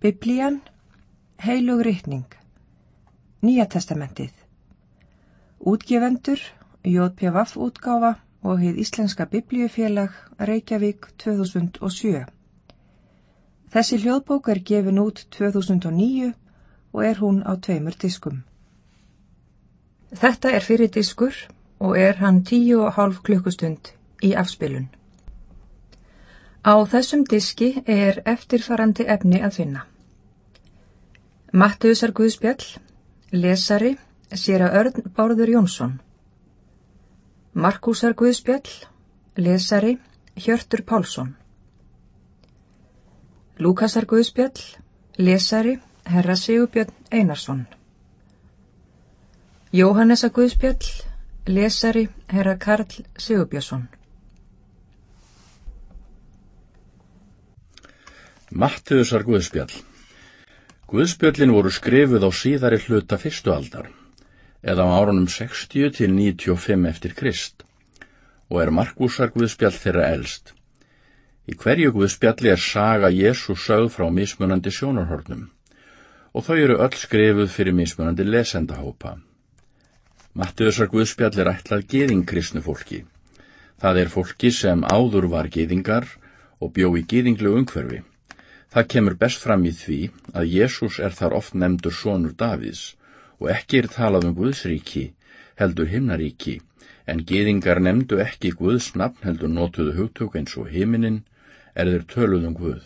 Biblían, heilug rytning, Nýja testamentið, útgefendur, J.P.V. útgáfa og heið Íslenska Biblíufélag, Reykjavík 2007. Þessi hljóðbók er gefin út 2009 og er hún á tveimur diskum. Þetta er fyrir diskur og er hann tíu og hálf klukkustund í afspilun. Á þessum diski er eftirfarandi efni að finna. Mattiusar Guðspjall, lesari, sér að Örn Bárður Jónsson. Markúsar Guðspjall, lesari, Hjörtur Pálsson. Lúkasar Guðspjall, lesari, herra Sigurbjörn Einarsson. Jóhannesa Guðspjall, lesari, herra Karl Sigurbjörnsson. Mattiðusar Guðspjall Guðspjöllin voru skrifuð á síðari hluta fyrstu aldar, eða á árunum 60 til 95 eftir Krist, og er Markúsar Guðspjall þeirra elst. Í hverju Guðspjalli er saga Jésu sögð frá mismunandi sjónarhornum, og þau eru öll skrifuð fyrir mismunandi lesendahópa. Mattiðusar Guðspjall er ætlað geðingkristnu fólki. Það er fólki sem áður var geðingar og bjó í geðinglu umhverfi. Það kemur best fram í því að Jésús er þar oft nefndur sonur Davids og ekki er talað um Guðsríki, heldur himnaríki, en geðingar nefndu ekki Guðs nafn heldur notuðu hugtök eins og himinin, er þeir töluð um Guð.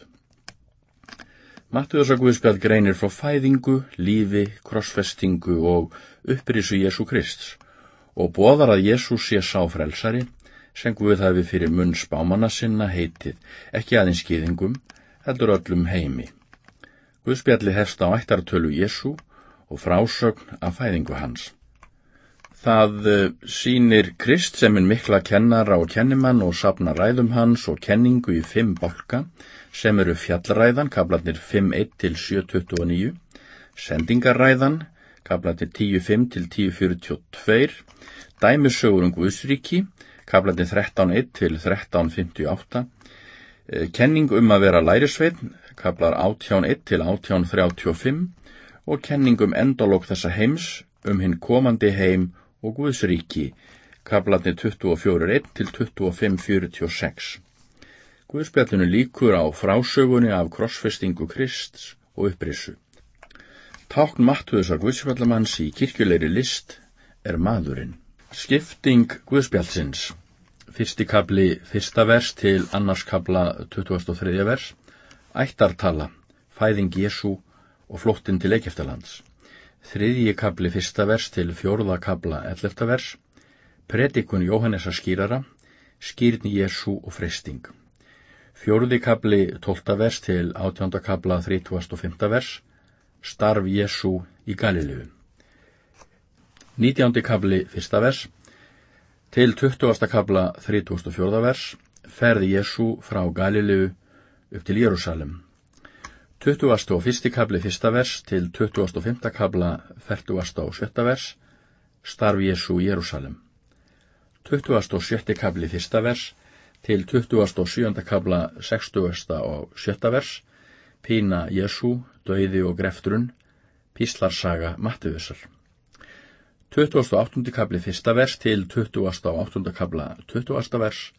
Mattuðs að Guðspjall greinir frá fæðingu, lífi, krossfestingu og upprisu Jésu Krist og boðar að Jésús sé sá frelsari sem Guð hafi fyrir munn spámanna sinna heitið, ekki aðeins geðingum, heldur öllum heimi. Guðspjalli hefst á ættartölu Jésu og frásögn af fæðingu hans. Það uh, sýnir Krist sem er mikla kennara og kennimann og sapna ræðum hans og kenningu í fimm bálka sem eru fjallræðan, kablatnir 5.1 til 7.29, sendingaræðan, kablatnir 10.5 til 10.42, dæmisögur um Guðsríki, kablatnir 13.1 til 13.58, Eh, kenning um að vera lærisveitn, kaplar 18.1 til 18.35 og kenning um endalók þessa heims, um hinn komandi heim og Guðsríki, kaplarnir 24.1 til 25.46. Guðspjallinu líkur á frásögunni af krossfestingu Krist og upprissu. Tákn mattuðsar Guðspjallamanns í kirkjuleiri list er maðurinn. Skipting Guðspjallsins Fyrsti kabli fyrsta vers til annars kabla 23. vers, ættartala, fæðing Jésu og flóttin til Eikeftalands. Þriðji kabli fyrsta vers til fjórða kabla 11. vers, predikun Jóhannesa skýrara, skýrni Jésu og freysting. Fjórði kabli 12. vers til átjánda kabla 35. vers, starf Jésu í Galilegu. Nítjándi kabli fyrsta vers, Til 20. kabla 34. vers ferði Jésu frá Galilegu upp til Jérúsalem. 20. og 1. kabli 1. vers til 25. kabla 40. og 7. vers starf Jésu Jérúsalem. 20. og 7. kabli 1. vers til 27. kabla 60. og 7. vers pína Jésu, döiði og greftrun, píslarsaga Mattiðusar. 28. kabli 1. vers til 28. kabla 20. vers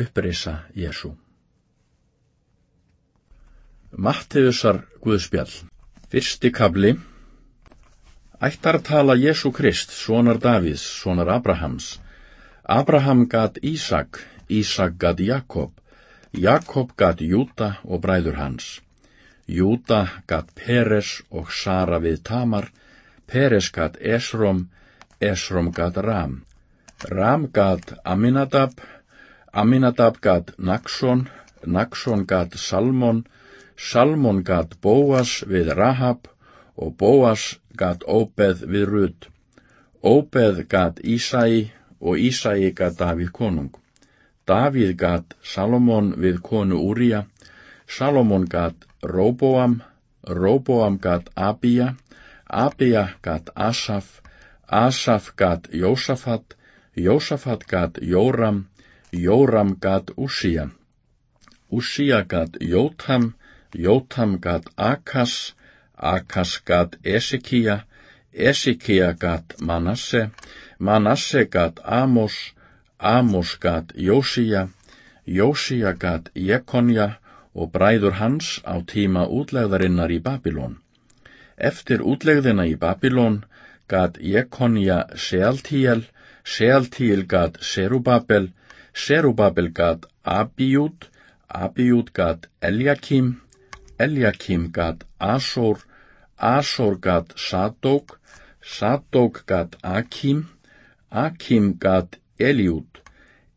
upprisa Jésu. Mattiðusar Guðspjall Fyrsti kabli Ættar tala Jésu Krist, sonar Davids, sonar Abrahams. Abraham gat Ísak, Ísak gat Jakob, Jakob gat Júta og bræður hans. Júta gat Peres og Sara við Tamar, Peres gat Esrom, Esrom gat Ram. Ram gat Aminadab, Aminadab gat Naxon, Naxon gat Salmon, Salmon gat Bóas við Rahab og Bóas gat Óbeð við Rud. Óbeð gat Ísæi og Ísæi gat Davíð konung. Davíð gat Salomon við konu Úrija, Salomon gat Róboam, Róboam gat Abíja, Abíja gat Asaf, Asaf gat Jósafat, Jósafat gat Jóram, Jóram gat Úsía, Úsía gat Jótam, Jótam gat Akas, Akas gat Esikía, Esikía gat Manasse, Manasse gat Amos, Amos gat Jósía, Jósía gat Jekonja og bræður hans á tíma útlegðarinnar í Babilón. Eftir útlegðina í Babilón gat Jekonja Sealtíel, Sealtíel gat Serubabel, Serubabel gat Abíút, Abíút gat Eljakim, Eljakim gat Asór, Asór gat Sadók, Sadók gat Akim, Akim gat Eliút,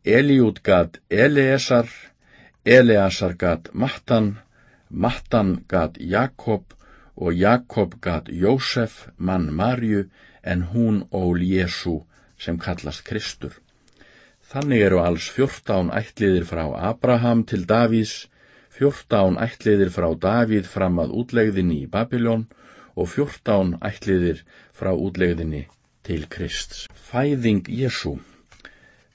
Eliút gat Eleesar, Eleasar gat Mattan, Mattan gat Jakob og Jakob gat Jósef, mann Marju, en hún ól Jésu sem kallast Kristur. Þannig eru alls fjórtán ætliðir frá Abraham til Davís, fjórtán ætliðir frá Davíð fram að útlegðinni í Babilón og fjórtán ætliðir frá útlegðinni til Krists. Fæðing Jésu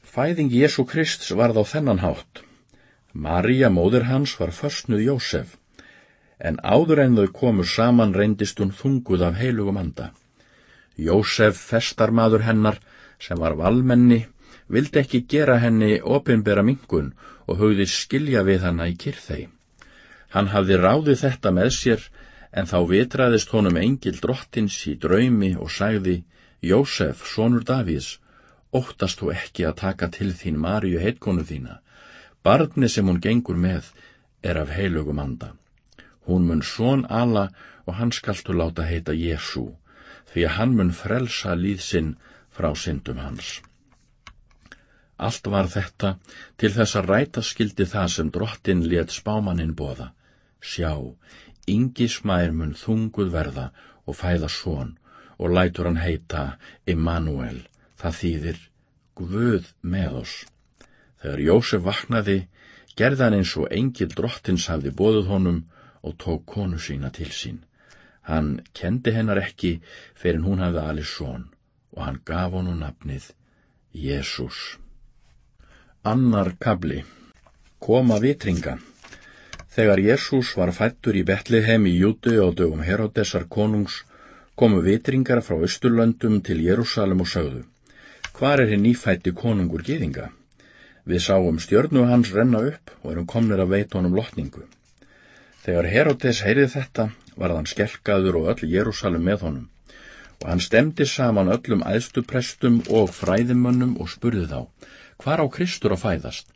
Fæðing Jésu Krists varð á þennan hátt. Maríja, móður hans, var försnuð Jósef, en áður en þau komu saman reyndist hún þunguð af heilugum anda. Jósef, festarmadur hennar, sem var valmenni, vildi ekki gera henni opinbera mingun og hugði skilja við hana í kyrþei. Hann hafði ráðið þetta með sér, en þá vitraðist honum engil drottins í draumi og sagði, Jósef, sonur Davís, óttast þú ekki að taka til þín Maríu heitkonu þína. Barni sem hún gengur með er af heilugum anda. Hún mun són ala og hann skaltu láta heita Jésu, því að hann mun frelsa líðsinn frá syndum hans. Allt var þetta til þess að ræta skildi það sem drottin let spámaninn boða. Sjá, yngi smær mun þunguð verða og fæða són og lætur hann heita Immanuel, það þýðir Guð með oss. Þegar Jósef vaknaði, gerði hann eins og engil drottins hafði bóðuð honum og tók konu sína til sín. Hann kendi hennar ekki fyrir hún hafði allir són og hann gaf honum nafnið Jésús. Annar kabli Koma vitringa Þegar Jésús var fættur í Betlehem í Jútu og dögum Herodesar konungs komu vitringar frá Östurlöndum til Jérúsalem og sögðu Hvar er hinn nýfætti konungur gýðinga? Við sáum stjörnu hans renna upp og erum komnir að veita honum lotningu. Þegar Herodes heyrið þetta var hann skelkaður og öll Jérúsalem með honum og hann stemdi saman öllum æðstuprestum og fræðimönnum og spurði þá hvar á Kristur að fæðast?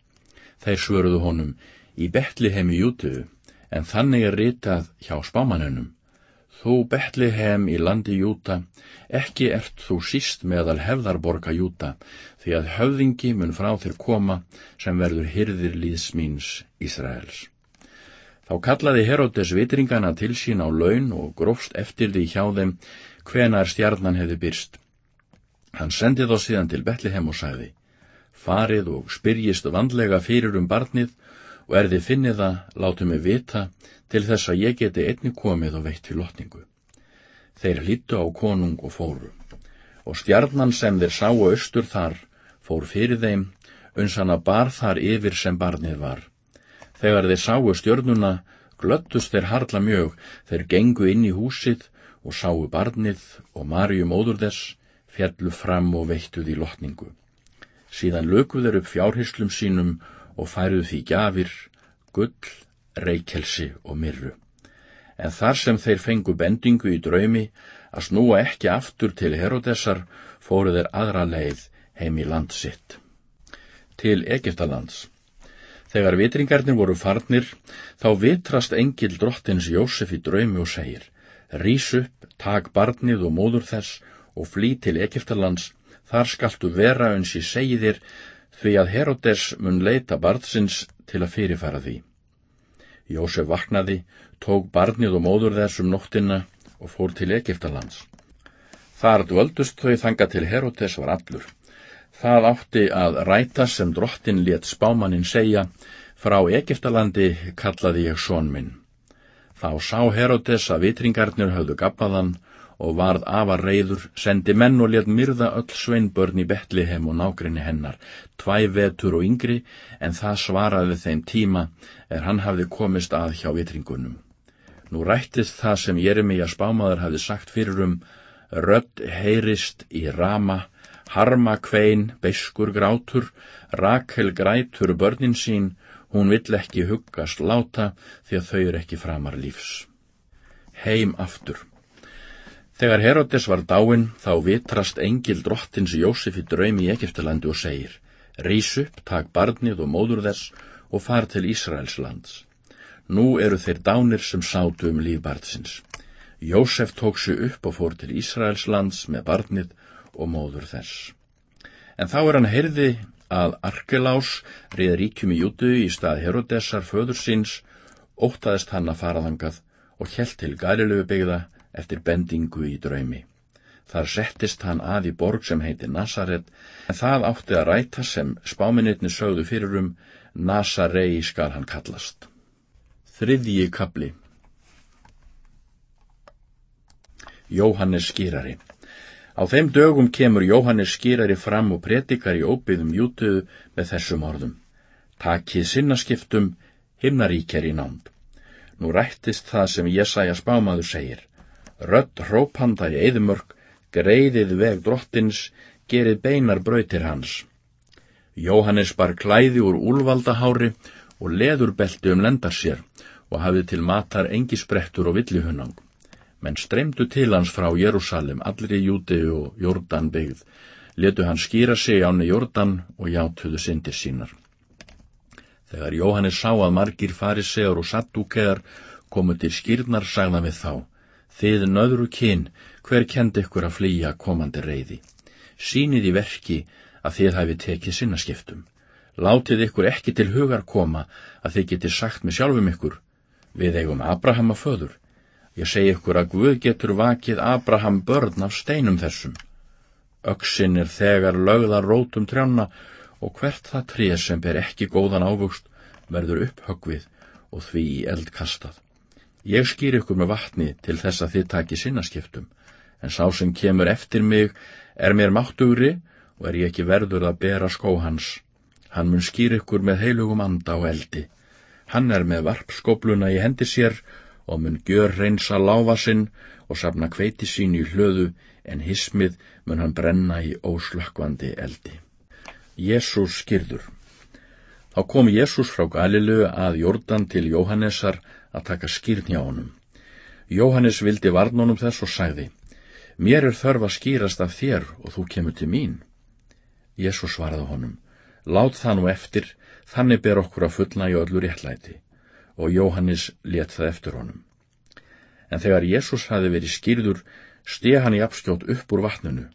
Þeir svöruðu honum í Betliheim í Jútiðu en þannig er ritað hjá spámanunum Þú Betlehem í landi Júta, ekki ert þú síst meðal hefðarborga Júta, því að höfðingi mun frá þér koma sem verður hyrðir líðs míns Ísraels. Þá kallaði Herodes vitringana til sín á laun og grófst eftir því hjá þeim hvenar stjarnan hefði byrst. Hann sendi þá síðan til Betlehem og sagði, farið og spyrjist vandlega fyrir um barnið og er þið finnið það, látu mig vita til þess að ég geti einni komið og veitt til lotningu. Þeir hlýttu á konung og fóru, og stjarnan sem þeir sáu austur þar fór fyrir þeim, uns hann að bar þar yfir sem barnið var. Þegar þeir sáu stjörnuna, glöttust þeir harla mjög, þeir gengu inn í húsið og sáu barnið og Marju móður þess, fjallu fram og veittuð í lotningu. Síðan lökuð þeir upp fjárhyslum sínum og færuð því gjafir, gull, reikelsi og myrru. En þar sem þeir fengu bendingu í draumi að snúa ekki aftur til Herodesar, fóru þeir aðra leið heim í land sitt. Til Egiptalands. Þegar vitringarnir voru farnir, þá vitrast engil drottins Jósef í draumi og segir, Rís upp, tak barnið og móður þess og flý til Egiptalands, þar skaltu vera uns ég segi þér, því að Herodes mun leita barðsins til að fyrirfara því. Jósef vaknaði, tók barnið og móður þessum nóttina og fór til Egiptalands. Þar dvöldust þau þanga til Herodes var allur. Það átti að ræta sem drottin let spámaninn segja, frá Egiptalandi kallaði ég són minn. Þá sá Herodes að vitringarnir höfðu gappaðan og varð afar reyður, sendi menn og let myrða öll sveinbörn í Betlihem og nágrinni hennar, tvæ vetur og yngri, en það svaraði þeim tíma er hann hafði komist að hjá vitringunum. Nú rættist það sem Jeremia spámaður hafi sagt fyrir um rödd heyrist í rama, harma kvein, beiskur grátur, rakel grætur börnin sín, hún vill ekki huggast láta því að þau eru ekki framar lífs. Heim aftur. Þegar Herodes var dáin þá vitrast engil drottins Jósef í draumi í Egiptalandi og segir Rís upp, tak barnið og móður þess og far til Ísraels lands. Nú eru þeir dánir sem sátu um lífbardsins. Jósef tók sig upp og fór til Ísraels lands með barnið og móður þess. En þá er hann heyrði að Arkelás reyð ríkjum í Jútu í stað Herodesar föður síns, ótaðist hann að faraðangað og hjælt til Galilegu byggða eftir bendingu í draumi. Þar settist hann að í borg sem heiti Nazaret, en það átti að ræta sem spáminitni sögðu fyrir um Nazarei skal hann kallast. Þriðji kapli Jóhannes skýrari Á þeim dögum kemur Jóhannes skýrari fram og predikar í óbyðum jútuðu með þessum orðum. Takið sinnaskiptum, himnaríkjar í nánd. Nú rættist það sem Jesaja spámaður segir. Rött hrópanda í eðumörk, greiðið veg drottins, gerið beinar brautir hans. Jóhannes bar klæði úr úlvaldahári og leðurbelti um lendar sér og hafið til matar engisbrettur og villihunang menn streymdu til hans frá Jérúsalem, allir í Júti og Jórdan byggð, letu hann skýra sig áni Jórdan og játuðu syndir sínar. Þegar Jóhannes sá að margir farisegur og sattúkegar komu til skýrnar sagða við þá, þið nöðru kyn, hver kendi ykkur að flýja komandi reyði. Sýnið í verki að þið hafi tekið sinnaskiptum. Látið ykkur ekki til hugar koma að þið getið sagt með sjálfum ykkur, við eigum Abraham að föður, Ég segi ykkur að Guð getur vakið Abraham börn af steinum þessum. Öksin er þegar lögðar rótum trjána og hvert það tré sem ber ekki góðan ávugst verður upphöggvið og því í eld kastað. Ég skýr ykkur með vatni til þess að þið taki sinnaskiptum, en sá sem kemur eftir mig er mér máttugri og er ég ekki verður að bera skó hans. Hann mun skýr ykkur með heilugum anda og eldi. Hann er með varpskobluna í hendi sér og mun gjör reynsa láfa sinn og safna kveiti sín í hlöðu en hismið mun hann brenna í óslökkvandi eldi. Jésús skýrður Þá kom Jésús frá Galilu að Jórdan til Jóhannesar að taka skýrn hjá honum. Jóhannes vildi varnunum þess og sagði, Mér er þörf að skýrast af þér og þú kemur til mín. Jésús svaraði honum, Lát það nú eftir, þannig ber okkur að fullna í öllu réttlæti og Jóhannes let það eftir honum. En þegar Jésús hafi verið skýrður, steg hann í apskjót upp úr vatninu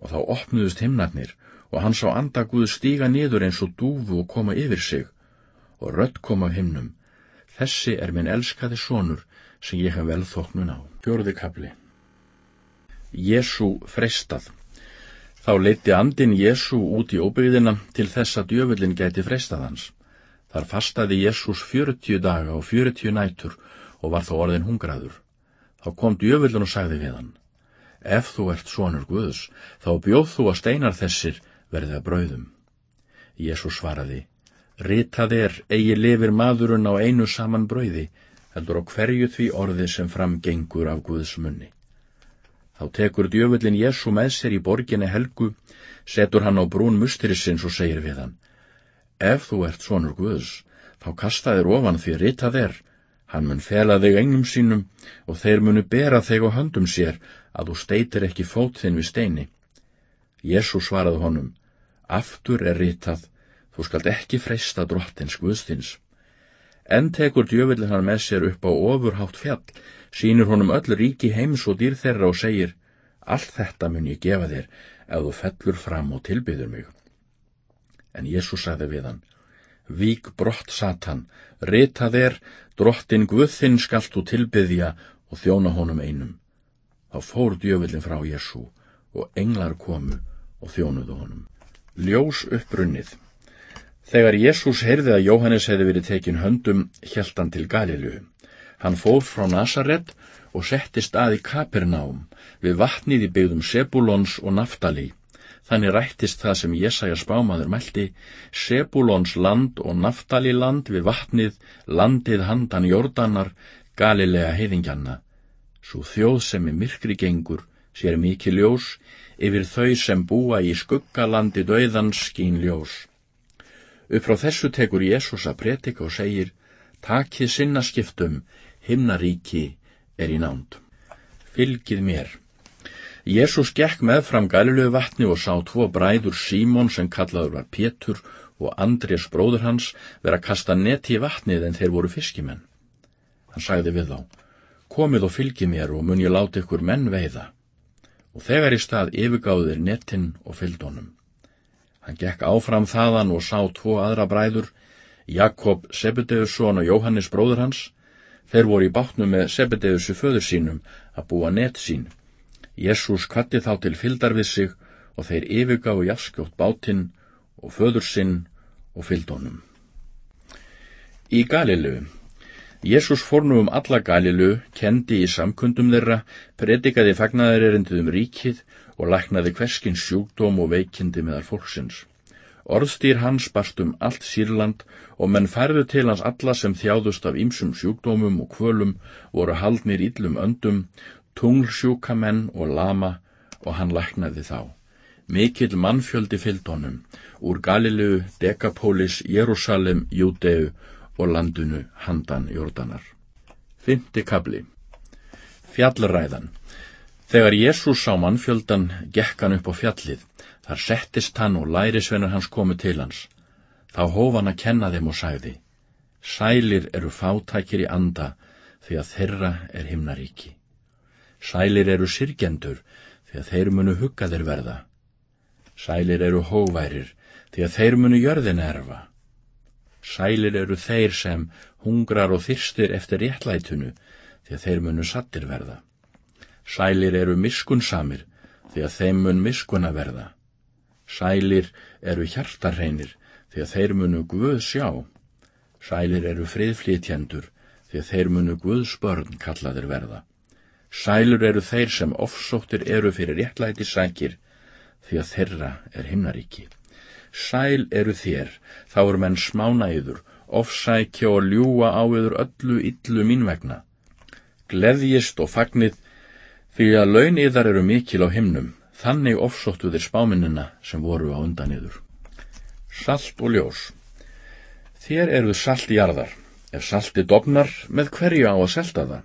og þá opnuðust himnarnir og hann sá andaguðu stíga niður eins og dúfu og koma yfir sig og rött kom af himnum. Þessi er minn elskaði sonur sem ég hef vel þóknun á. Fjóruði kapli Jésú freistað Þá leiti andin Jésú út í óbyggðina til þess að djöfullin gæti freistað hans. Þar fastaði Jésús fjörutíu daga og fjörutíu nætur og var þá orðin hungraður. Þá kom djöfullin og sagði við hann, Ef þú ert sonur Guðs, þá bjóð þú að steinar þessir verði að brauðum. Jésús svaraði, Ritað er, eigi lifir maðurinn á einu saman brauði, heldur á hverju því orði sem framgengur af Guðs munni. Þá tekur djöfullin Jésú með sér í borginni helgu, setur hann á brún mustirisins og segir við hann, Ef þú ert sonur Guðs, þá kastaðir ofan því ritað er, hann mun fela þig engum sínum og þeir munu bera þig á höndum sér að þú steitir ekki fót þinn við steini. Jésu svaraði honum, aftur er ritað, þú skalt ekki freysta drottins Guðstins. En tekur djöfillin hann með sér upp á ofurhátt fjall, sínur honum öll ríki heims og dýr þeirra og segir, allt þetta mun ég gefa þér ef þú fellur fram og tilbyður mig. En Jésús sagði við hann, Vík brott Satan, ritað er, drottin Guðþinn skalt þú tilbyðja og þjóna honum einum. Þá fór djöfellin frá Jésú og englar komu og þjónuðu honum. Ljós uppbrunnið. Þegar Jésús heyrði að Jóhannes hefði verið tekin höndum, hjælt hann til Galilu. Hann fór frá Nazaret og settist að í Kapernaum við vatnið í byggðum Sebulons og Naftali Þannig rættist það sem Jesaja spámaður mælti, Sebulons land og Naftali land við vatnið, landið handan Jórdanar, Galilega heiðingjanna, svo þjóð sem í myrkri gengur, sér mikið ljós, yfir þau sem búa í skuggalandi döiðans skín ljós. Upp frá þessu tekur Jésús að pretika og segir, takið sinna skiptum, himnaríki er í nánd. Fylgið mér. Jésús gekk með fram Galilegu vatni og sá tvo bræður Símón sem kallaður var Pétur og Andrés bróður hans vera að kasta neti í vatnið en þeir voru fiskimenn. Hann sagði við þá, komið og fylgi mér og mun ég láta ykkur menn veiða. Og þegar í stað yfirgáðir netinn og fylgdónum. Hann gekk áfram þaðan og sá tvo aðra bræður, Jakob Sebedeusson og Jóhannes bróður hans. Þeir voru í bátnum með Sebedeusu föður sínum að búa net sín. Jésús kvatti þá til fyldar við sig og þeir yfirgáðu jafnskjótt bátinn og föður sinn og fylgdónum. Í Galilu Jésús fór nú um alla Galilu, kendi í samkundum þeirra, predikaði fagnaðarerindið um ríkið og læknaði hverskinn sjúkdóm og veikindi meðar fólksins. Orðstýr hans barst um allt Sýrland og menn færðu til hans alla sem þjáðust af ýmsum sjúkdómum og kvölum, voru haldnir íllum öndum, tunglsjúka menn og lama og hann læknaði þá. Mikill mannfjöldi fylgdónum úr Galilu, Dekapólis, Jérúsalem, Júdeu og landinu handan Jórdanar. Fymti kabli Fjallræðan Þegar Jésús sá mannfjöldan, gekk hann upp á fjallið. Þar settist hann og lærisvennar hans komu til hans. Þá hóf hann að kenna þeim og sagði, Sælir eru fátækir í anda, því að þeirra er himnaríki. Sælir eru sirkjendur, því að þeir munu hugga þeir verða. Sælir eru hóværir, því að þeir munu jörðin erfa. Sælir eru þeir sem hungrar og þyrstir eftir réttlætunu, því að þeir munu sattir verða. Sælir eru miskunsamir, því að þeim mun miskuna verða. Sælir eru hjartarreinir, því að þeir munu Guð sjá. Sælir eru friðflítjendur, því að þeir munu Guðs börn kallaðir verða. Sælur eru þeir sem ofsóttir eru fyrir réttlæti sækir, því að þeirra er himnaríki. Sæl eru þér, þá er menn smánæður, ofsækja og ljúa á yður öllu illu mín vegna. Gleðjist og fagnið, því að laun yðar eru mikil á himnum, þannig ofsóttu þér spáminnina sem voru á undan yður. Salt og ljós Þér eruð salt í jarðar, ef salti dognar, með hverju á að selta það.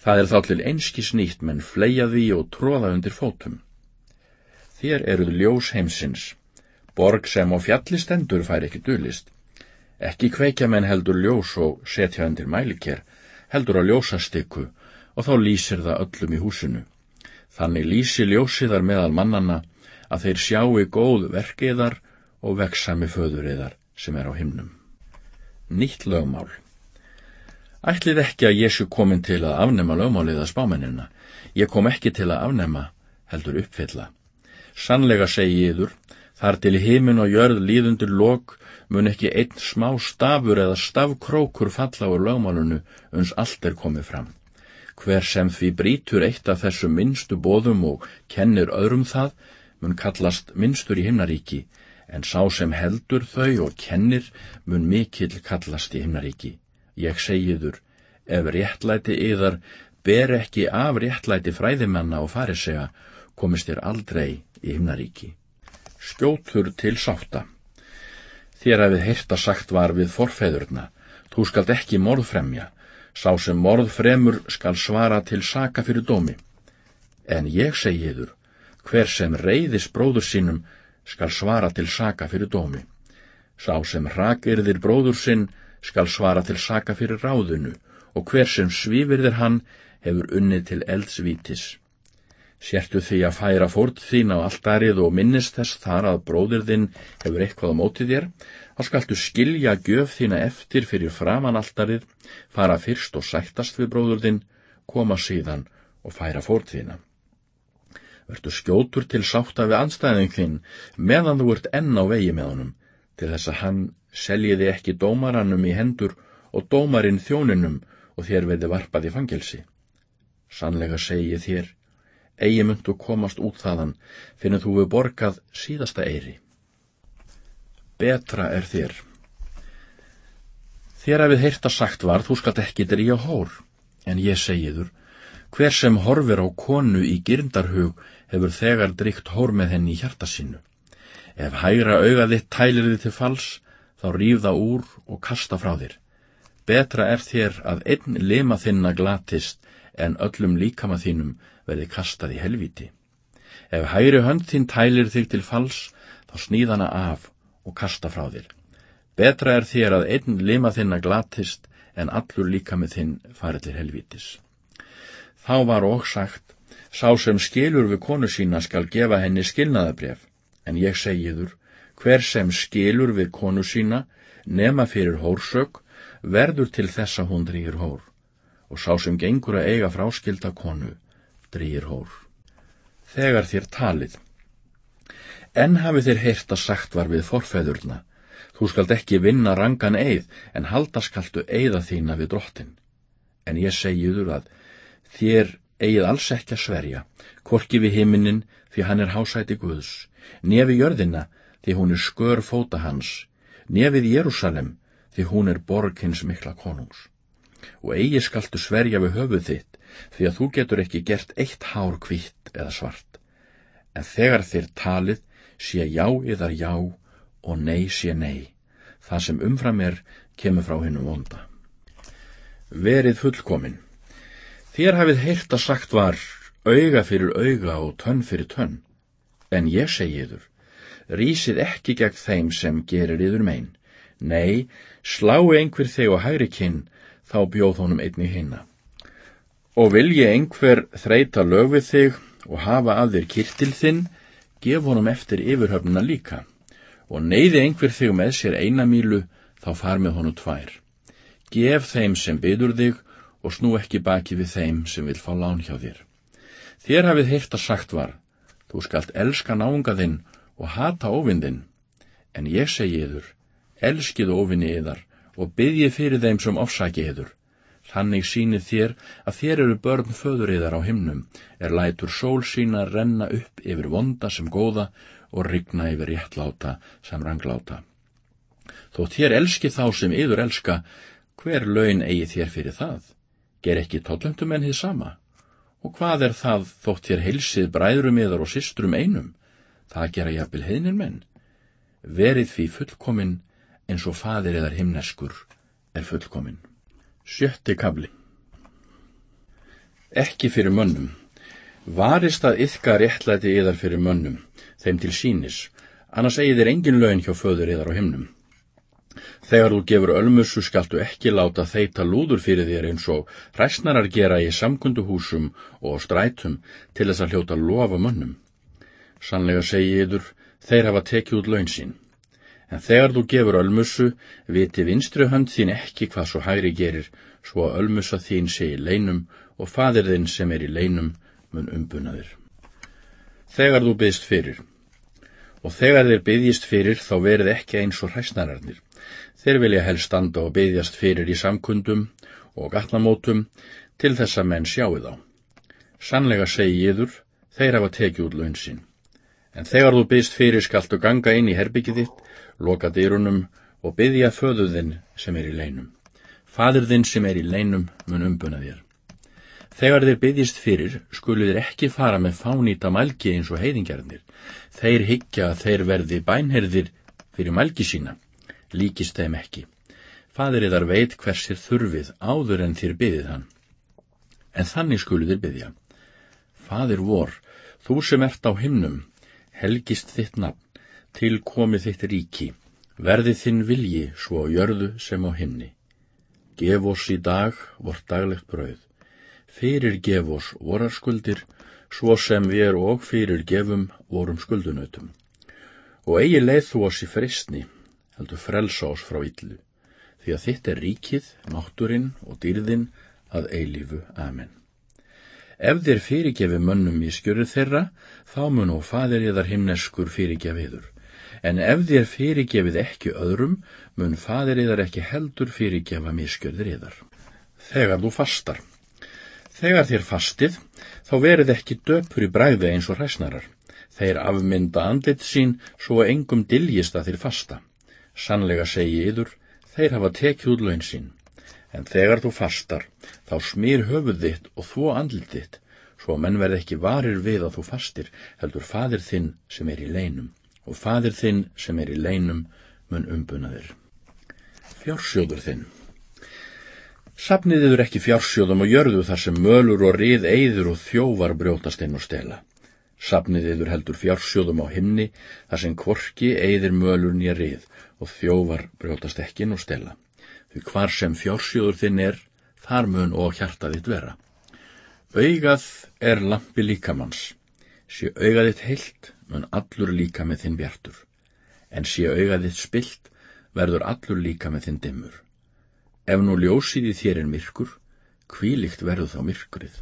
Það er þá til einskis nýtt menn fleia því og tróða undir fótum. Þér eruð ljós heimsins, Borg sem á fjalli stendur fær ekki dulist. Ekki kveikja menn heldur ljós og setja undir mæliker, heldur á ljósastikku og þá lýsir það öllum í húsinu. Þannig lýsi ljósiðar meðal mannana að þeir sjáu góð verkiðar og veksami föðuriðar sem er á himnum. Nýtt lögmál Ætlið ekki að Jésu komin til að afnema lögmálið að spámennina. Ég kom ekki til að afnema, heldur uppfylla. Sannlega segi yður Þar til heimin og jörð líðundir lok mun ekki einn smá stafur eða stafkrókur falla úr lögmálunu uns allt er komið fram. Hver sem því brítur eitt af þessu minnstu bóðum og kennir öðrum það mun kallast minnstur í himnaríki en sá sem heldur þau og kennir mun mikill kallast í himnaríki. Ég segiður, ef réttlæti yðar ber ekki af réttlæti fræðimanna og farisega komist þér aldrei í himnaríki skjótur til sátta. Þér hefið heyrta sagt var við forfeðurna, þú skalt ekki morðfremja, sá sem morðfremur skal svara til saka fyrir dómi. En ég segiður, hver sem reyðis bróður sínum skal svara til saka fyrir dómi. Sá sem rakirðir bróður sinn skal svara til saka fyrir ráðunu og hver sem svífirðir hann hefur unnið til eldsvítis. Sértu því að færa fórð þín á alltarið og minnist þess þar að bróðir þinn hefur eitthvað á mótið þér, þá skaltu skilja gjöf þína eftir fyrir framann alltarið, fara fyrst og sættast við bróður þinn, koma síðan og færa fórð þína. Vertu skjótur til sátta við anstæðing þinn, meðan þú ert enn á vegi með honum, til þess að hann seljiði ekki dómarannum í hendur og dómarinn þjóninum og þér verði varpað í fangelsi. Sannlega segi þér, eigi myndu komast út þaðan finnum þú við borgað síðasta eiri. Betra er þér. Þér við heyrta sagt var, þú skalt ekki drýja hór. En ég segiður, hver sem horfir á konu í gyrndarhug hefur þegar drygt hór með henni í hjarta sínu. Ef hægra auga þitt tælir þið til fals, þá rýf það úr og kasta frá þér. Betra er þér að einn lima þinna glatist en öllum líkama þínum verði kastað í helviti. Ef hægri hönd þín tælir þig til fals, þá sníðana af og kasta frá þér. Betra er þér að einn lima þinna glatist en allur líkami þinn farið til helvitis. Þá var og sagt, sá sem skilur við konu sína skal gefa henni skilnaðabref en ég segiður, hver sem skilur við konu sína, nema fyrir hórsök, verður til þess að hún drýir hór, og sá sem gengur að eiga fráskilda konu, drýir hór. Þegar þér talið. En hafi þér heyrt að sagt var við forfeðurna, þú skalt ekki vinna rangan eið, en halda skaltu eiða þína við drottin. En ég segiður að þér eigið alls ekki að sverja, korki við himinin því hann er hásæti Guðs, nefi jörðina því hún er skör fóta hans, nefið Jérúsalem því hún er borg hins mikla konungs. Og eigi skaltu sverja við höfuð þitt því að þú getur ekki gert eitt hár kvitt eða svart. En þegar þér talið sé já eðar já og nei sé nei. Það sem umfram er kemur frá hennum vonda. Verið fullkomin. Þér hafið heyrt að sagt var auga fyrir auga og tönn fyrir tönn. En ég segi yður, rísið ekki gegn þeim sem gerir yður megin. Nei, slái einhver þig og hægri kinn, þá bjóð honum einni hinna. Og vilji einhver þreita lög við þig og hafa að þér kirtil þinn, gef honum eftir yfirhöfnuna líka. Og neyði einhver þig með sér eina mílu, þá far með honum tvær. Gef þeim sem byður þig og snú ekki baki við þeim sem vil fá lán hjá þér. Þér hafið heyrt að sagt var, Þú skalt elska náunga þinn og hata óvindin, en ég segi yður, elskið óvinni yðar og byggjið fyrir þeim sem ofsaki yður. Þannig sínið þér að þér eru börn föður yðar á himnum, er lætur sól sína renna upp yfir vonda sem góða og rigna yfir réttláta sem rangláta. Þó þér elski þá sem yður elska, hver laun eigi þér fyrir það? Ger ekki tóllumtum en þið sama? Og hvað er það þótt þér heilsið bræðrum yðar og systrum einum? Það gera jafnvel heðnir menn. Verið því fullkomin eins og fadir eðar himneskur er fullkomin. Sjötti kabli Ekki fyrir mönnum. Varist að yfka réttlæti yðar fyrir mönnum, þeim til sínis, annars eigið er engin lögn hjá föður yðar á himnum. Þegar þú gefur ölmussu skaltu ekki láta þeita lúður fyrir þér eins og hræsnarar gera í samkunduhúsum og strætum til þess að hljóta lofa mönnum. Sannlega segi yður, þeir hafa tekið út laun sín. En þegar þú gefur ölmussu, viti vinstri hönd þín ekki hvað svo hægri gerir, svo að ölmussa þín sé í leinum og fadir þinn sem er í leinum mun umbunaðir. Þegar þú byggst fyrir, og þegar þeir byggjist fyrir þá verið ekki eins og hræsnararnir Þeir vilja helst standa og byggjast fyrir í samkundum og gatnamótum til þess að menn sjáu þá. Sannlega segi yður, þeir hafa tekið út laun sín. En þegar þú byggst fyrir skaltu ganga inn í herbyggið þitt, loka dýrunum og byggja föðuðinn sem er í leinum. Fadirðinn sem er í leinum mun umbuna þér. Þegar þeir byggjist fyrir, skulu þeir ekki fara með fánýta mælgi eins og heiðingarnir. Þeir higgja að þeir verði bænherðir fyrir mælgi sína líkist þeim ekki. Fadriðar veit hversir þurfið áður en þér byðið hann. En þannig skulu þér byðja. Fadir vor, þú sem ert á himnum, helgist þitt nafn, til komið þitt ríki, verði þinn vilji svo á jörðu sem á himni. Gef oss í dag vort daglegt brauð. Fyrir gef oss vorarskuldir, svo sem við og fyrir gefum vorum skuldunautum. Og eigi leið þú oss í fristni, heldur frelsa oss frá illu, því að þitt er ríkið, nátturinn og dýrðinn að eilífu. Amen. Ef þér fyrirgefi mönnum í skjöru þeirra, þá mun og fadir yðar himneskur fyrirgefiður. En ef þér fyrirgefið ekki öðrum, mun fadir yðar ekki heldur fyrirgefa miskjörðir yðar. Þegar þú fastar. Þegar þér fastið, þá verið ekki döpur í bræði eins og hræsnarar. Þeir afmynda andlit sín svo að engum diljist að þér fasta. Sannlega segi yður, þeir hafa tekið út laun sín. En þegar þú fastar, þá smýr höfuð þitt og þvó andlit þitt, svo að menn verð ekki varir við að þú fastir, heldur fadir þinn sem er í leinum, og fadir þinn sem er í leinum mun umbuna þér. Fjársjóður þinn Sapniðiður ekki fjársjóðum og jörðu þar sem mölur og rið eyður og þjóvar brjótast inn og stela. Sapniðiður heldur fjársjóðum á himni þar sem kvorki eyðir mölur nýja rið og þjóvar brjótast ekki inn og stela. Því hvar sem fjársjóður þinn er, þar mun og hjarta þitt vera. Augað er lampi líkamanns. Sé augaðitt heilt, mun allur líka með þinn bjartur. En sé augaðitt spilt, verður allur líka með þinn dimmur. Ef nú ljósiði þér er myrkur, kvílikt verður þá myrkrið.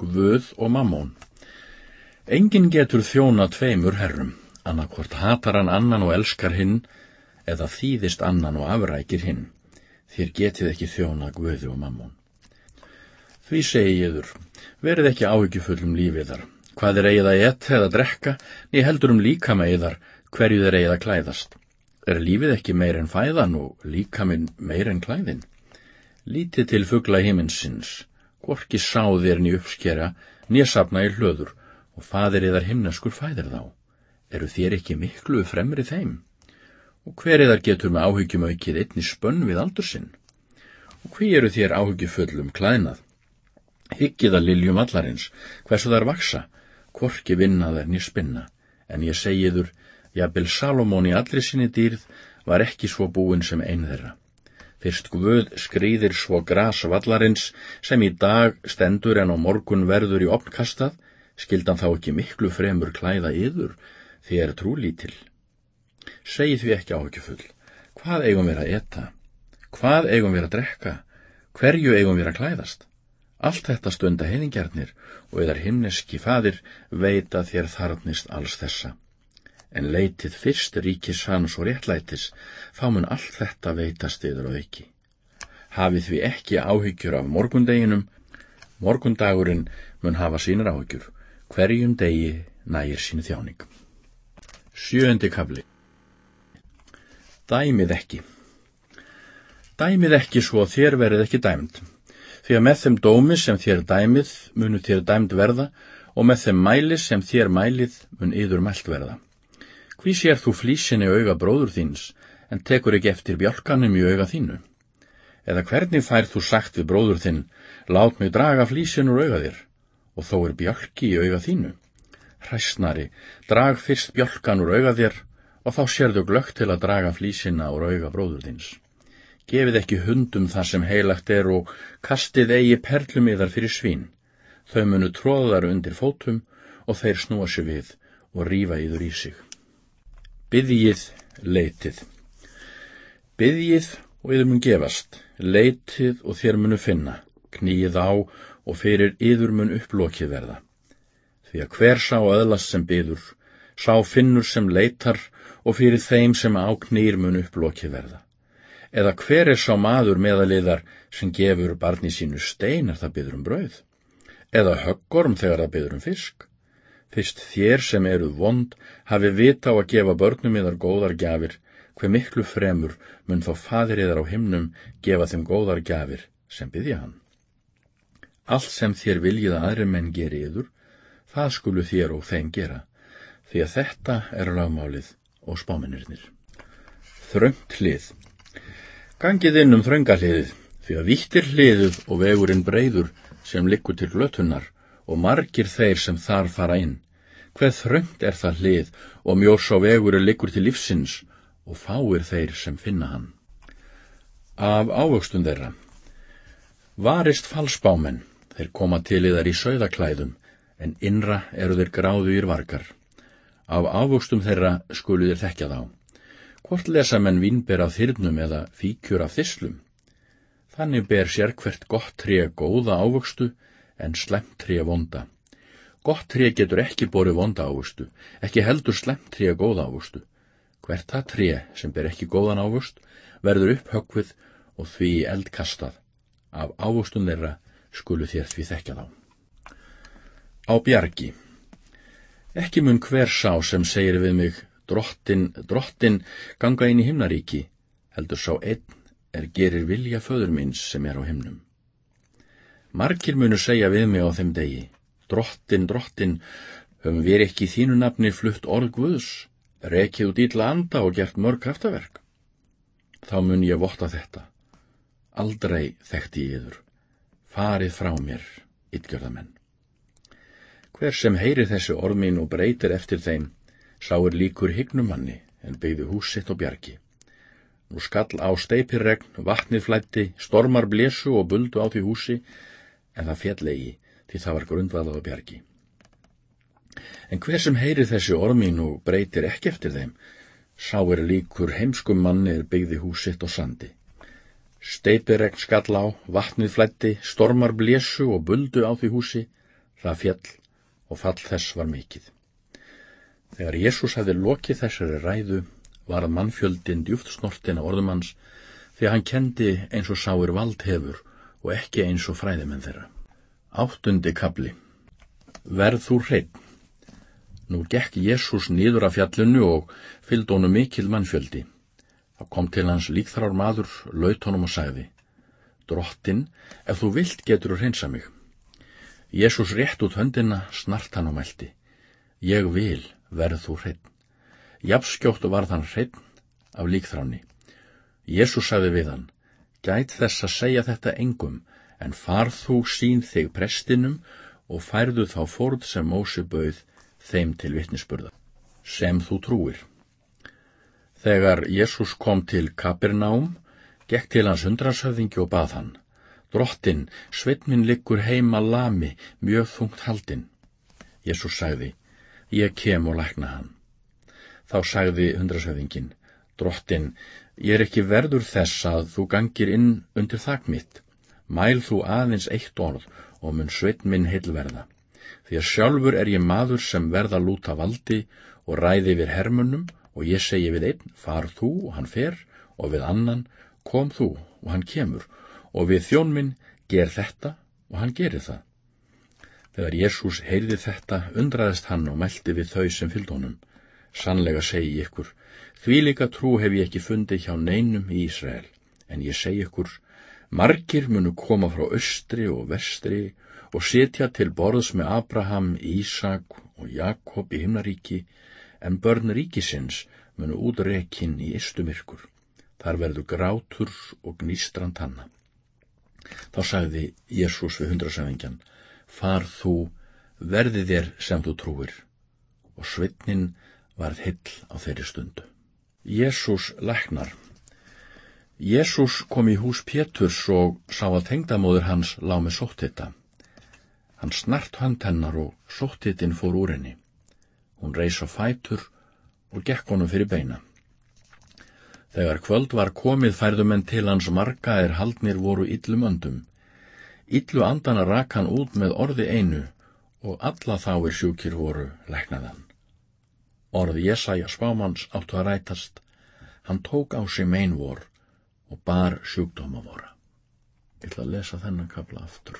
Guð og mammón Engin getur þjóna tveimur herrum, annarkvort hatar hann annan og elskar hinn, eða þýðist annan og afrækir hinn. Þér getið ekki þjóna Guði og mammón. Því segi ég þur, verið ekki áhyggjufullum lífiðar, hvað er eigið að etta eða drekka, ný heldur um líka með eðar, hverju þeir eigið að klæðast. Er lífið ekki meir en fæðan og líka minn meir en klæðin? Lítið til fuggla himinsins, hvorki sáðir ný uppskera, nýja sapna í hlöður og fadir eðar himnaskur fæðir þá. Eru þér ekki miklu fremri þeim? Og hver eðar getur með áhyggjum aukið einni spönn við aldur sinn? Og hví eru þér áhyggjufullum klæðnað? Hyggiða liljum allarins, hversu þar vaksa, hvorki vinna þær nýr spinna, en ég segiður, jafnvel Salomón í allri sinni dýrð var ekki svo búin sem ein þeirra. Fyrst Guð skrýðir svo gras vallarins sem í dag stendur en á morgun verður í opnkastað, skildan þá ekki miklu fremur klæða yður er trúlítil. Segji því ekki áhyggjufull, hvað eigum við að eta? Hvað eigum við að drekka? Hverju eigum við að klæðast? Allt þetta stunda heiðingjarnir og eðar himneski fadir veita þér þarnist alls þessa. En leitið fyrst ríkis hans og réttlætis, þá mun allt þetta veitast yfir og ekki. Hafið því ekki áhyggjur af morgundeginum, morgundagurinn mun hafa sínir áhyggjur, hverjum degi nægir sínu þjáning. Sjöndi kabli Dæmið ekki Dæmið ekki svo þér verið ekki dæmd, því að með þeim dómi sem þér dæmið munu þér dæmd verða og með þeim mæli sem þér mælið mun yður mælt verða. Hví sér þú flísinni auga bróður þíns en tekur ekki eftir bjálkanum í auga þínu? Eða hvernig fær þú sagt við bróður þinn, lát mig draga flísin úr auga þér og þó er bjálki í auga þínu? Hræsnari, drag fyrst bjálkan úr auga þér og þá sérðu glögt til að draga flísina úr auga bróður þins. Gefið ekki hundum það sem heilagt er og kastið eigi perlum í þar fyrir svín. Þau munu tróðar undir fótum og þeir snúa sér við og rífa yður í sig. Byðjið, leitið. Byðjið og yður mun gefast, leitið og þér munu finna, knýið á og fyrir yður mun upplokið verða. Því að hver sá öðlast sem byður, sá finnur sem leitar og fyrir þeim sem á knýr mun upplokið verða. Eða hver er sá maður meðaliðar sem gefur barni sínu stein er það byður um brauð? Eða höggorm þegar það byður um fisk? Fyrst þér sem eru vond hafi vita á að gefa börnum yðar góðar gjafir, hver miklu fremur mun þá fadir yðar á himnum gefa þeim góðar gjafir sem byðja hann. Allt sem þér viljið að aðri menn geri yður, það skulu þér og þeim gera, því að þetta er lagmálið og spáminirnir. Þröngt hlið Gangið inn um þröngahliðið, því að vittir hliðuð og vegurinn breyður sem likur til glötunar og margir þeir sem þar fara inn. Hveð þröngt er það hlið og mjós á vegurinn likur til lífsins og fáir þeir sem finna hann. Af ávöxtun þeirra Varist falsbámen, þeir koma til yðar í sögðaklæðum, en innra eru þeir gráðu ír vargar. Af ávöxtum þeirra skulu þeir þekkja þá. Hvort lesa menn vínber af þyrnum eða fíkjur af þislum? Þannig ber sér hvert gott tré góða ávöxtu en slemt tré vonda. Gott tré getur ekki borið vonda ávöxtu, ekki heldur slemt tré góða ávöxtu. Hvert það tré sem ber ekki góðan ávöxt verður upphöggvið og því eldkastað. Af ávöxtum þeirra skulu þér því þekka þá. Á bjargi Ekki mun hver sá sem segir við mig drottin, drottin ganga inn í himnaríki, heldur sá einn er gerir vilja föður minns sem er á himnum. Markir munu segja við mig á þeim degi, drottin, drottin, höfum við ekki þínu nafni flutt orð Guðs, rekið út ítla anda og gert mörg kraftaverk. Þá mun ég votta þetta. Aldrei þekkti ég yður. Farið frá mér, ytgjörðamenn. Hver sem heyri þessi orð mín og breytir eftir þeim, sá er líkur hygnumanni en byggði húsitt og bjargi. Nú skall á steipirregn, vatnið flætti, stormar blesu og buldu á því húsi, en það fjallegi því það var grundvalað á bjargi. En hver sem heyri þessi ormin og breytir ekki eftir þeim, sá er líkur heimskum manni er byggði húsitt og sandi. Steipiregn skall á, vatnið flætti, stormar blesu og buldu á því húsi, það fjall og fall þess var mikið. Þegar Jésús hefði lokið þessari ræðu, var að mannfjöldin djúft snortin á orðum hans því að hann kendi eins og sáir vald hefur og ekki eins og fræðimenn þeirra. Áttundi kabli Verð þú hreinn. Nú gekk Jésús nýður af fjallinu og fylgd honum mikil mannfjöldi. Það kom til hans líkþrár maður, laut honum og sagði Drottin, ef þú vilt getur þú hreinsa mig. Jésús rétt út höndina, snart hann á mælti. Ég vil, verð þú hreinn. Japskjóttu var þann hreinn af líkþráni. Jésús sagði við hann, gæt þess að segja þetta engum, en farð þú sín þig prestinum og færðu þá fórð sem Mósi bauð þeim til vittnisspurða, sem þú trúir. Þegar Jésús kom til Kapirnám, gekk til hans hundrashöfðingi og bað hann, drottin, sveitminn liggur heima lami, mjög þungt haldinn. Jésús sagði, ég kem og lækna hann. Þá sagði hundrasöðingin, drottin, ég er ekki verður þess að þú gangir inn undir þak mitt. Mæl þú aðeins eitt orð og mun sveit minn heilverða. Því að sjálfur er ég maður sem verða lúta valdi og ræði við hermunum og ég segi við einn, far þú og hann fer og við annan, kom þú og hann kemur og við þjón minn, ger þetta og hann gerir það. Þegar Jésús heyrði þetta, undraðist hann og meldi við þau sem fylgd honum. Sannlega segi ykkur, því líka trú hef ég ekki fundið hjá neinum í Ísrael, en ég segi ykkur, margir munu koma frá östri og vestri og setja til borðs með Abraham, Ísak og Jakob í himnaríki, en börn ríkisins munu útrekinn í istumirkur. Þar verður grátur og gnístrand hanna. Þá sagði Jésús við hundrasæfingjan, far þú, verði þér sem þú trúir, og svitnin varð hill á þeirri stundu. Jésús læknar Jésús kom í hús Péturs og sá að tengdamóður hans lág með sóttita. Hann snart hönd hennar og sóttitin fór úr henni. Hún reys á fætur og gekk honum fyrir beina. Þegar kvöld var komið færðum en til hans marga er haldnir voru yllum öndum. Yllu andana rak hann út með orði einu og alla þáir sjúkir voru læknaðan. Orð Jesaja spámanns áttu að rætast. Hann tók á sig meinvor og bar sjúkdóma vora. Ég ætla að lesa þennan kapla aftur.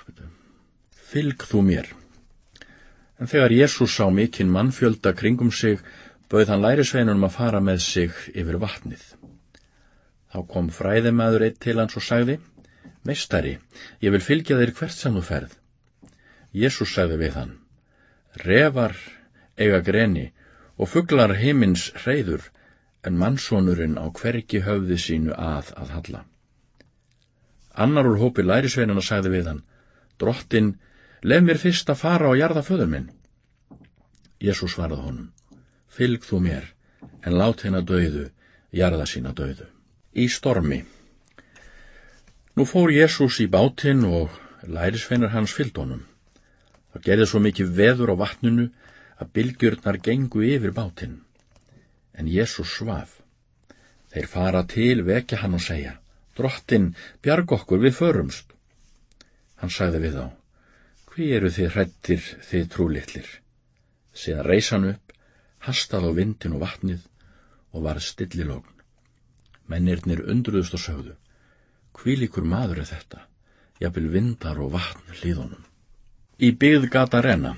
Fylg þú mér. En þegar Jésús sá mikinn mannfjölda kringum sig, bauð hann lærisveinunum að fara með sig yfir vatnið. Þá kom fræðimæður eitt til hans og sagði, Meistari, ég vil fylgja þér hvert sem þú ferð. Jésús sagði við hann, Refar eiga greni og fugglar heimins hreyður en mannsónurinn á hverki höfði sínu að að halla. Annar úr hópi lærisveinana sagði við hann, drottin, lef mér fyrst að fara og jarða föður minn. Jésús svarði honum, fylg þú mér, en lát henn að döiðu, jarða sína döiðu. Í stormi. Nú fór Jésús í bátinn og lærisveinar hans fylgd honum. Það gerði svo mikið veður á vatninu að bylgjurnar gengu yfir bátinn. En Jésús svaf. Þeir fara til vekja hann og segja, drottin, bjarg okkur við förumst. Hann sagði við þá, hví eru þið hrættir þið trúlittlir? Síðan reys hann upp, hastað á vindin og vatnið og var stillilógn. Mennirnir undruðust og sögðu, hví líkur maður er þetta? Jafnvel vindar og vatn hlýðunum. Í byggð gata renna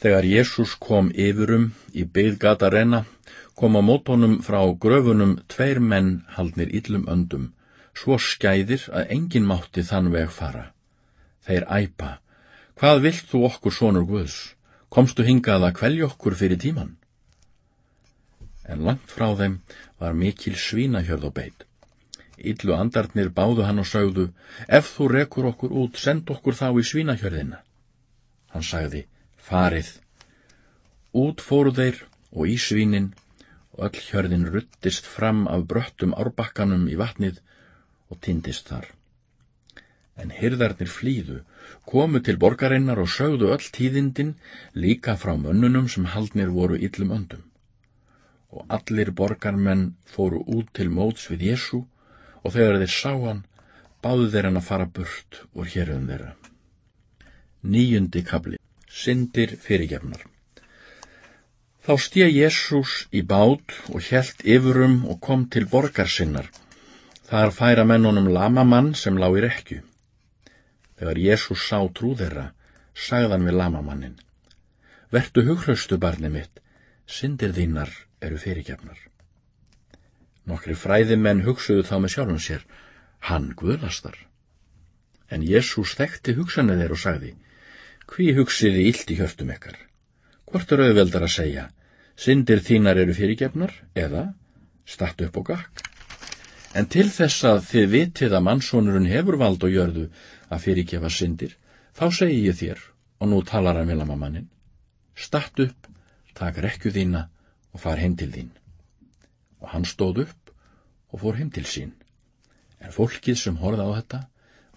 Þegar Jésús kom yfirum í byggðgata renna, kom á mótónum frá gröfunum tveir menn haldnir yllum öndum, svo skæðir að engin mátti þann veg fara. Þeir æpa, hvað vilt þú okkur sonur Guðs? Komstu hingað að kvelja okkur fyrir tíman? En langt frá þeim var mikil svínahjörð og beit. Yllu andarnir báðu hann og sögðu, ef þú rekur okkur út, send okkur þá í svínahjörðina. Hann sagði, farið. Út fóru þeir og í svínin og öll hjörðin ruttist fram af bröttum árbakkanum í vatnið og tindist þar. En hyrðarnir flýðu, komu til borgarinnar og sögðu öll tíðindin líka frá mönnunum sem haldnir voru yllum öndum. Og allir borgarmenn fóru út til móts við Jésu og þegar þeir sá hann, báðu þeir hann að fara burt úr héröðum þeirra. Níundi kabli. Sindir fyrirgefnar. Þá stið Jésús í bát og helt yfirum og kom til borgar sinnar. Þar færa mennunum lamamann sem lág í rekju. Þegar Jésús sá trú þeirra, sagðan við lamamannin. Vertu hugraustu barni mitt, sindir þínar eru fyrirgefnar. Nokkri fræðimenn hugsuðu þá með sjálfum sér, hann guðlastar. En Jésús þekkti hugsanið þeir og sagði, hví hugsiði illt í hjörtum ekkar? Hvort er auðveldar að segja, syndir þínar eru fyrirgefnar, eða statt upp og gakk? En til þess að þið vitið að mannsónurinn hefur vald og jörðu að fyrirgefa syndir, þá segi ég þér, og nú talar að vilamamannin, statt upp, tak rekju þína og far heim til þín. Og hann stóð upp og fór heim til sín. En fólkið sem horða á þetta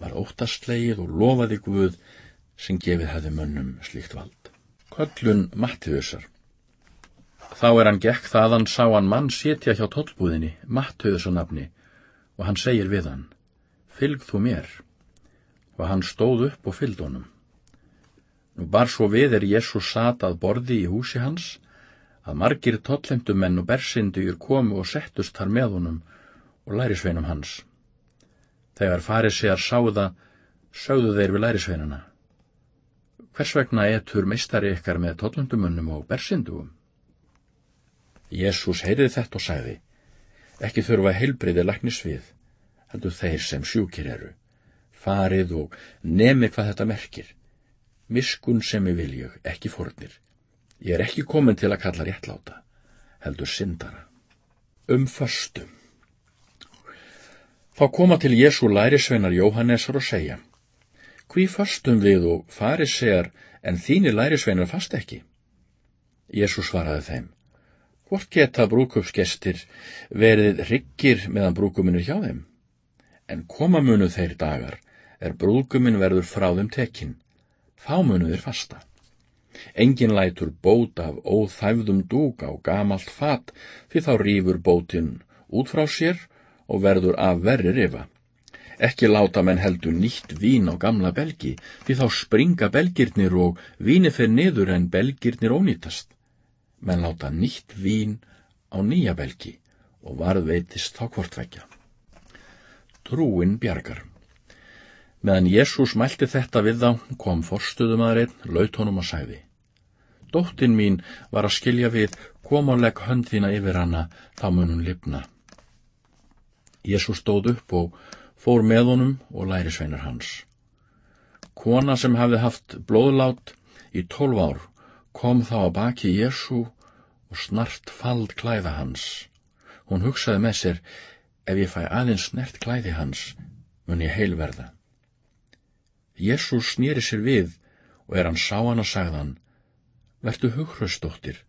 var óttastlegið og lofaði Guð sem gefið hefði mönnum slíkt vald. Köllun Mattiðusar Þá er hann gekk þaðan sá hann mann setja hjá tollbúðinni, Mattiðusar nafni, og hann segir við hann, fylg þú mér. Og hann stóð upp og fylgd honum. Nú bar svo við er Jésús sat að borði í húsi hans, að margir tollendumenn og bersindugur komu og settust þar með honum og lærisveinum hans. Þegar farið sér sáða, sögðu þeir við lærisveinuna. Hvers vegna etur meistari ykkar með tollundumunum og bersindugum? Jésús heyrið þetta og sagði, ekki þurfa heilbriði laknis við, heldur þeir sem sjúkir eru. Farið og nemi hvað þetta merkir. Miskun sem ég viljug, ekki fornir. Ég er ekki komin til að kalla réttláta, heldur syndara. Um föstum. Þá koma til Jésu lærisveinar Jóhannesar og segja, Hví fastum við og farið segjar en þínir lærisveinar fast ekki? Jésu svaraði þeim, Hvort geta brúkupsgestir verið ryggir meðan brúkuminn er hjá þeim? En koma munu þeir dagar, er brúkuminn verður frá þeim tekinn, þá munu þeir fasta. Engin lætur bót af óþæfðum dúk á gamalt fat, því þá rýfur bótinn út frá sér og verður af verri rifa. Ekki láta menn heldur nýtt vín á gamla belgi, því þá springa belgirnir og víni fer niður en belgirnir ónýtast. Menn láta nýtt vín á nýja belgi og varðveitist þá hvortvekja. Trúin bjargar. Meðan Jésús mælti þetta við þá, kom forstuðumadurinn, laut honum og sagði. Dóttin mín var að skilja við, kom og legg hönd þína yfir hana, þá mun hún lifna. Jésús stóð upp og fór með honum og lærisveinar hans. Kona sem hafði haft blóðlát í tólf ár kom þá að baki Jésu og snart fald klæða hans. Hún hugsaði með sér, ef ég fæ aðeins snert klæði hans, mun ég heilverða. Jésús snýri sér við og er hann sá hann og sagðan, vertu hughröstóttir,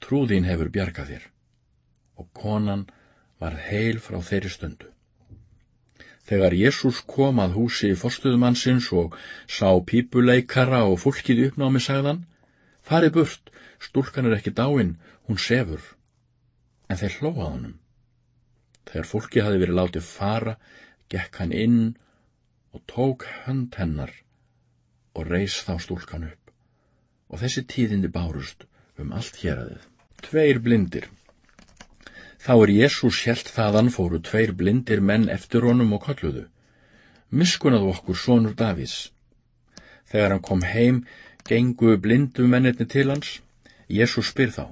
trúðín hefur bjargað þér. Og konan var heil frá þeirri stundu. Þegar Jésús kom að húsi forstuðumannsins og sá pípuleikara og fólkið uppnámi sagðan, farið burt, stúlkan er ekki dáin, hún sefur. En þeir hlóða honum. Þegar fólki hafi verið látið fara, gekk hann inn og tók hönd hennar og reys þá stúlkan upp. Og þessi tíðindi bárust um allt hér aðeð. Tveir blindir Þá er Jésús helt þaðan fóru tveir blindir menn eftir honum og kolluðu. Miskunnað okkur sonur Davís. Þegar hann kom heim, gengu blindu mennirni til hans. Jésús spyr þá.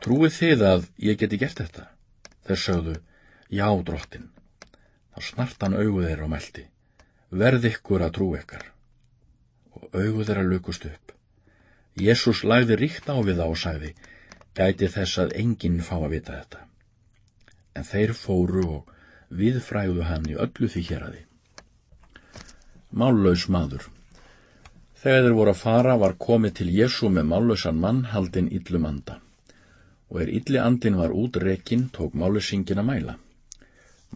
Trúið þið að ég geti gert þetta? Þeir sögðu, já drottin. Þá snart hann augu þeirra og meldi. Verð ykkur að trú ykkar. Og augu þeirra lukust upp. Jésús lagði ríkt á við það og sagði, gæti þess að enginn fá að vita þetta. En þeir fóru og viðfræðu hann í öllu því hér aði. Mállaus maður. Þegar þeir voru að fara var komið til Jésu með mállausan mann haldinn illum anda. Og er illi andin var út rekin, tók mállausingin að mæla.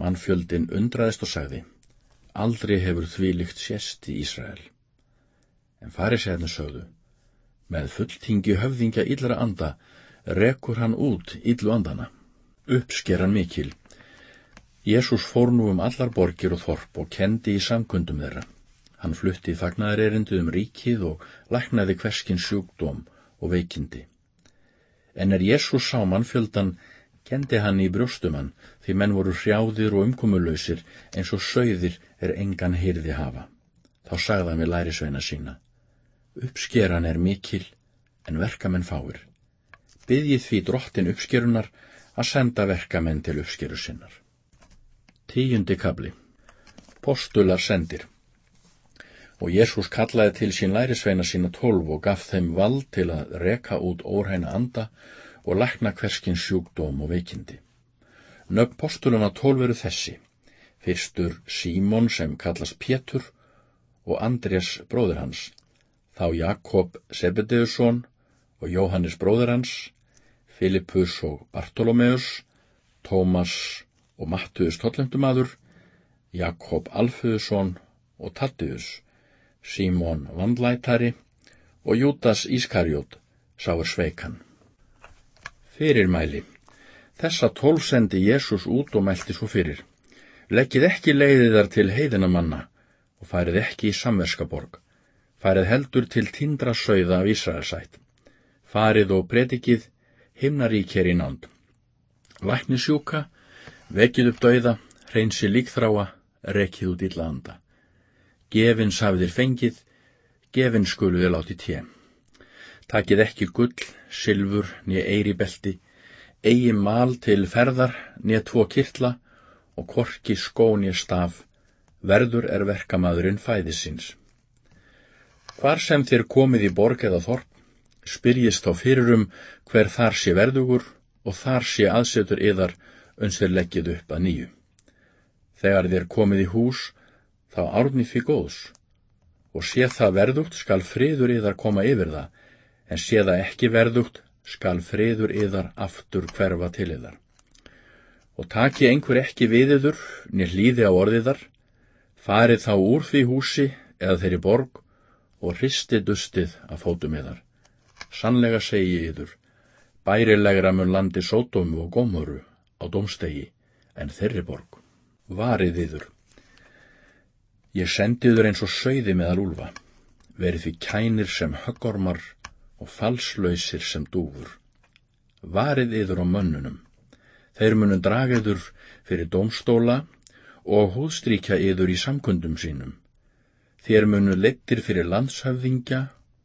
Mannfjöldin undraðist og sagði, aldrei hefur því líkt sérst í Ísrael. En farisæðinu sögðu, með fulltingi höfðingja illra anda, rekur hann út illu andana. Uppsker hann mikil. Jésús fór nú um allar borgir og þorp og kendi í samkundum þeirra. Hann flutti þagnaðar erindu um ríkið og laknaði hverskinn sjúkdóm og veikindi. En er Jésús sá mannfjöldan, kendi hann í brjóstumann því menn voru hrjáðir og umkomulöysir eins og sögðir er engan heyrði hafa. Þá sagði hann við lærisveina sína. Uppskeran er mikil en verkamenn fáir. Byðjið því drottin uppskerunar að senda verkamenn til uppskeru sinnar. Tíundi kabli Postular sendir Og Jésús kallaði til sín lærisveina sína tólf og gaf þeim vald til að reka út óræna anda og lakna hverskinn sjúkdóm og veikindi. Nögg postuluna tólf eru þessi. Fyrstur Símon sem kallast Pétur og Andrés bróður hans. Þá Jakob Sebedeusson og Jóhannes bróður hans, Filippus og Bartolomeus, Tómas og Mattuðus tollendumadur, Jakob Alföðusson og Tattius, Símon Vandlætari og Jútas Ískarjót sáur sveikan. Fyrirmæli. Þessa tólf sendi Jésús út og mælti svo fyrir. Leggið ekki leiðiðar til heiðina manna og farið ekki í samverskaborg. Farið heldur til tindra sögða af Ísraelsætt. Farið og predikið himnaríkjer í nánd. Lækni sjúka, vekið upp dauða, hreinsi líkþráa, rekið út illa anda. Gefins hafið þér fengið, gefins skulu þér látið tjém. Takið ekki gull, sylfur, nýja eiri belti, eigi mal til ferðar, nýja tvo kirtla og korki skó nýja staf, verður er verkamaðurinn fæðisins. Hvar sem þér komið í borg eða þorp, spyrjist þá fyrirum hver þar sé verðugur og þar sé aðsetur yðar uns þér leggið upp að nýju. Þegar þér komið í hús, þá árni því góðs, og sé það verðugt skal friður yðar koma yfir það, en sé það ekki verðugt skal friður yðar aftur hverfa til yðar. Og taki einhver ekki við yður, nýr hlýði á orðiðar, farið þá úr því húsi eða þeirri borg og hristi dustið að fótum yðar. Sannlega segi yður, bærilegra mun landi sótómu og gómuru á domstegi en þeirri borg. Varið yður. Ég sendi yður eins og sögði meðal úlfa, verið því kænir sem höggormar og falslausir sem dúfur. Varið yður á mönnunum. Þeir munum draga yður fyrir domstóla og húðstríkja yður í samkundum sínum. Þér munu leittir fyrir landshöfðingja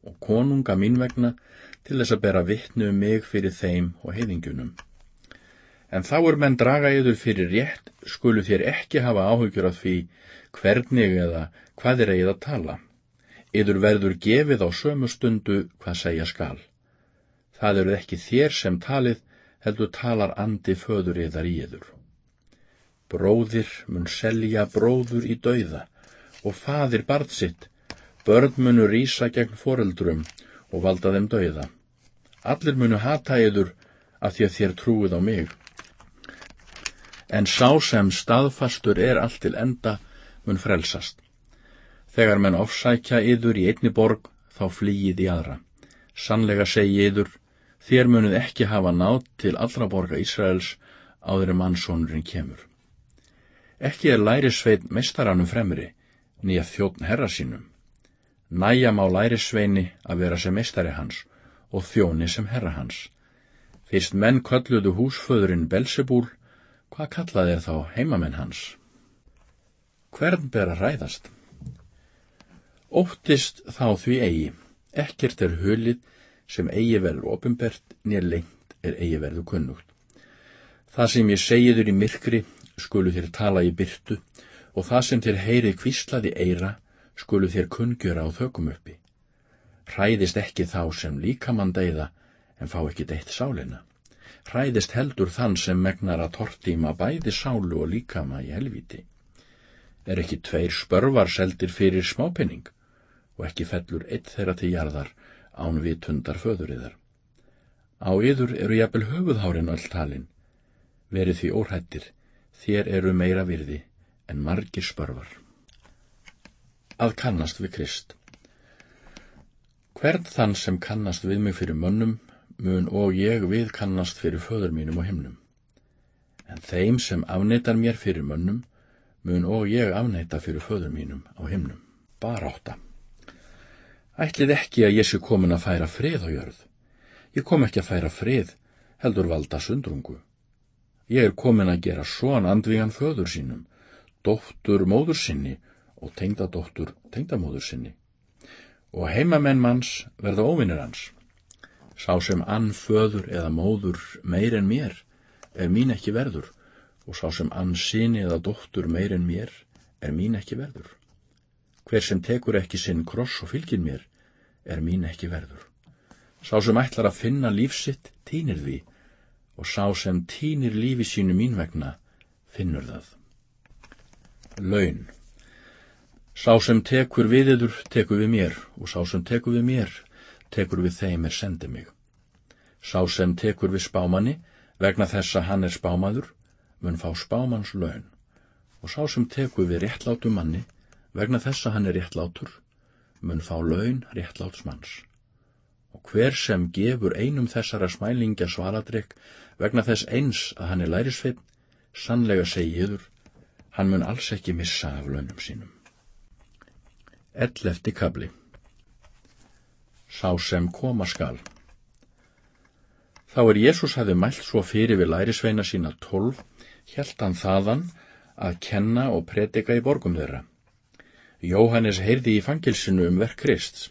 og konunga mín vegna til þess að bera vittnu um mig fyrir þeim og heiðingunum. En þá er menn draga yður fyrir rétt, skulu þér ekki hafa áhugjur af því hvernig eða hvað er eigið að tala. Yður verður gefið á sömu stundu hvað segja skal. Það eru ekki þér sem talið, heldur talar andi föður yðar í yður. Bróðir mun selja bróður í dauða og fadir barð sitt, börn munu rýsa gegn foreldrum og valda þeim dauða. Allir munu hata yður af því að þér trúið á mig. En sá sem staðfastur er allt til enda mun frelsast. Þegar menn ofsækja yður í einni borg, þá flýið í aðra. Sannlega segi yður, þér munuð ekki hafa nátt til allra borga Ísraels áður en mannsónurinn kemur. Ekki er lærisveit mestaranum fremri, nýja þjóttn herra sínum. Næja má lærisveini að vera sem mestari hans og þjóni sem herra hans. Fyrst menn kölluðu húsföðurinn Belsebúl, hvað kallaði þá heimamenn hans? Hvern ber að ræðast? Óttist þá því eigi, ekkert er hulið sem eigi verður ofinbert, nér lengt er eigi verður kunnugt. Það sem ég segiður í myrkri, skulu þér tala í byrtu, og það sem þér heyri kvíslaði eira skulu þér kungjöra á þökum uppi. Hræðist ekki þá sem líkamann deyða en fá ekki deitt sálina. Hræðist heldur þann sem megnar að tortíma bæði sálu og líkama í helviti. Er ekki tveir spörvar seldir fyrir smápenning og ekki fellur eitt þeirra til jarðar án vitundar föðuriðar. Á yður eru jafnvel höfuðhárin öll talin. Verið því óhættir, þér eru meira virði en margir spörvar. Að kannast við Krist Hvern þann sem kannast við mig fyrir mönnum, mun og ég við kannast fyrir föður mínum og himnum. En þeim sem afneitar mér fyrir mönnum, mun og ég afneita fyrir föður mínum á himnum. Baráta. Ætlið ekki að ég sé komin að færa frið á jörð. Ég kom ekki að færa frið, heldur valda sundrungu. Ég er komin að gera svon andvígan föður sínum, dóttur móður sinni og tengdadóttur tengdamóður sinni og heimamenn manns verða óvinnir hans. Sá sem ann föður eða móður meir en mér er mín ekki verður og sá sem ann sinni eða dóttur meir en mér er mín ekki verður. Hver sem tekur ekki sinn kross og fylgir mér er mín ekki verður. Sá sem ætlar að finna lífsitt týnir því og sá sem týnir lífi sínu mín vegna finnur það. Laun Sá sem tekur við yður, tekur við mér, og sá sem tekur við mér, tekur við þeim er sendi mig. Sá sem tekur við spámanni, vegna þess að hann er spámaður, mun fá spámanns laun, og sá sem tekur við réttlátu manni, vegna þess að hann er réttlátur, mun fá laun réttláts manns. Og hver sem gefur einum þessara smælingja svaradrykk, vegna þess eins að hann er lærisveinn, sannlega segiður, hann mun alls ekki missa af launum sínum. Ellefti kabli Sá sem koma skal Þá er Jésús hafði mælt svo fyrir við lærisveina sína tólf, hjælt hann þaðan að kenna og predika í borgum þeirra. Jóhannes heyrði í fangilsinu um verk Krist,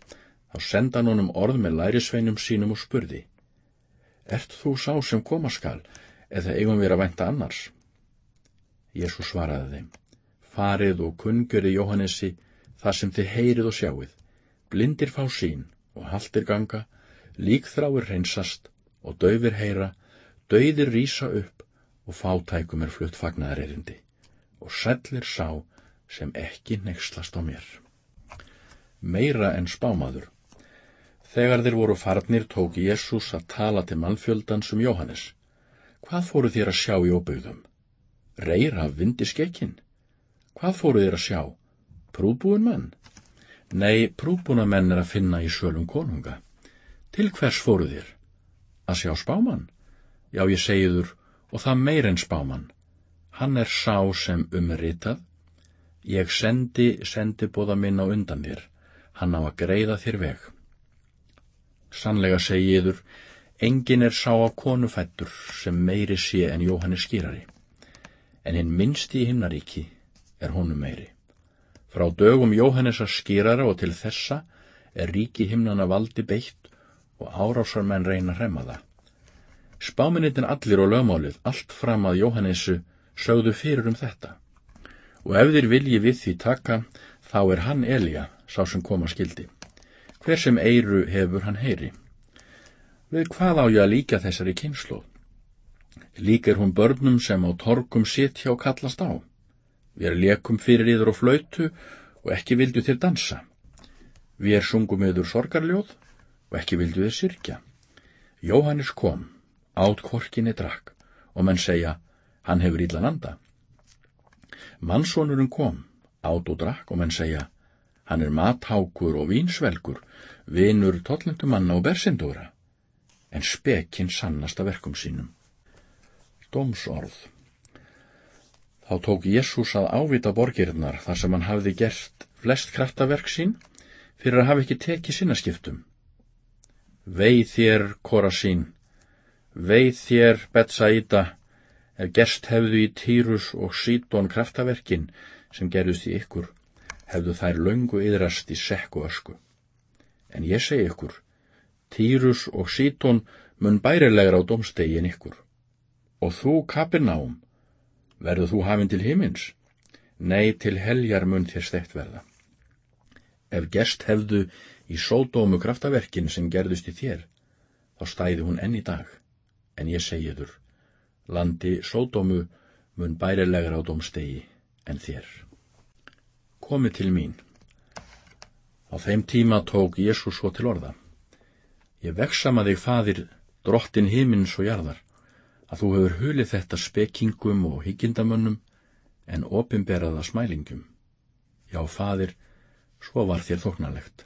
þá senda hann honum orð með lærisveinum sínum og spurði. Ert þú sá sem koma skal, eða eigum við að vænta annars? Jésús svaraði þeim. Farið og kungjörði Jóhannesi það sem þið heyrið og sjáið, blindir fá sín og haldir ganga, líkþráir reynsast og döfir heyra, döðir rýsa upp og fátækum er flutt fagnaðarerindi og sellir sá sem ekki nexlast á mér. Meira en spámaður. Þegar þeir voru farnir tók Jésús að tala til mannfjöldans um Jóhannes. Hvað fóru þér að sjá í óbyggðum? Reyra vindi skekkin? Hvað fóru þér að sjá? Prúbúin menn? Nei, prúbúna menn er að finna í sölum konunga. Til hvers fóru þér? Að sjá spáman? Já, ég segiður, og það meir en spáman. Hann er sá sem umritað. Ég sendi, sendi bóða minn á undan þér. Hann á að greiða þér veg. Sannlega segiður, engin er sá á konufættur sem meiri sé en Jóhannes skýrari. En hinn minnsti í himnaríki er honum meiri. Frá dögum Jóhannesar skýrara og til þessa er ríki himnana valdi beitt og árásarmenn reyna hremma það. Spáminnitin allir og lögmálið allt fram að Jóhannesu sögðu fyrir um þetta. Og ef þeir vilji við því taka, þá er hann Elja, sá sem koma skildi. Hver sem eiru hefur hann heyri. Við hvað á ég að líka þessari kynslu? Lík er hún börnum sem á torgum sitja og kallast á. Við lekum fyrir yður og flautu og ekki vildu þér dansa. Við sungum yður sorgarljóð og ekki vildu þér sirkja. Jóhannes kom, átt korkinni drakk og menn segja, hann hefur íllan anda. Mannsónurinn kom, átt og drakk og menn segja, hann er mathákur og vínsvelgur, vinur tollendum manna og bersindóra, en spekinn sannasta verkum sínum. Dómsorð Þá tók Jésús að ávita borgirinnar þar sem hann hafði gert flest kraftaverk sín fyrir að hafa ekki tekið sinnaskiptum. Veið þér, kora sín, veið þér, Betsaíta, ef gerst hefðu í Týrus og Sítón kraftaverkin sem gerðust í ykkur, hefðu þær löngu yðrast í sekk og ösku. En ég segi ykkur, Týrus og Sítón mun bærilegra á domstegin ykkur. Og þú, Kapernaum, verður þú hafinn til himins. Nei, til heljar mun þér stekt verða. Ef gest hefðu í sódómu kraftaverkin sem gerðust í þér, þá stæði hún enn í dag. En ég segi þur, landi sódómu mun bærilegra á dómstegi en þér. Komi til mín. Á þeim tíma tók Jésús svo til orða. Ég veksama þig, fadir, drottin himins og jarðar, að þú hefur hulið þetta spekingum og hyggindamönnum en opimberað að smælingum. Já, fadir, svo var þér þóknarlegt.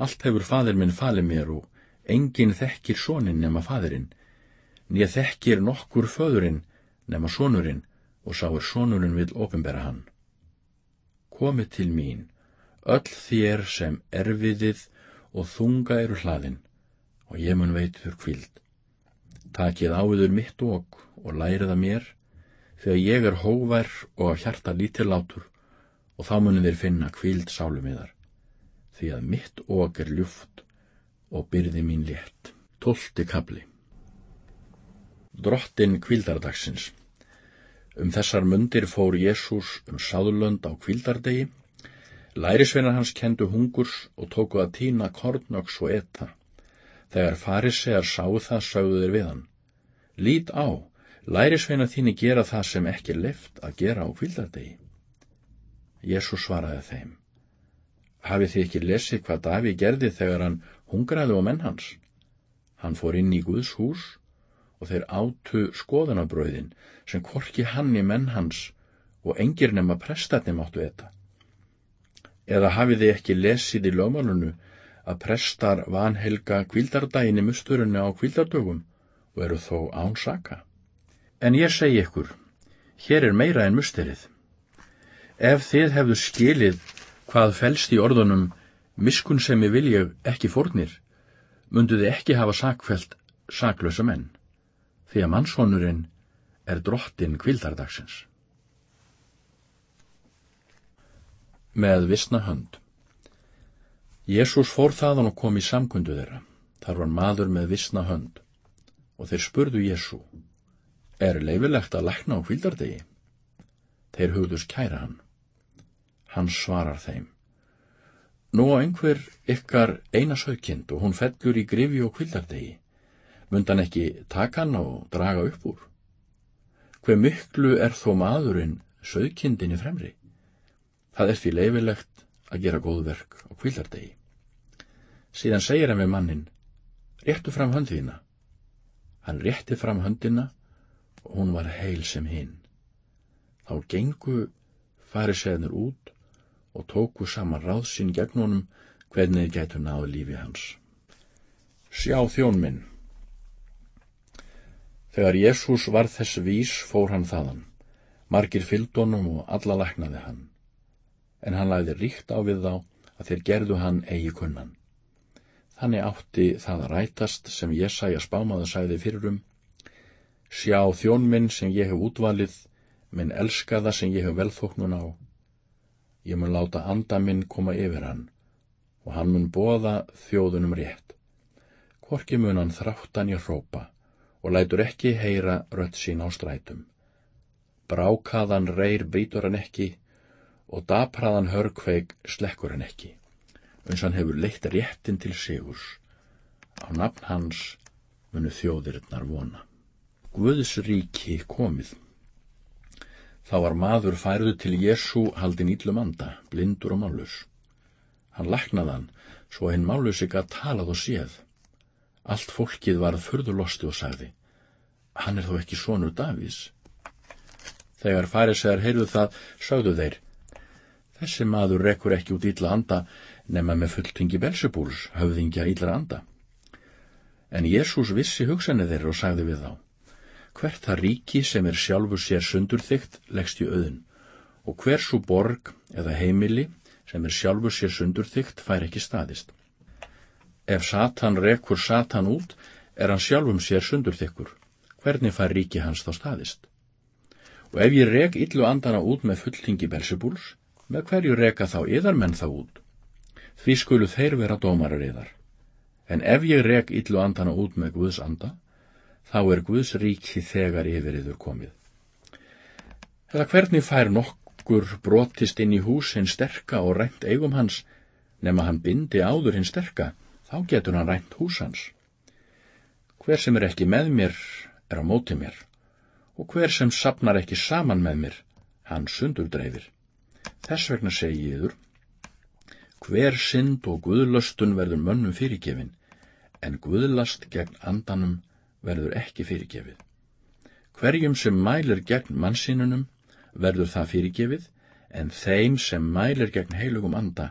Allt hefur fadir minn falið mér og enginn þekkir sónin nema fadirinn, nýja þekkir nokkur föðurinn nema sónurinn og sáur sónurinn vil opinbera hann. Komið til mín, öll þér sem erfiðið og þunga eru hlaðin og ég mun veitur kvild. Takið áður mitt okk og læriða mér, þegar ég er hóvær og af hjarta lítillátur og þá munum þér finna kvild sálumiðar, því að mitt okk er ljúft og byrði mín létt. Tólti kabli Drottin kvildardagsins Um þessar mundir fór Jésús um sáðlönd á kvildardegi. Lærisveinar hans kendu hungurs og tóku að týna kornöks og etta. Þegar farisegar sáu það, sögðu þeir við hann. Lít á, lærisveinar þínu gera það sem ekki left að gera á kvildardegi. Jésús svaraði þeim. Hafið þið ekki lesið hvað Daví gerði þegar hann hungraði á menn hans? Hann fór inn í Guðs hús og þeir átu skoðanabröðin sem korki hann í menn hans og engir nema prestatni máttu þetta. Eða hafið þið ekki lesið í lögmálunu að prestar vanhelga kvildardaginn í musturinu á kvildardögum og eru þó ánsaka. En ég segi ykkur, hér er meira en musterið. Ef þið hefðu skilið hvað felst í orðunum miskun sem ég vilja ekki fórnir, mundu þið ekki hafa sakfælt saklösa menn því að mannsónurinn er drottin kvildardagsins. Með vissna hönd Jésús fór þaðan og kom í samkundu þeirra. Þar var maður með vissna hönd og þeir spurðu Jésú Er leifilegt að lækna á kvildardegi? Þeir hugðust kæra hann. Hann svarar þeim. Nú á einhver ykkar eina sögkind og hún fellur í grifi og kvildardegi Mund hann ekki taka hann og draga upp úr? Hver miklu er þó maðurinn sögkindinni fremri? Það er því leifilegt að gera góð verk á kvildardegi. Síðan segir hann við mannin, réttu fram höndina. Hann rétti fram höndina og hún var heil sem hinn. Þá gengu fariseðnir út og tóku saman ráðsinn gegn honum hvernig þeir gætu náðu lífi hans. Sjá þjón minn, Þegar Jésús var þess vís fór hann þaðan. Margir fyldunum og alla læknaði hann. En hann lagði ríkt á við þá að þeir gerðu hann eigi kunnan. Þannig átti það að rætast sem Jésaja spámaða sæði fyrir um. Sjá þjón minn sem ég hef útvalið, minn elskaða sem ég hef velþóknun á. Ég mun láta anda minn koma yfir hann og hann mun bóða þjóðunum rétt. Hvorki mun hann þráttan ég hrópa og lætur ekki heyra rött sín á strætum. Brákaðan reyr brítur hann ekki og dapraðan hörkveig slekkur hann ekki, eins hann hefur leitt réttin til sigurs. Á nafn hans munu þjóðirinnar vona. Guðs ríki komið. Þá var maður færðu til Jésu haldin íllum anda, blindur og málus. Hann laknaðan, svo hinn málus ekki að talað og séð. Allt fólkið varð furðulosti og sagði, hann er þó ekki sonur Davís. Þegar færisegar heyrðu það, sögðu þeir, þessi maður rekkur ekki út ítla anda nema með fulltingi Belsebúls, höfðingja ítla anda. En Jésús vissi hugsanir þeirra og sagði við þá, hvert það ríki sem er sjálfu sér sundurþygt leggst í auðin, og hver svo borg eða heimili sem er sjálfu sér sundurþygt fær ekki staðist. Ef Satan rekur Satan út, er hann sjálfum sér sundurþykkur. Hvernig fær ríki hans þá staðist? Og ef ég rek illu andana út með fulltingi Belsebúls, með hverju reka þá yðarmenn þá út? Því skulu þeir vera dómarar yðar. En ef ég rek illu andana út með Guðs anda, þá er Guðs ríki þegar yfir yður komið. Eða hvernig fær nokk nokkur brotist inn í hús hinn sterka og rænt eigum hans, nema hann bindi áður hinn sterka, þá getur hann rænt hús hans. Hver sem er ekki með mér er á móti mér, og hver sem sapnar ekki saman með mér, hann sundur dreifir. Þess vegna segi ég yður, hver synd og guðlöstun verður mönnum fyrirgefin, en guðlast gegn andanum verður ekki fyrirgefið. Hverjum sem mælir gegn mannsinunum verður það fyrirgefið, en þeim sem mælir gegn heilugum anda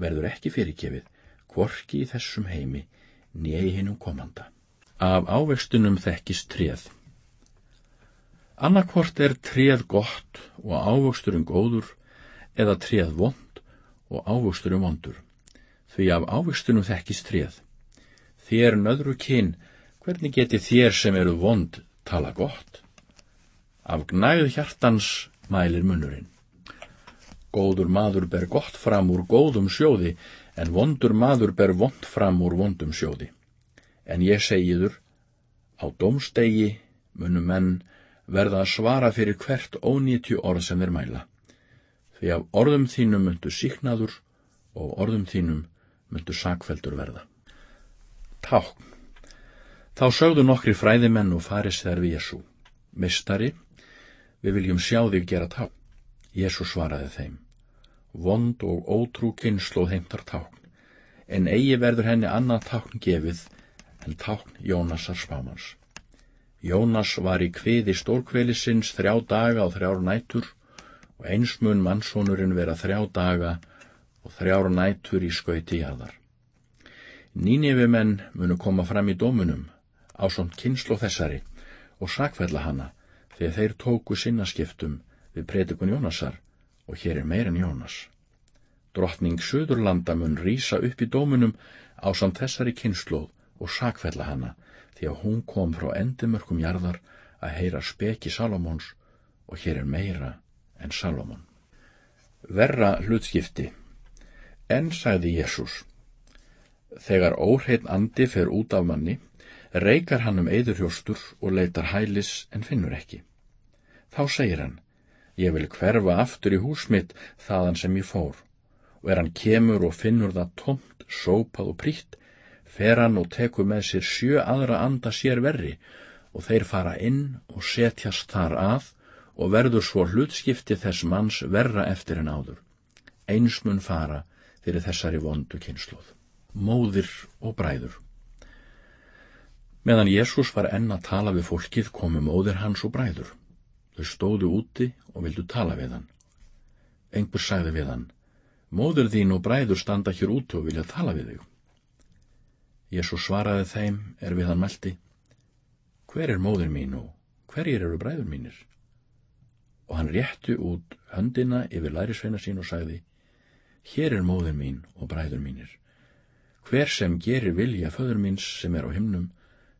verður ekki fyrirgefið, kvorki í þessum heimi, njei hinnum komanda. Af ávextunum þekkist tréð. Annarkvort er tréð gott og ávöxturinn góður, eða tréð vond og ávöxturinn vondur. Því af ávöxtunum þekkist tréð. Þér nöðru kyn, hvernig geti þér sem eru vond tala gott? Af gnæð hjartans mælir munnurinn. Góður maður ber gott fram úr góðum sjóði, en vondur maður ber vond fram úr vondum sjóði. En ég segiður, á domstegi munum menn verða að svara fyrir hvert ónýtju orð sem þeir mæla. Því af orðum þínum myndu síknaður og orðum þínum myndu sakveldur verða. Tákn. Þá sögðu nokkri fræðimenn og faris þegar við Jésu. Mistari, við viljum sjá þig gera tákn. Jésu svaraði þeim. Vond og ótrú kynnslóð heimtar tákn, en eigi verður henni annað tákn gefið en tákn Jónasar spámans. Jónas var í kviði stórkvelisins þrjá daga og þrjár nætur og einsmun mannsónurinn vera þrjá daga og þrjár nætur í skauti jarðar. Nínifi menn munu koma fram í dómunum á svont kynslu þessari og sakfella hana þegar þeir tóku sinnaskiptum við predikun Jónasar og hér er meirinn Jónas. Drottning Suðurlanda mun rýsa upp í dómunum á samt þessari kynsluð og sakfella hana því að hún kom frá endimörkum jarðar að heyra speki Salomons og hér er meira en Salomon. Verra hlutskipti. En sagði Jésús, þegar óhreitn andi fer út af manni, reykar hann um eðurhjóstur og leitar hælis en finnur ekki. Þá segir hann, ég vil hverfa aftur í hús mitt þaðan sem ég fór, og er hann kemur og finnur það tomt, sópað og prítt, fer hann og tekur með sér sjö aðra anda sér verri og þeir fara inn og setjast þar að og verður svo hlutskipti þess manns verra eftir en áður. Eins mun fara fyrir þessari vondu kynsluð. Móðir og bræður. Meðan Jésús var enn að tala við fólkið komu móðir hans og bræður. Þau stóðu úti og vildu tala við hann. Engur sagði við hann, móður þín og bræður standa hér úti og vilja tala við þig. Jésús svaraði þeim er við hann meldi, hver er móður mín og hverjir eru bræður mínir? Og hann rétti út höndina yfir lærisveina sín og sagði, hér er móður mín og bræður mínir. Hver sem gerir vilja föður míns sem er á himnum,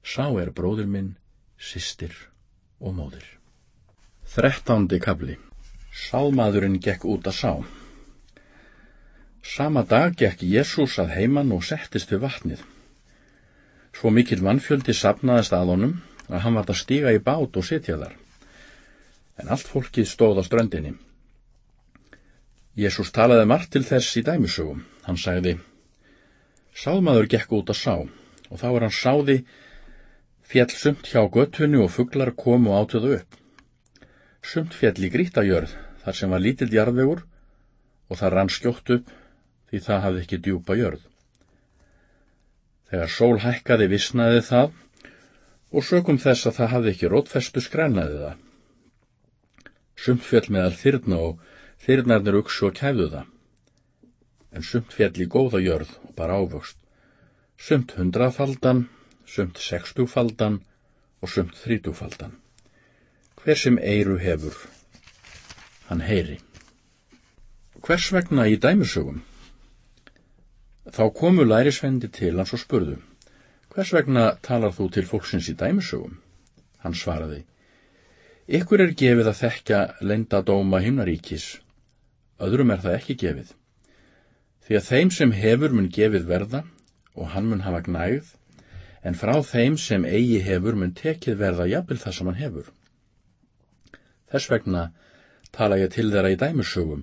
sá er bróður minn, systir og móður. Þrettándi kabli Sámaðurinn gekk út að sá. Sama dag gekk Jésús að heiman og settist við vatnið. Svo mikill mannfjöldi sapnaðist að honum að hann vart að stíga í bát og sitja þar. En allt fólkið stóð á ströndinni. Jésús talaði margt til þess í dæmisögum. Hann sagði, Sámaður gekk út að sá og þá er hann sáði fjall sumt hjá göttunni og fugglar komu átöðu upp. Sumt fjall í grítajörð þar sem var lítill jarðvegur og það rann skjótt upp því það hafði ekki djúpa jörð. Þegar sól hækkaði visnaði það og sökum þess að það hafði ekki rótfestu skrænaði það. Sumt fjall meðal þyrna og þyrnarnir uksu og kæfðu það. En sumt fjall í góða jörð og bara ávöxt. Sumt hundrafaldan, sumt sextúfaldan og sumt þrítúfaldan. Hver sem eiru hefur, hann heyri. Hvers vegna í dæmisögum? Þá komu lærisvendi til hans og spurðu, hvers vegna talar þú til fólksins í dæmisögum? Hann svaraði, ykkur er gefið að þekka lendadóma himnaríkis, öðrum er það ekki gefið. Því að þeim sem hefur mun gefið verða og hann mun hafa gnægð, en frá þeim sem eigi hefur mun tekið verða jafnvel það sem hann hefur. Þess vegna tala ég til þeirra í dæmusögum,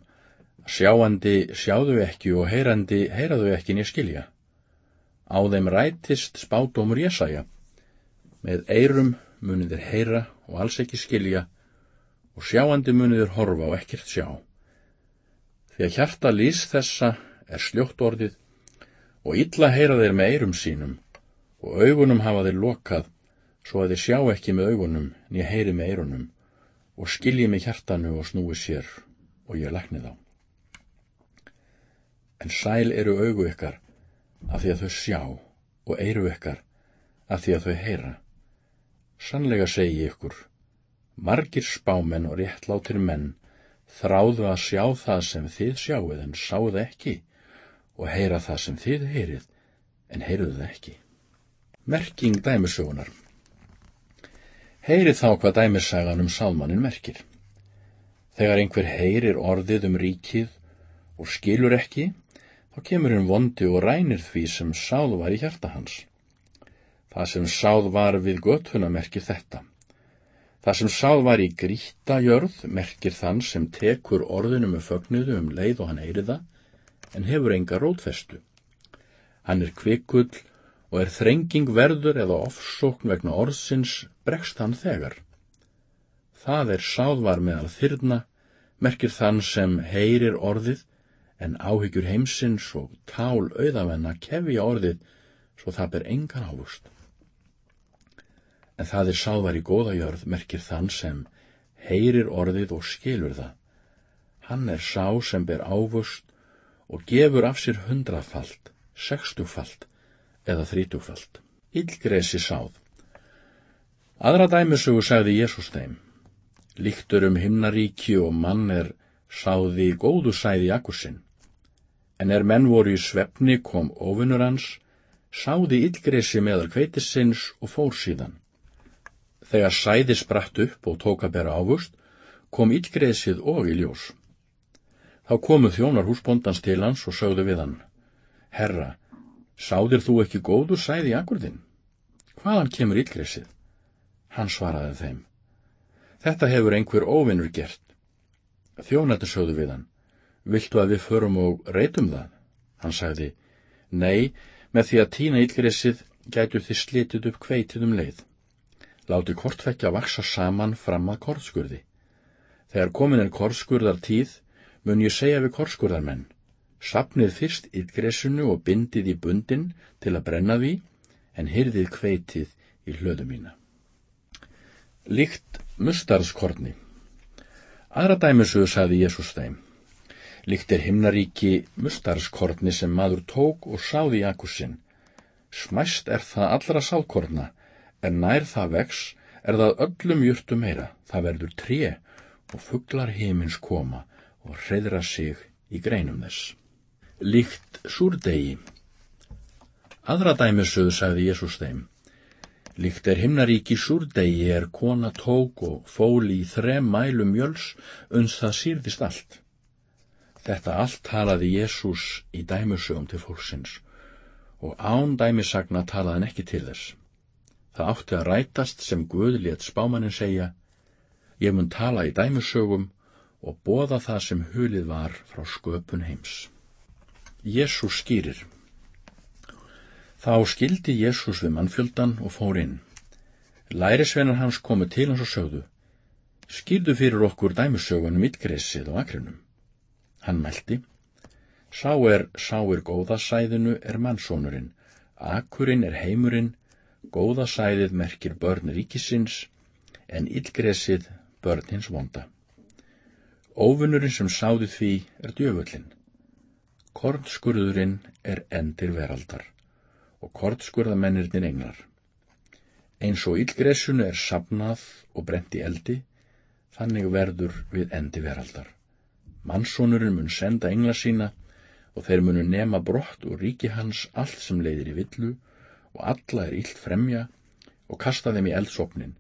sjáandi sjáðu ekki og heyrandi heyraðu ekki nýja skilja. Á þeim rætist spátumur Jésaja. Með eirum munið þeir heyra og alls ekki skilja og sjáandi munið þeir horfa og ekkert sjá. Því að hjarta lýs þessa er sljótt orðið og illa heyra þeir með eirum sínum og augunum hafa þeir lokað svo að þeir sjá ekki með augunum nýja heyri með eirunum og skilji með hjartanu og snúi sér og ég lakni þá. En sæl eru augu ykkar af því að þau sjá og eiru ykkar af því að þau heyra. Sannlega segi ykkur, margir spámenn og réttlátir menn þráðu að sjá það sem þið sjáuð en sáðu ekki og heyra það sem þið heyrið en heyruðu það ekki. Merking dæmisögunar Heyrið þá hvað dæmissagan um sálmannin merkir. Þegar einhver heyrir orðið um ríkið og skilur ekki, þá kemur hinn vondi og rænir því sem sáð var í hjarta hans. Það sem sáð var við göttuna merkir þetta. Það sem sáð var í gríta jörð merkir þann sem tekur orðinu með fögnuðu um leið og hann eiriða, en hefur enga rótfestu. Hann er kvikull og er þrenging verður eða ofsókn vegna orðsins bregst hann þegar. Það er sáðvar meðal þyrna, merkir þann sem heyrir orðið en áhyggjur heimsins og tál auðavenna kefja orðið svo það ber engan ávust. En það er sáðvar í góðajörð merkir þann sem heyrir orðið og skilur það. Hann er sá sem ber ávust og gefur af sér hundrafalt, sextufalt eða þrítufalt. Ílgresi sáð. Aðra dæmisugu sagði Jésús þeim. Líktur um himnaríki og mann er sáði góðu sæði akkursinn en er menn voru í svefni kom ofunur hans, sáði yllgresi meðal kveitisins og fór síðan. Þegar sæði spratt upp og tók að bera ávust, kom yllgresið og í ljós. Þá komu þjónar húsbóndans til hans og sögðu við hann, Herra, sáðir þú ekki góðu sæði í akkurðin? Hvaðan kemur yllgresið? Hann svaraði þeim, Þetta hefur einhver óvinnur gert. Þjónættu sögðu við hann, viltu að við förum og reytum það? Hann sagði, nei, með því að tína yllgressið gætu þið slitið upp kveitið um leið. Láti kortfekja vaksa saman fram að kortskurði. Þegar komin er kortskurðar tíð, mun ég segja við kortskurðarmenn, sapnið fyrst yllgressinu og bindið í bundin til að brenna því, en hyrðið kveitið í hlöðu mína. Líkt mustarðskorni. Aðra dæmisuðu sagði Jésús þeim. Líkt er himnaríki mustarskorni sem maður tók og sáði í akkursinn. Smæst er það allra sákorna, en nær það vex er það öllum júrtum meira. Það verður tré og fugglar heimins koma og hreðra sig í greinum þess. Líkt súrdegi. Aðra dæmisuðu sagði Jésús þeim. Líkt er himnaríki súrdegi er kona tók og fóli í þrem mælum mjöls uns það sýrðist allt. Þetta allt talaði Jésús í dæmusögum til fólksins og án dæmisagna talaði hann ekki til þess. Það átti að rætast sem Guð létt spámanin segja, ég mun tala í dæmusögum og bóða það sem hulið var frá sköpun heims. Jésús skýrir. Þá skildi Jésús við mannfjöldan og fór inn. Lærisveinar hans komu til hans og sögðu, skýrdu fyrir okkur dæmusögunum yllgreysið og akrinum. Hann mælti, Sá er sáir góðasæðinu er mannsónurinn, akkurinn er heimurinn, góðasæðið merkir börn ríkisins, en illgresið börn hins vonda. Óvinnurinn sem sáði því er djöfullin. Kortskurðurinn er endir veraldar og kortskurðamennirnir englar. Eins og illgresunu er sapnað og brent í eldi, þannig verður við endi veraldar. Mannsónurinn mun senda engla sína og þeir munu nema brott og ríki hans allt sem leiðir í villu og alla er illt fremja og kasta þeim í eldsopnin.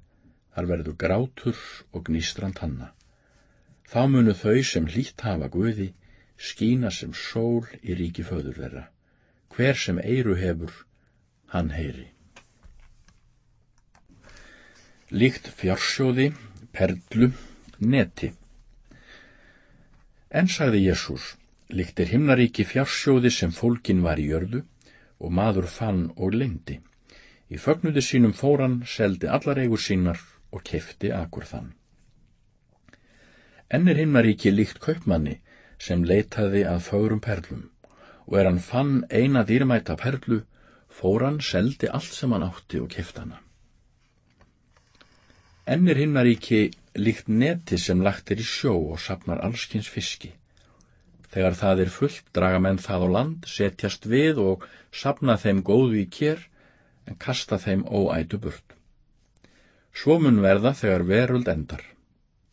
Þar verður grátur og gnístrand hanna. Þá munu þau sem hlýtt hafa guði skína sem sól í ríki föður þeirra. Hver sem eiru hefur, hann heyri. Líkt fjársjóði, perlu, neti. En sagði Jésús, líktir himnaríki fjársjóði sem fólkin var í jörðu og maður fann og lindi. Í fögnuði sínum fóran seldi allar eigur sínar og kefti akur þann. Enn er himnaríki líkt kaupmanni sem leitaði að fögrum perlum og er hann fann eina dýrmæta perlu, fór hann seldi allt sem hann átti og kefti hana. Enn er himnaríki líkt neti sem lagt er í sjó og sapnar allskins fiski. Þegar það er fullt draga menn það á land, setjast við og sapna þeim góðu í kér en kasta þeim óætu burt. Svo mun verða þegar veröld endar.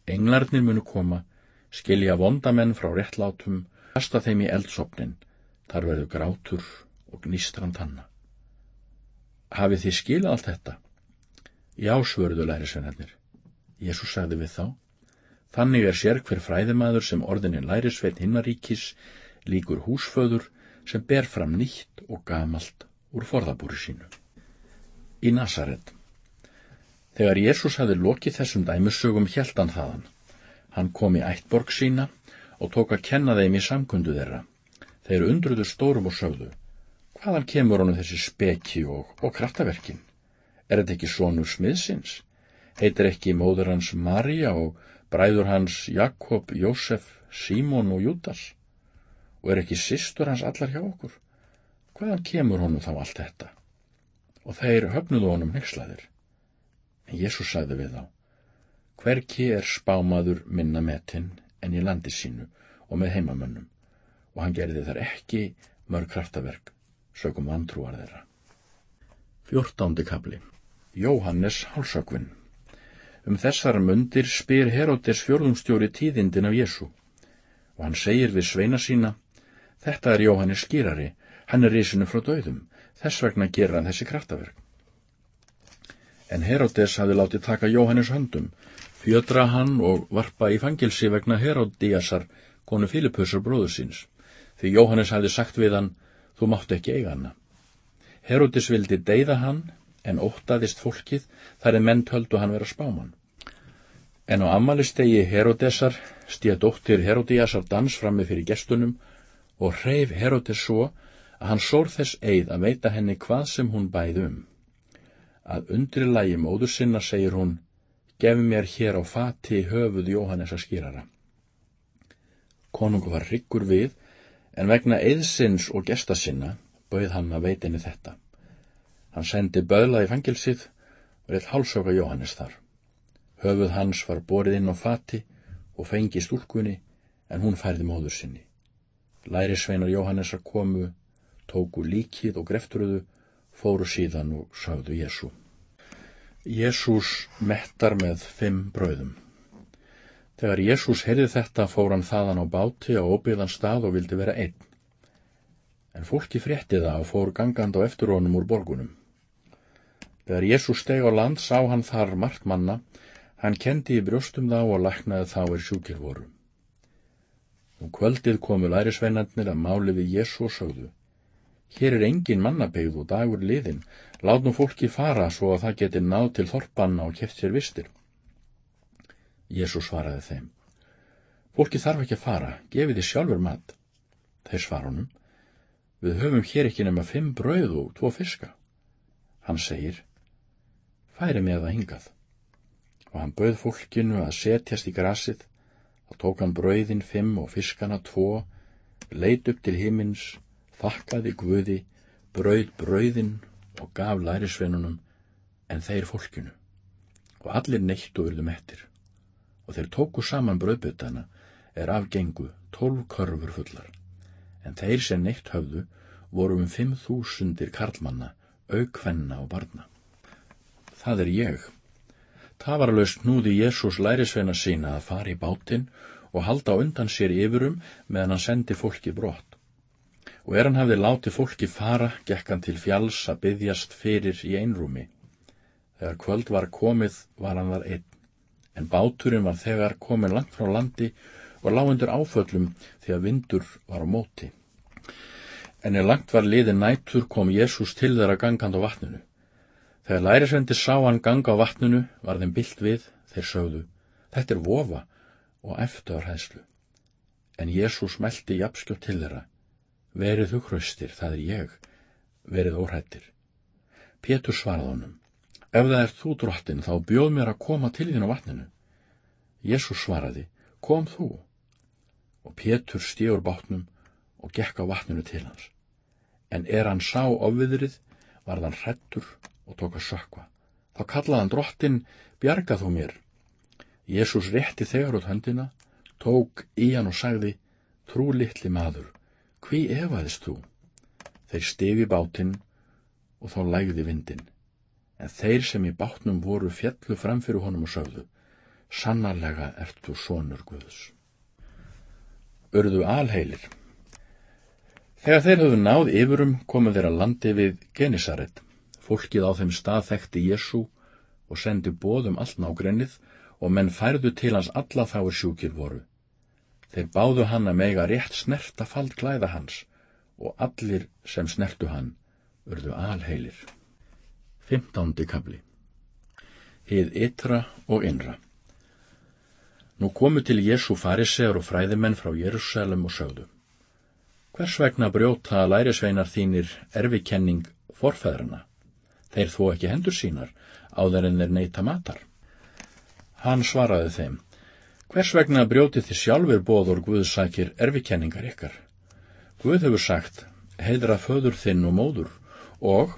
Englarnir munu koma, skilja vondamenn frá réttlátum, kasta þeim í eldsopnin, þar verður grátur og gnýstran tanna. Hafið þið skilað allt þetta? Já, svörðu lærisveinarnir. Jésús sagði við þá, Þannig er sér hver fræðimaður sem orðinin lærisveit hinnaríkis líkur húsföður sem ber fram nýtt og gamalt úr forðabúri sínu. Í Nazaret Þegar Jésús hafi lokið þessum dæmisögum hjæltan þaðan. Hann kom í ættborg sína og tók að kenna þeim í samkundu þeirra. Þeir undruðu stórum og sögðu. Hvaðan kemur honum þessi speki og, og kraftaverkin? Er þetta ekki sonur smiðsins? Heitir ekki móður hans Marja og bræður hans Jakob, Jósef, Símon og Júdas og er ekki sýstur hans allar hjá okkur? Hvaðan kemur honum þá allt þetta? Og þeir höfnuðu honum nexlaðir. En Jésús sagði við þá, hverki er spámaður minna metinn en í landi sínu og með heimamönnum. Og hann gerði þar ekki mörg kraftaverk, sögum vantrúar þeirra. Fjórtándi kapli Jóhannes Hálsakvinn Um þessar mundir spyr Herodes fjörðumstjóri tíðindin af Jésu og hann segir við sveina sína Þetta er Jóhannes skýrari, hann er risinu frá döðum, þess vegna gera hann þessi kraftaverk. En Herodes hafi látið taka Jóhannes höndum, fjödra hann og varpa í fangilsi vegna Herodíasar, konu Filipusar bróður síns, því Jóhannes hafi sagt við hann, þú mátt ekki eiga hana. Herodes vildi deyða hann en óttaðist fólkið þar en menn töldu hann vera spáman. En á amalistegi Herodesar stíða dóttir Herodíasar dans frammi fyrir gestunum og hreyf Herodes svo að hann sór þess eið að veita henni hvað sem hún bæði um. Að undri lægi móður sinna segir hún, gef mér hér á fati höfuð Jóhannesa skýrara. Konungu var ryggur við, en vegna eðsins og gesta sinna bauð hann að veitinni þetta. Hann sendi böðla í fangilsið og reitt hálsöka Jóhannes þar. Höfuð hans var borið inn á fati og fengi stúlkunni en hún færði móður sinni. Lærisveinar Jóhannesar komu, tóku líkið og grefturuðu, fóru síðan og sagðu Jésu. Jésús mettar með fimm brauðum. Þegar Jésús heyrði þetta fór hann þaðan á báti á óbyggðan stað og vildi vera einn. En fólki frétti það og fór gangand á eftir honum úr borgunum. Þegar Jésús steg á land sá hann þar margt manna, hann kendi í brjóstum þá og laknaði þá er sjúkir voru. Um kvöldið komu lærisveinarnir að máli við Jésu og sögðu. Hér er engin mannabegð og dagur liðin, lát nú fólki fara svo að það geti náð til þorpanna og keft sér vistir. Jésu svaraði þeim. Fólki þarf ekki að fara, gefið þið sjálfur mat. Þeir svar honum. Við höfum hér ekki nema fimm brauð og tvo fiska. Hann segir, færi með það hingað. Og hann bauð fólkinu að setjast í grasið, þá tók hann brauðin fimm og fiskana tvo, leit upp til himins, þakkaði guði, brauð brauðin og gaf lærisveinunum, en þeir fólkinu. Og allir neittu urðum ettir. Og þeir tóku saman brauðbyttana, er afgengu tólf körfur fullar. En þeir sem neitt höfðu voru um fimm þúsundir karlmanna, aukvenna og barna það er ég. Alveg snúði Jésús lærisveina sína að fara í bátinn og halda undan sér yfirum meðan hann sendi fólki brott. Og er hann hafði látið fólki fara, gekk hann til fjalls að byggjast fyrir í einrúmi. Þegar kvöld var komið var hann þar einn, en báturinn var þegar komin langt frá landi og lágundur áföllum að vindur var á móti. En er langt var liðin nætur kom Jésús til þeirra gangand á vatninu. Þegar lærisvendi sá hann ganga á vatninu var þeim byllt við, þeir sögðu, þetta er vofa og eftir hæðslu. En Jésús meldi jafnskjótt til þeirra. Verið þú hraustir, það er ég. Verið óhættir. Pétur svaraði honum. Ef það er þú drottin, þá bjóð mér að koma til þín á vatninu. Jésús svaraði, kom þú. Og Pétur stígur bátnum og gekk á vatninu til hans. En er hann sá ofviðrið, varð hann hrettur og tók að sökva. Þá kallaði hann drottin, bjarga þú mér. Jésús rétti þegar út höndina tók í hann og sagði, trú litli maður, hví efaðist þú? Þeir stifi bátinn og þá lægði vindin, en þeir sem í bátnum voru fjallu framfyrir honum og sögðu, sannarlega ert þú sonur Guðs. Örðu alheilir. Þegar þeir höfðu náð yfirum komu þeir að landi við Genisaret. Fólkið á þeim stað þekkti Jésu og sendi bóðum allt nágrennið og menn færðu til hans alla þá er sjúkir voru. Þeir báðu hann að mega rétt snerta fald klæða hans og allir sem snertu hann urðu alheilir. 15. kabli Hið ytra og innra Nú komu til Jésu farisegur og fræðimenn frá Jérúsalem og sögðu. Hvers vegna brjóta lærisveinar þínir erfikenning forfæðrana? Þeir þó ekki hendur sínar áður en þeir neyta matar. Hann svaraði þeim. Hvers vegna brjótið þið sjálfur bóður Guðsækir erfikenningar ykkar? Guð hefur sagt, heidra föður þinn og móður og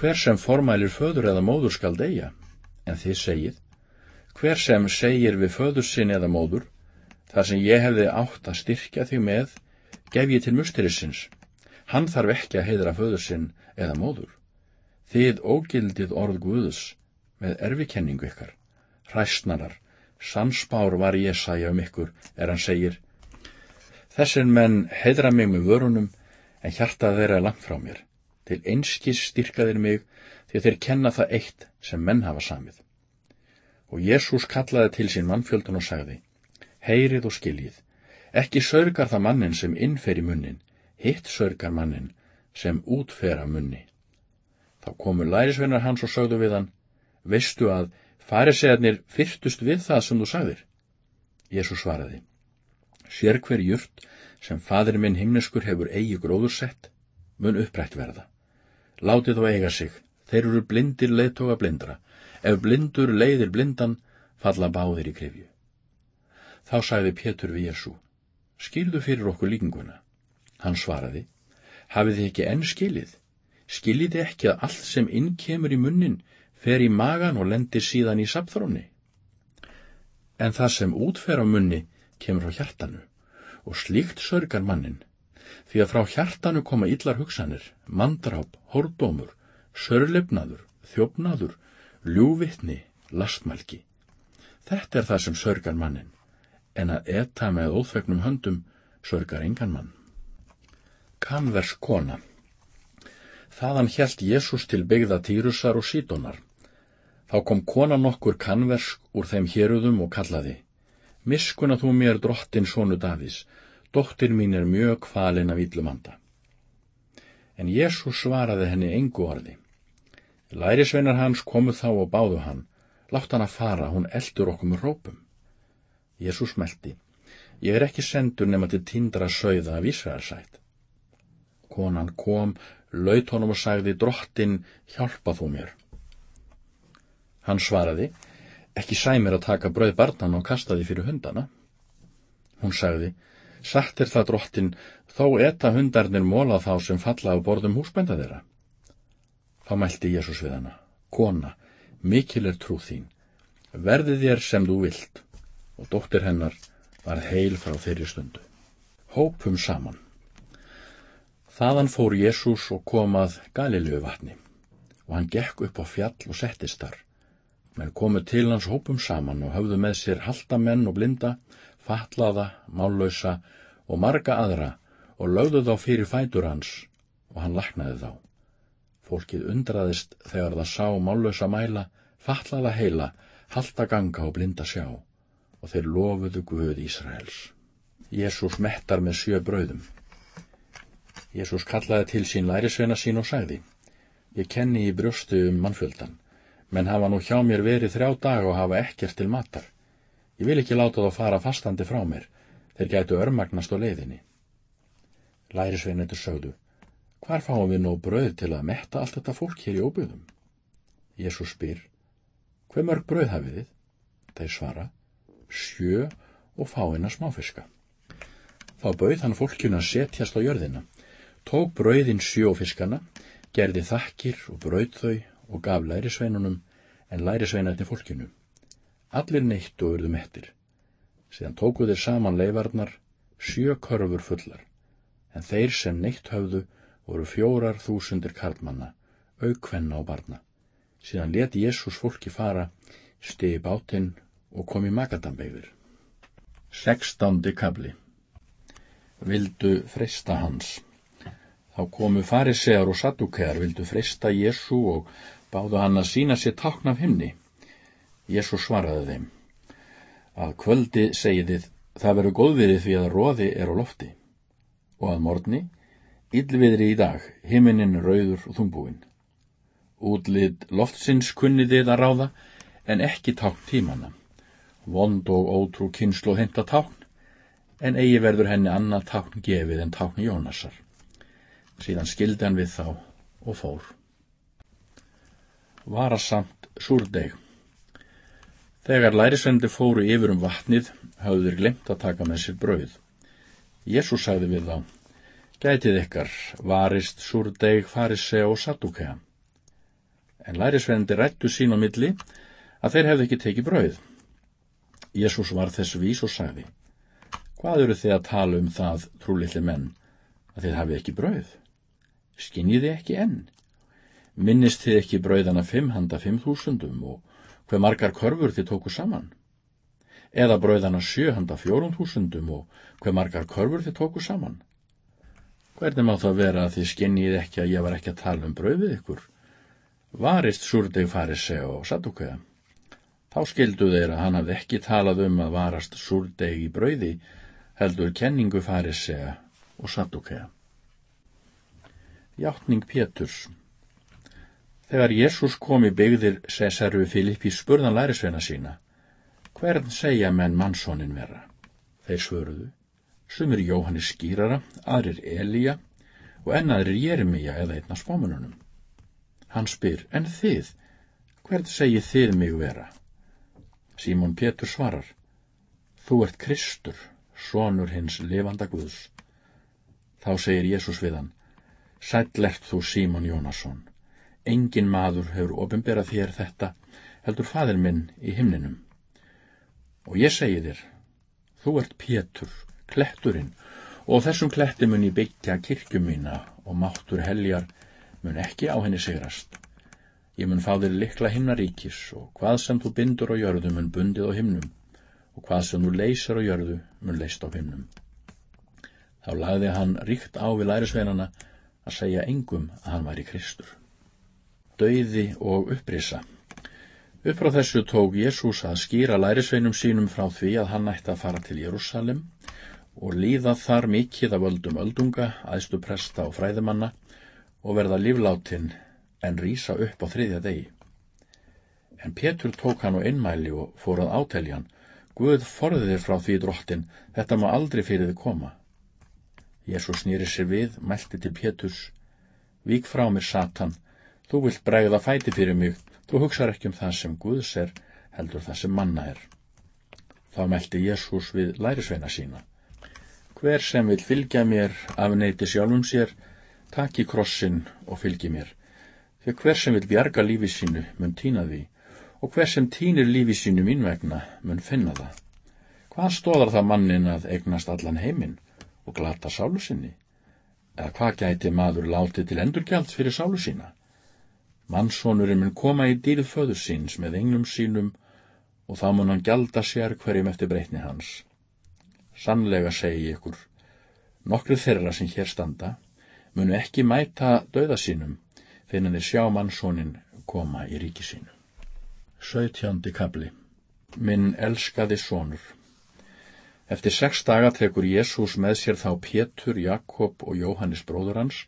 hver sem formælir föður eða móður skal deyja. En þið segið, hver sem segir við föður sinn eða móður, þar sem ég hefði átt að styrkja þig með, gef ég til musterisins. Hann þarf ekki að heidra föður sinn eða móður. Þið ógildið orð Guðs með erfikenningu ykkar, hræstnarar, Samspár var ég sæja um ykkur er hann segir Þessir menn heidra mig með vörunum en hjartað þeirra er langt frá mér. Til einskis styrkaðir mig því þeir kenna það eitt sem menn hafa samið. Og Jésús kallaði til sín mannfjöldun og sagði Heyrið og skiljið. Ekki sörgar það mannin sem innfer í munnin, hitt sörgar mannin sem útfer af munni. Þá komu lærisveinar hans og sögðu við hann Veistu að Farisegarnir fyrstust við það sem þú sagðir. Jésu svaraði. Sér hver jurt sem fadir minn himneskur hefur eigi gróðursett, mun upprætt verða. Látið þá eiga sig, þeir eru blindir leiðtoga blindra. Ef blindur leiðir blindan, falla báðir í krifju. Þá sagði Pétur við Jésu, skildu fyrir okkur líkinguna. Hann svaraði, hafið þið ekki enn skilið? Skiljið þið ekki að allt sem inn kemur í munnin fer í magan og lendir síðan í sapþróni. En það sem útfer á munni kemur frá hjartanu og slíkt sörgar mannin, því að frá hjartanu koma yllar hugsanir, mandráp, hordómur, sörlefnaður, þjófnaður, ljúvittni, lastmælki. Þetta er það sem sörgar mannin, en að etta með óþvegnum höndum sörgar engan mann. Kamvers kona Þaðan helt Jésús til byggða Týrusar og Sídonar. Þá kom kona nokkur kannversk úr þeim héruðum og kallaði, Miskuna þú mér drottin sónu Davís, dóttir mín er mjög kvalin af íllumanda. En Jésús svaraði henni engu orði. Lærisveinar hans komu þá og báðu hann, látt hann að fara, hún eldur okkur með rópum. Jésús meldi, ég er ekki sendur nema til tindra sögða af Ísraelsætt. Konan kom, laut honum og sagði, drottin, hjálpa þú mér. Hann svaraði, ekki sæmir að taka brauð barnan og kasta því fyrir hundana. Hún sagði, sagt er það drottin, þó etta hundarnir móla þá sem falla á borðum húsbænda þeirra. Þá mælti Jésús við hana, kona, mikil er trú þín, verði þér sem þú vilt, og dóttir hennar var heil frá þeirri stundu. Hópum saman. Þaðan fór Jésús og komað Galilegu vatni, og hann gekk upp á fjall og settist þar menn komu til hans hópum saman og höfðu með sér haldamenn og blinda, fatlaða, mállausa og marga aðra og lögðu þá fyrir fætur hans og hann laknaði þá. Fólkið undraðist þegar það sá mállausa mæla, fatlaða heila, halda ganga og blinda sjá og þeir lofuðu Guð Ísraels. Jésús mettar með sjö brauðum. Jésús kallaði til sín lærisveina sín og sagði, ég kenni í brjóstu um mannfjöldan menn hafa nú hjá mér verið þrjá dag og hafa ekkert til matar. Ég vil ekki láta þá fara fastandi frá mér, Þeir gætu örmagnast á leiðinni. Lærisveinendur sögðu, hvar fáum við nóg brauð til að metta allt þetta fólk hér í óbyðum? Jésús spyr, hver mörg brauð hafið þið? Þeir svara, sjö og fáina smáfiska. Þá bauð hann fólkjuna setjast á jörðina, tók brauðin sjö og fiskana, gerði þakkir og brauð þau og gaf lærisveinunum en lærisveinarnir fólkinu. Allir neitt og urðu mettir. Síðan tóku þeir saman leifarnar, sjö körfur fullar, en þeir sem neitt höfðu voru fjórar þúsundir karlmanna, aukvenna og barna. Síðan leti Jésús fólki fara, stegi bátinn og kom í makadambegður. Sextándi kabli Vildu freysta hans. Þá komu farisegar og sattukegar, vildu freysta Jésu og báðu hann að sína sér tákn af himni. Jésu svaraði þeim. Að kvöldi segiðið, það veru góðviðið því að róði er á lofti. Og að morgni, yllviðri í dag, himinin rauður og þungbúinn. Útlið loftsins kunniðið að ráða, en ekki tákn tímana vond og ótrú kynslu heimta tákn, en eigi verður henni annað tákn gefið en tákn Jónasar. Síðan skildi hann við þá og fór. Varasamt súrdeg Þegar lærisvendi fóru yfir um vatnið, hafðu þeir glemt að taka með sér brauð. Jésús sagði við þá, gætið ykkar, varist, súrdeg, farise og satúkea. En lærisvendi rættu sín á milli að þeir hefði ekki tekið brauð. Jésús var þess vís og sagði, hvað eru þið að tala um það, trúlilli menn, að þið hafi ekki brauð? Skinnið þið ekki enn? Minnist þið ekki brauðana fimm handa fimm þúsundum og hver margar körfur þið tóku saman? Eða brauðana sjö handa fjórun þúsundum og hver margar körfur þið tóku saman? Hvernig má það vera að þið skinnið ekki að ég var ekki að tala um brauðið ykkur? Varist súrdeg farise og sattuköða? Þá skildu þeir að hann hafði ekki talað um að varast súrdeg í brauði, heldur kenningu farisea og sattúkea. Játtning Péturs Þegar Jésús kom í byggðir Cesaru Filippi spurðan lærisveina sína, hvern segja menn mannsónin vera? Þeir svöruðu, sumir Jóhannis skýrara, aðrir Elíja og ennaðrir Jeremíja eða einna spámanunum. Hann spyr, en þið, hvern segi þið mig vera? Símón Pétur svarar, Þú ert Kristur, sonur hins lifanda Guðs. Þá segir Jésús við hann, Sællert þú Símón Jónasson, engin maður hefur ofinberað þér þetta, heldur fadir minn í himninum. Og ég segi þér, þú ert Pétur, kletturinn, og þessum kletti mun ég byggja kirkju mína og máttur heljar mun ekki á henni sigrast. Ég mun fá þér likla himnaríkis og hvað sem þú bindur á jörðu mun bundið á himnum og hvað sem þú leysir á jörðu mun leist á himnum. Þá lagði hann ríkt á við lærisveinana að segja engum að hann væri Kristur. Dauði og upprisa. Upp frá þessu tók Jésús að skýra lærisveinum sínum frá því að hann ætti að fara til Jérúsalim og líða þar mikið af öldum öldunga, aðstu presta og fræðimanna og verða lífláttinn en rýsa upp á þriðja degi. En Pétur tók hann á innmæli og fór að átelja hann. Guð forðið þér frá því drottin, þetta má aldrei fyrir þið koma. Jésús nýri sér við, mælti til Péturs. Vík frá mér, Satan, þú vilt bregða fæti fyrir mig, þú hugsar ekki um það sem Guðs er, heldur það sem manna er. Þá mælti Jésús við lærisveina sína. Hver sem vil fylgja mér af neyti sjálfum sér, taki krossin og fylgi mér. Því hver sem vil bjarga lífi sínu mun týna því og hver sem týnir lífi sínu mín vegna mun finna það. Hvað stóðar það mannin að eignast allan heiminn og glata sálu sinni? Eða hvað gæti maður látið til endurgjald fyrir sálu sína? Mannsónurinn mun koma í dýrð föður síns með englum sínum og þá mun hann gjalda sér hverjum eftir breytni hans. Sannlega segi ykkur, nokkru þeirra sem hér standa munu ekki mæta döða sínum fyrir þeir sjá mannsónin koma í ríki sínu. Söðtjándi kabli Minn elskaði sónur Eftir sex daga trekur Jésús með sér þá Pétur, Jakob og Jóhannes bróður hans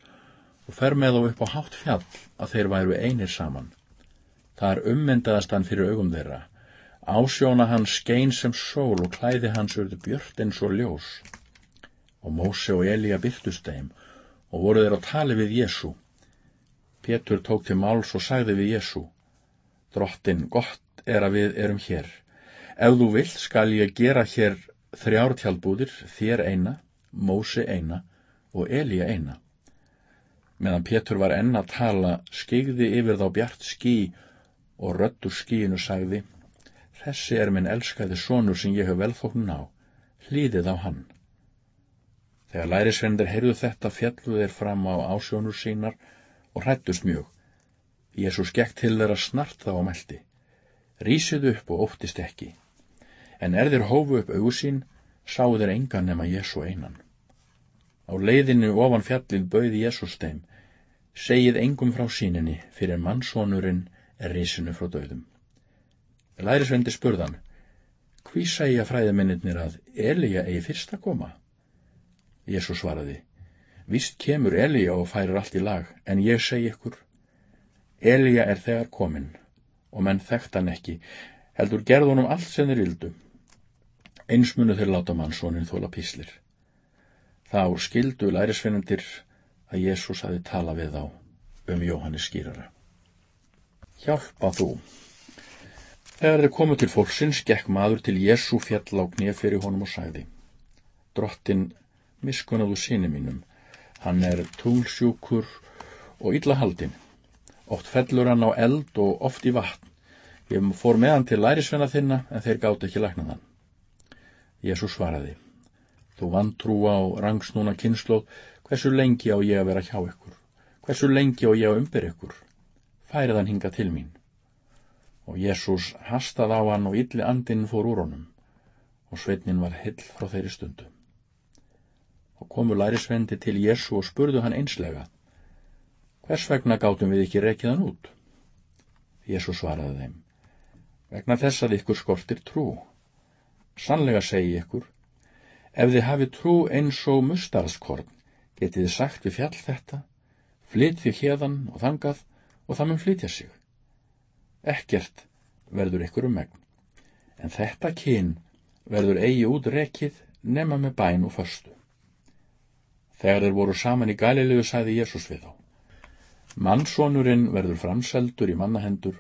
og fer með þá upp á hátt fjall að þeir væru einir saman. Það er ummyndaðast hann fyrir augum þeirra. Ásjóna hans skein sem sól og klæði hans urðu björt eins og ljós. Og Móse og Elíja byrtust þeim og voru þeir á tali við Jésu. Pétur tók til máls og sagði við Jésu, Drottin, gott er að við erum hér. Ef þú vill skal ég gera hér þrjár tjálbúðir, þér eina, Móse eina og Elíja eina. Meðan Pétur var enn að tala, skigði yfir þá bjart skí og rödd úr skíinu sagði, Þessi er minn elskaði sonur sem ég hef velþóknun á, hlýðið á hann. Þegar lærisvendir heyrðu þetta fjallu þeir fram á ásjónur sínar og hrættust mjög. Jésús gekk til þeirra snart þá á meldi. Rísið upp og óttist ekki. En er þeir hófu upp augu sín, sáu þeir engan nema Jésu einan. Á leiðinu ofan fjallið bauði Jésús þeim, segið engum frá síninni fyrir mannsónurinn er rísinu frá döðum. Lærisvendi spurðan, hví segja fræðaminnir að Elíja eigi fyrst að koma? Jésu svaraði, vist kemur Elíja og færir allt í lag, en ég segi ykkur, Elíja er þegar kominn og menn þekkt hann ekki, heldur gerðunum allt sem þeir vildu. Eins munu þeir láta mannsónin þóla píslir. Þá skildu lærisveinandir að Jésús hafi tala við þá um Jóhannes skýrara. Hjálpa þú. Þegar þeir komu til fólksins, gekk maður til Jésu fjall á knef fyrir honum og sagði, Drottin, miskunaðu síni mínum, hann er túlsjúkur og illa haldinn. Oft fellur hann á eld og oft í vatn. Ég fór með hann til lærisvenna þinna en þeir gátt ekki lækna þann. Jésu svaraði, þú vantrú á rangsnúna kynnslóð, hversu lengi á ég að vera hjá ykkur? Hversu lengi á ég að umbyrja ykkur? Færið hann hinga til mín. Og Jésús hastað á hann og ylli andinn fór úr honum og sveitnin var hill frá þeirri stundu. Og komu lærisvendi til Jésu og spurðu hann einslega, hvers vegna gátum við ekki rekið hann út? Jésu svaraði þeim, vegna þess að ykkur skortir trú. Sannlega segi ykkur, ef þið hafi trú eins og mustarðskorn, getið þið sagt við fjall þetta, flytt því hérðan og þangað og það mun flytja sig. Ekkert verður ykkur um megn, en þetta kyn verður eigi út rekið nema með bæn og förstu. Þegar þeir voru saman í Galilegu sæði Jésús við þá. Mannsónurinn verður framseldur í mannahendur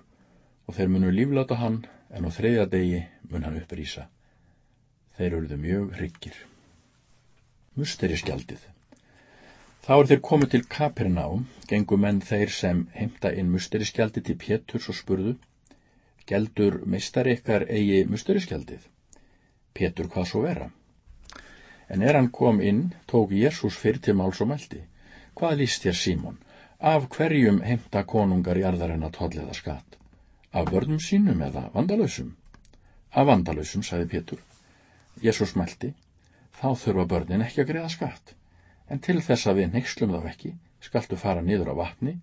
og þeir munu lífláta hann en á þriðja degi mun hann upprýsa. Þeir eruðu mjög hryggir. Musteri-skjaldið Þá er þeir komið til Kapernaum, gengu menn þeir sem heimta inn musteri-skjaldið til Péturs og spurðu, Gjeldur meistar ykkar eigi musteri-skjaldið? Pétur hvað svo vera? En er hann kom inn, tók Jésús fyrir til máls og meldi. Hvað líst þér Símon? Af hverjum heimta konungar í arðarinn að tólliða skatt? Af börnum sínum eða vandalösum? Af vandalösum, sagði Pétur. Jésús meldi, þá þurfa börnin ekki að greiða skatt. En til þess að við neykslum þá ekki, skaltu fara niður á vatni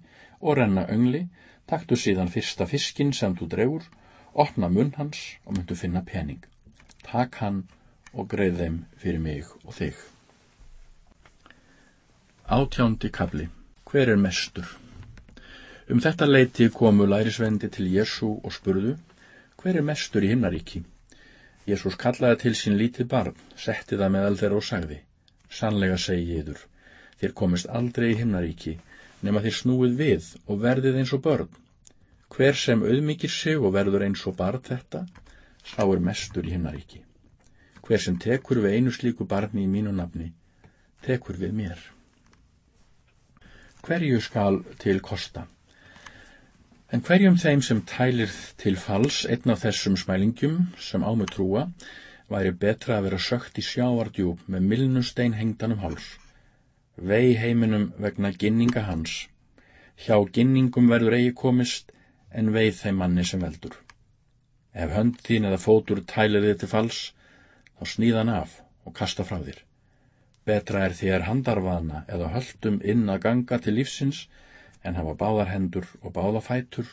og renna öngli, taktu síðan fyrsta fiskin sem þú dregur, opna munn hans og myndu finna pening. Takk hann og greið þeim fyrir mig og þig. Átjándi kabli. Hver er mestur? Um þetta leiti komu lærisvendi til Jésu og spurðu, hver er mestur í himnaríki? Jésús kallaði til sín lítið barn, setti það meðal þeirra og sagði, sannlega segi yður, þér komist aldrei í himnaríki, nema þér snúið við og verðið eins og börn. Hver sem auðmikið sig og verður eins og barn þetta, sá er mestur í himnaríki. Hver sem tekur við einu slíku barni í mínu nafni, tekur við mér. Hverju skal til kosta? En hverjum þeim sem tælir til fals einn af þessum smælingjum sem ámu trúa, væri betra að vera sökt í sjávardjúb með milnustein hengdan um háls. Vei heiminum vegna ginninga hans. Hjá ginningum verður eigi komist, en veið þeim manni sem veldur. Ef hönd þín eða fótur tælir þið til fals, þá sníðan af og kasta frá þér. Betra er þér handarvaðna eða höldum inn að ganga til lífsins en hafa báðar hendur og báða fætur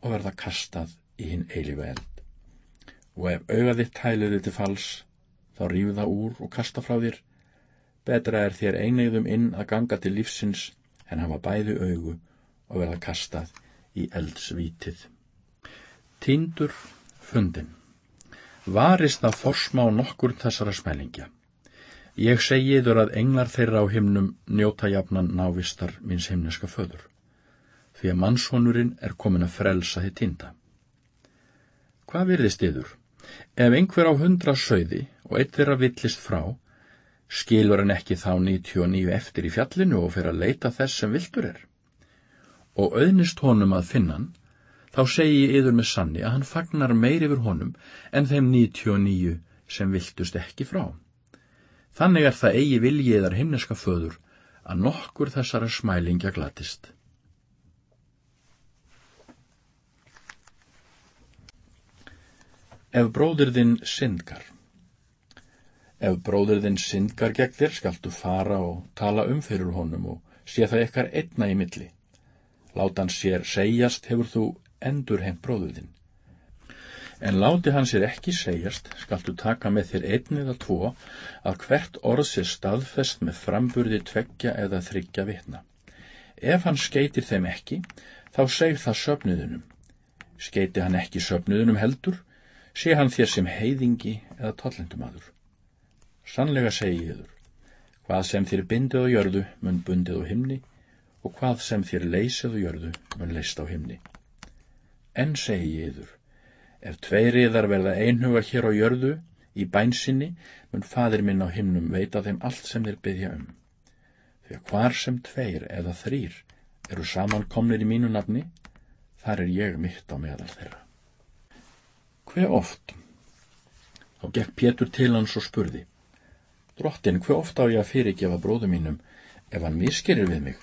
og verða kastað í hinn eilifu eld. Og ef augaðitt tælir þið til fals, þá rífu það úr og kasta frá þér. Betra er þér einegðum inn að ganga til lífsins en hafa bæði augu og verða kastað í eldsvítið. Tindur fundin varist að forsmá nokkur þessara smælingja. Ég segi yður að englar þeirra á himnum njóta jafnan návistar minns himneska föður, því að mannshonurinn er komin að frelsa þið týnda. Hvað virðist yður? Ef einhver á hundra söiði og eitt þeirra villist frá, skilur hann ekki þá 99 eftir í fjallinu og fyrir að leita þess sem viltur er. Og auðnist honum að finna hann, þá segi yður með sanni að hann fagnar meir yfir honum en þeim 99 sem viltust ekki frá. Þannig er það eigi viljiðar himneska föður að nokkur þessara smælingja glatist. Ef bróðir þinn syndgar Ef bróðir þinn syndgar gegn þér skaltu fara og tala um fyrir honum og sé það ykkar einna í milli. Láta hann sér segjast hefur þú endur hengt bróðuðinn. En láti hann sér ekki segjast, skaltu taka með þér einn eða tvo að hvert orð sér staðfest með framburði tveggja eða þryggja vitna. Ef hann skeitir þeim ekki, þá seg það söpnuðunum. Skeiti hann ekki söpnuðunum heldur, sé hann þér sem heiðingi eða tollendumadur. Sannlega segi ég þur, hvað sem þér bindið á jörðu mun bundið á himni og hvað sem þér leysið á jörðu mun leist á himni. En segi ég yður, ef tveiriðar verða einhuga hér á jörðu, í bænsinni, mun fadir minn á himnum veita þeim allt sem þeir byggja um. Að hvar sem tveir eða þrýr eru samankomnir í mínu nafni, þar er ég mitt á meðal þeirra. Hver oft? Þá gekk Pétur til hans og spurði. Drottin, hver oft á ég að fyrirgefa bróðu mínum ef hann miskerir við mig,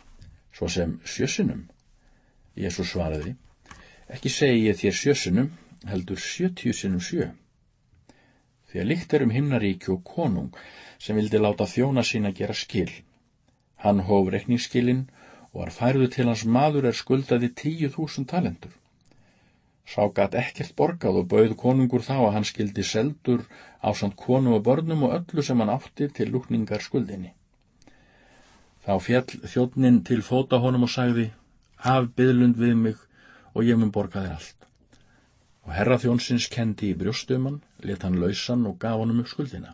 svo sem sjössunum? Jésús svaraði. Ekki segi ég þér sjösunum, heldur sjötíu sinnum sjö. Því að líkt er um himnaríki og konung sem vildi láta þjóna sína gera skil. Hann hóf rekningsskilinn og var færðu til hans maður er skuldaði tíu þúsund talentur. Sá gatt ekkert borgað og bauð konungur þá að hann skildi seldur á samt konu og börnum og öllu sem hann átti til lúkningar skuldinni. Þá fjall þjóttnin til fóta honum og sagði, haf byðlund við mig og ég mun borga þér allt. Og herra þjónsins kendi í brjóstumann, let hann lausan og gaf honum upp skuldina.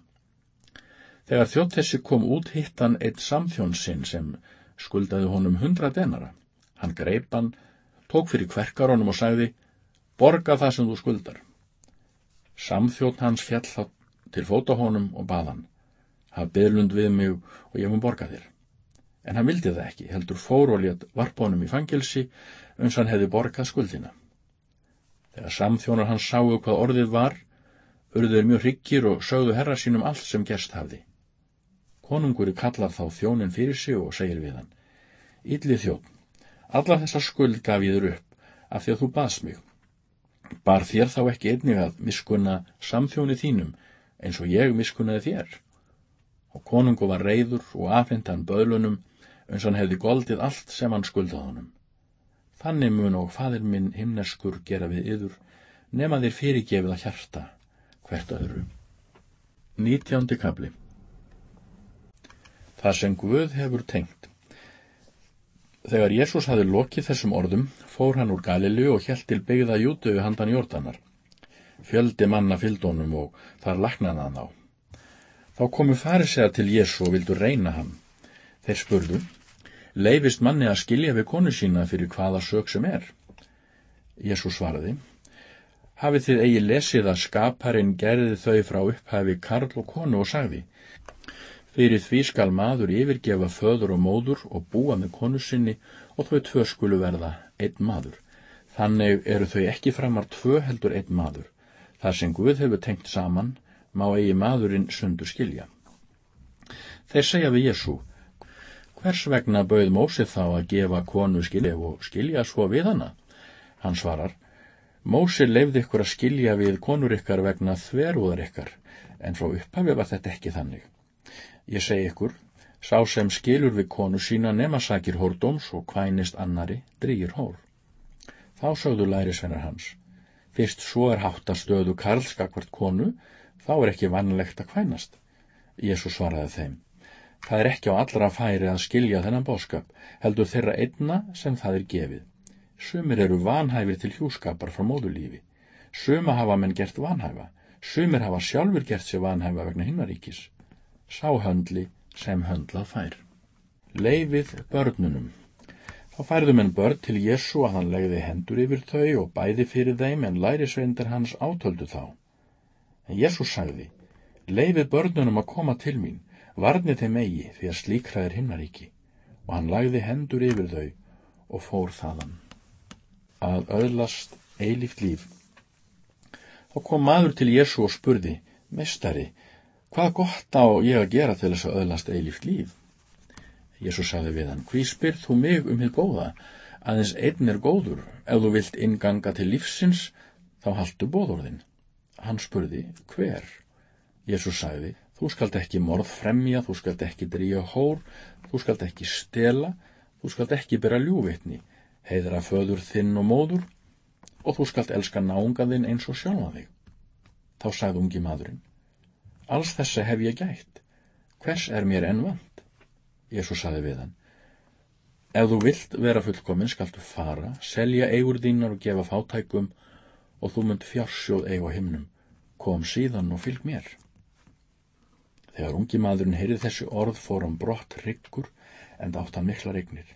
Þegar þjótt þessi kom út hitt hann eitt samþjónsinn sem skuldaði honum hundra denara. Hann greip hann, tók fyrir kverkar honum og sagði, borga það sem þú skuldar. Samþjótt hans fjall þá til fóta honum og baðan. Haf byðlund við mig og ég mun borga þér. En hann vildi það ekki, heldur fór og létt varp honum í fangilsi uns hann hefði borgað skuldina. Þegar samþjónar hans sáu hvað orðið var, urður mjög hryggir og sögðu herra sínum allt sem gerst hafði. Konunguri kallar þá þjónin fyrir sig og segir við hann, Ylli þjón, allar þessa skuld gaf ég þur upp af því að þú baðs mig. Bar þér þá ekki einnig að miskunna samþjóni þínum eins og ég miskunnaði þér? Og konungu var reyður og afhengt hann böðlunum eins og hann hefði goldið allt sem hann skuldaði honum. Þannig mun og fadir minn himneskur gera við yður, nema þér fyrirgefið að hjarta, hvert öðru. Nítjándi kabli Það sem Guð hefur tengt Þegar Jésús hafi lokið þessum orðum, fór hann úr Galilu og hjælt til byggða jútu handan jórdanar. Fjöldi manna fyldónum og þar laknaði hann á. Þá komu farisega til Jésu og vildu reyna hann. Þeir spurðu, leifist manni að skilja við konu sína fyrir hvaða sög sem er. Jésús svaraði, hafið þið eigi lesið að skaparinn gerði þau frá upphafi Karl og konu og sagði, fyrir því skal maður yfirgefa föður og móður og búa með konu sinni og þau tvö skulu verða einn maður. Þannig eru þau ekki framar tvö heldur einn maður. Það sem Guð hefur tengt saman, má eigi maðurinn sundur skilja. Þeir segja við Jésú, Hvers vegna bauð Mósið þá að gefa konu skilja og skilja svo við hana? Hann svarar, Mósið leifði ykkur að skilja við konur ykkar vegna þverúðar ykkar, en frá upphafi var þetta ekki þannig. Ég segi ykkur, sá sem skilur við konu sína nemasakir hórdóms og kvænist annari, drýgir hór. Þá sögðu lærisvennar hans. Fyrst svo er háttastöðu karlskakvart konu, þá er ekki vannlegt að kvænast. Jésu svaraði þeim. Það er ekki á allra færi að skilja þennan bóskap, heldur þeirra einna sem það er gefið. Sumir eru vanhæfir til hjúskapar frá móðulífi. Suma hafa menn gert vanhæfa, Sumir hafa sjálfur gert sér vanhæfa vegna himnaríkis. Sá höndli sem höndlað fær. Leifið börnunum. Þá færðu menn börn til Jésu að hann legði hendur yfir þau og bæði fyrir þeim en lærisveindir hans átöldu þá. En Jésu sagði, leifið börnunum að koma til mín, varni þeim eigi því að slíkra er himnaríki. Og hann lagði hendur yfir þau og fór þaðan. Að öðlast eilíft líf. Þá kom maður til Jésu og spurði, Mestari, hvað gott á ég að gera til þess að öðlast eilíft líf? Jésu sagði við hann, hví spyrð þú mig um hitt góða? Aðeins einn er góður, ef þú vilt inganga til lífsins, þá haldu bóðorðin. Hann spurði, hver? Jésu sagði, þú skalt ekki morð fremja, þú skalt ekki dríja hór, þú skalt ekki stela, þú skalt ekki bera ljúvitni, heiðra föður þinn og móður, og þú skalt elska náungaðinn eins og sjálfa þig. Þá sagði ungi maðurinn, alls þessa hef ég gætt, hvers er mér enn vant? Jésu sagði við hann, ef þú vilt vera fullkominn skaltu fara, selja eigur þínar og gefa fátækum og þú mynd fjársjóð eig á himnum, kom síðan og fylg mér. Þegar ungi maðurinn heyrið þessi orð fór hann brott ryggur en átt hann mikla regnir.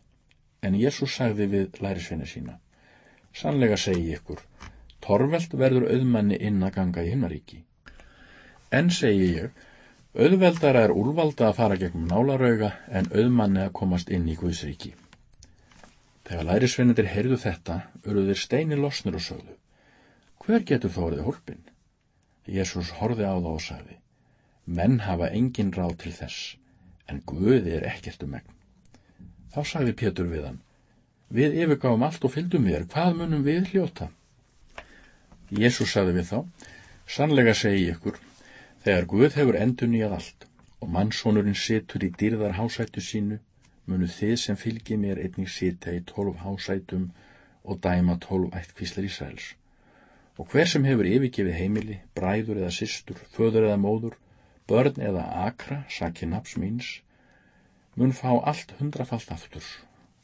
En Jésús sagði við lærisveina sína, Sannlega segi ykkur, torvelt verður auðmanni inn að ganga í himnaríki. En segi ég, auðveldara er úrvalda að fara gegnum nálarauga en auðmanni að komast inn í Guðsríki. Þegar lærisveinundir heyrðu þetta, urðu þeir steini losnur og sögðu. Hver getur þó orðið hólpin? Jésús horfi á þá og sagði, menn hafa engin ráð til þess, en Guði er ekkert um megn. Þá sagði Pétur við hann, Við yfirgáum allt og fylgdum þér, hvað munum við hljóta? Jésús saði við þá, sannlega segi ykkur, þegar Guð hefur endur nýjað allt og mannsónurinn situr í dýrðar hásættu sínu, munu þið sem fylgi mér einnig sita í tólf hásætum og dæma tólf ættkvíslar Ísraels. Og hver sem hefur yfirgefið heimili, bræður eða systur, föður eða móður, börn eða akra, sakið naps míns, mun fá allt hundrafalt aftur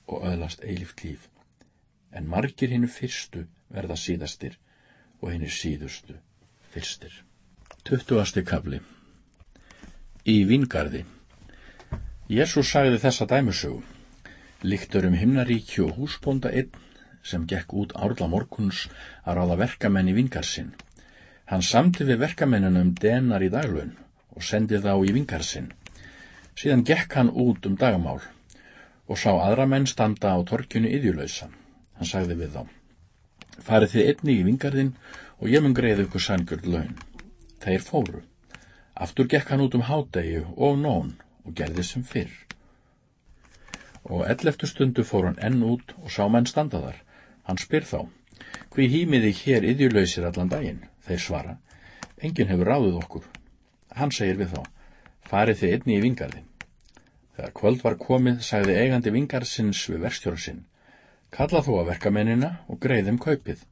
og öðlast eilift líf. En margir hinnu fyrstu verða síðastir og hinnu síðustu fyrstir. Tuttugasti kabli Í vingarði Jésús sagði þessa dæmusögu. Líktur um himnaríki og húsbónda einn sem gekk út árla morguns að ráða verkamenn í vingarsinn. Hann samti við verkamennina um denar í daglun og sendi þá í vingarsinn. Síðan gekk hann út um dagamál og sá aðra menn standa á torkjunu yðjulausa. Hann sagði við þá, farið þið einni í vingarðinn og ég mun greið ykkur sangjörð laun. Þeir fóru. Aftur gekk hann út um hádegi og nón og gerði sem fyrr. Og elleftu stundu fór hann enn út og sá menn standa þar. Hann spyr þá, hví hýmiði hér yðjulausir allan daginn? Þeir svara, enginn hefur ráðið okkur. Hann segir við þá, farið þið einni í vingarðinn. Þegar kvöld var komið, sagði eigandi vingarsins við verstjóra sinn. Kalla þú að verkamennina og greiðum kaupið.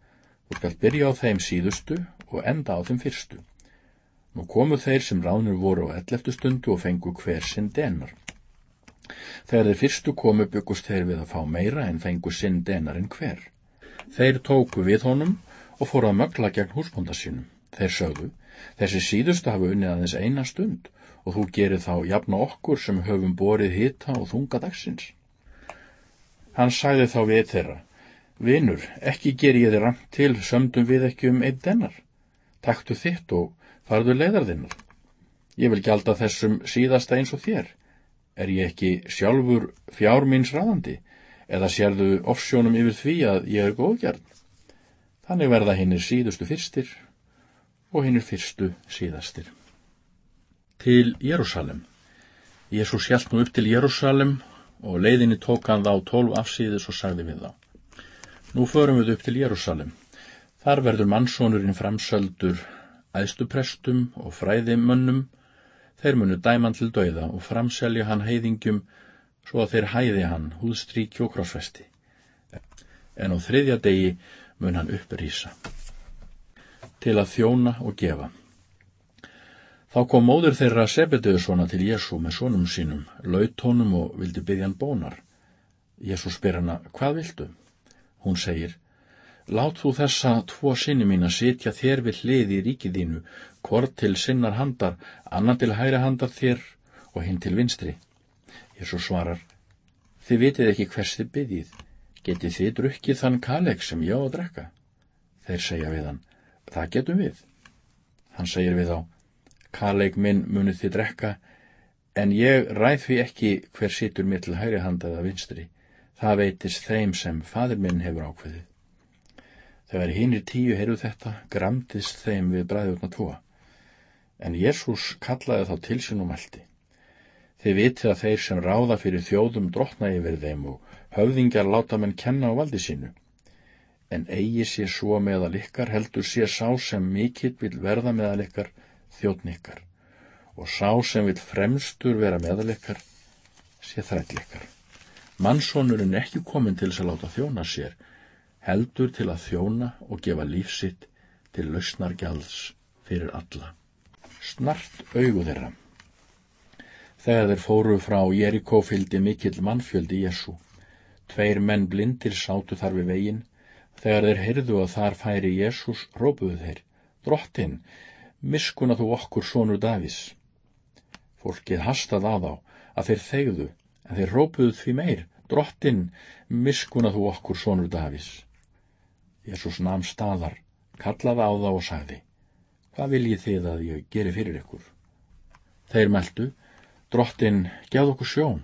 Þú skalt byrja á þeim síðustu og enda á þeim fyrstu. Nú komu þeir sem ránur voru á elleftu stundu og fengu hver sinn denar. Þegar þeir fyrstu komu byggust þeir við að fá meira en fengu sinn denar en hver. Þeir tóku við honum og fóru að mögla gegn húsbónda sínum. Þeir sögðu, þessi síðustu hafa unnið aðeins eina stund og þú gerir þá jafna okkur sem höfum borið hita og þunga dagsins. Hann sæði þá við þeirra, Vinur, ekki ger ég þér ramt til, sömdum við ekki um einn dennar. Taktu þitt og farðu leiðarðinnar. Ég vil gjalda þessum síðasta eins og þér. Er ég ekki sjálfur fjár míns ráðandi, eða sérðu offsjónum yfir því að ég er góðgjarn? Þannig verða hinnir síðustu fyrstir og hinnir fyrstu síðastir til Jérúsalem. Jésús hjælt nú upp til Jérúsalem og leiðinni tók hann þá tólf afsýðis og sagði við þá. Nú förum við upp til Jérúsalem. Þar verður mannsónurinn framsöldur æðstuprestum og fræðimönnum. Þeir munu dæman til dauða og framselja hann heiðingjum svo að þeir hæði hann húðstríki og krossvesti. En á þriðja degi mun hann upprýsa til að þjóna og gefa. Þá kom móður þeirra Sebedeusona til Jésu með sonum sínum, laut honum og vildi byggja hann bónar. Jésu spyr hana, hvað viltu? Hún segir, lát þú þessa tvo sinni mín að sitja þér við hlið í ríkiðínu, hvort til sinnar handar, annan til hæra handar þér og hinn til vinstri. Jésu svarar, þið vitið ekki hvers þið byggið, getið þið drukkið þann kaleg sem ég á að drekka? Þeir segja við hann, það getum við. Hann segir við á, kaleg minn munið þið drekka, en ég ræð því ekki hver situr mitt til hæri handaða vinstri. Það veitist þeim sem fadir minn hefur ákveðið. Þegar hinnir tíu heyrðu þetta, gramdist þeim við bræðurna tvoa. En Jésús kallaði þá til sín og meldi. Þið vitið að þeir sem ráða fyrir þjóðum drotna yfir þeim og höfðingjar láta menn kenna á valdi sínu. En eigi sé svo meðal ykkar heldur sé sá sem mikill vil verða meðal ykkar þjóðn ykkar og sá sem vil fremstur vera meðal ykkar sé þræll ykkar. Mannsónurinn ekki komin til þess að láta þjóna sér, heldur til að þjóna og gefa lífsitt til lausnargjalds fyrir alla. Snart augu þeirra. Þegar þeir fóru frá Jerikó fylgdi mikill mannfjöldi Jésu. Tveir menn blindir sátu þar við veginn. Þegar þeir heyrðu að þar færi Jésús, rópuðu þeir. Drottin, miskuna þú okkur sonur Davís. Fólkið hastað á þá að þeir þegðu, en þeir rópuðu því meir. Drottin, miskuna þú okkur sonur Davís. Jésús nam staðar, kallaði á það og sagði, hvað viljið þið að ég geri fyrir ykkur? Þeir meldu, drottin, gjað okkur sjón.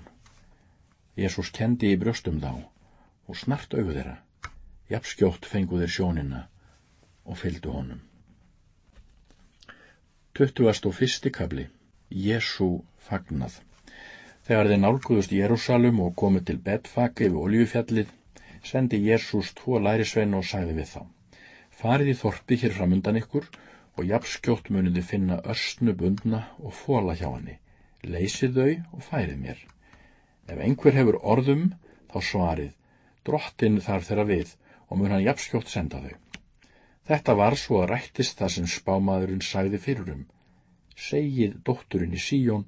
Jésús kendi í brjóstum þá og snart auðu þeirra. Japskjótt fengu þeir sjónina og fylgdu honum. 21. kabli Jésú fagnað Þegar þeir nálguðust Jérúsalum og komið til Betfak yfir Oljufjallið, sendi Jésús tvo lærisvein og sagði við þá. Farið í þorpi hér framundan ykkur og jafnskjótt muniði finna örsnu bundna og fóla hjá henni. Leysið þau og færið mér. Ef einhver hefur orðum, þá svarið. Drottin þarf þeirra við og mun hann jafnskjótt senda þau. Þetta var svo að rættist það sem spámaðurinn sagði fyrir um. Segið dótturinn í Síjón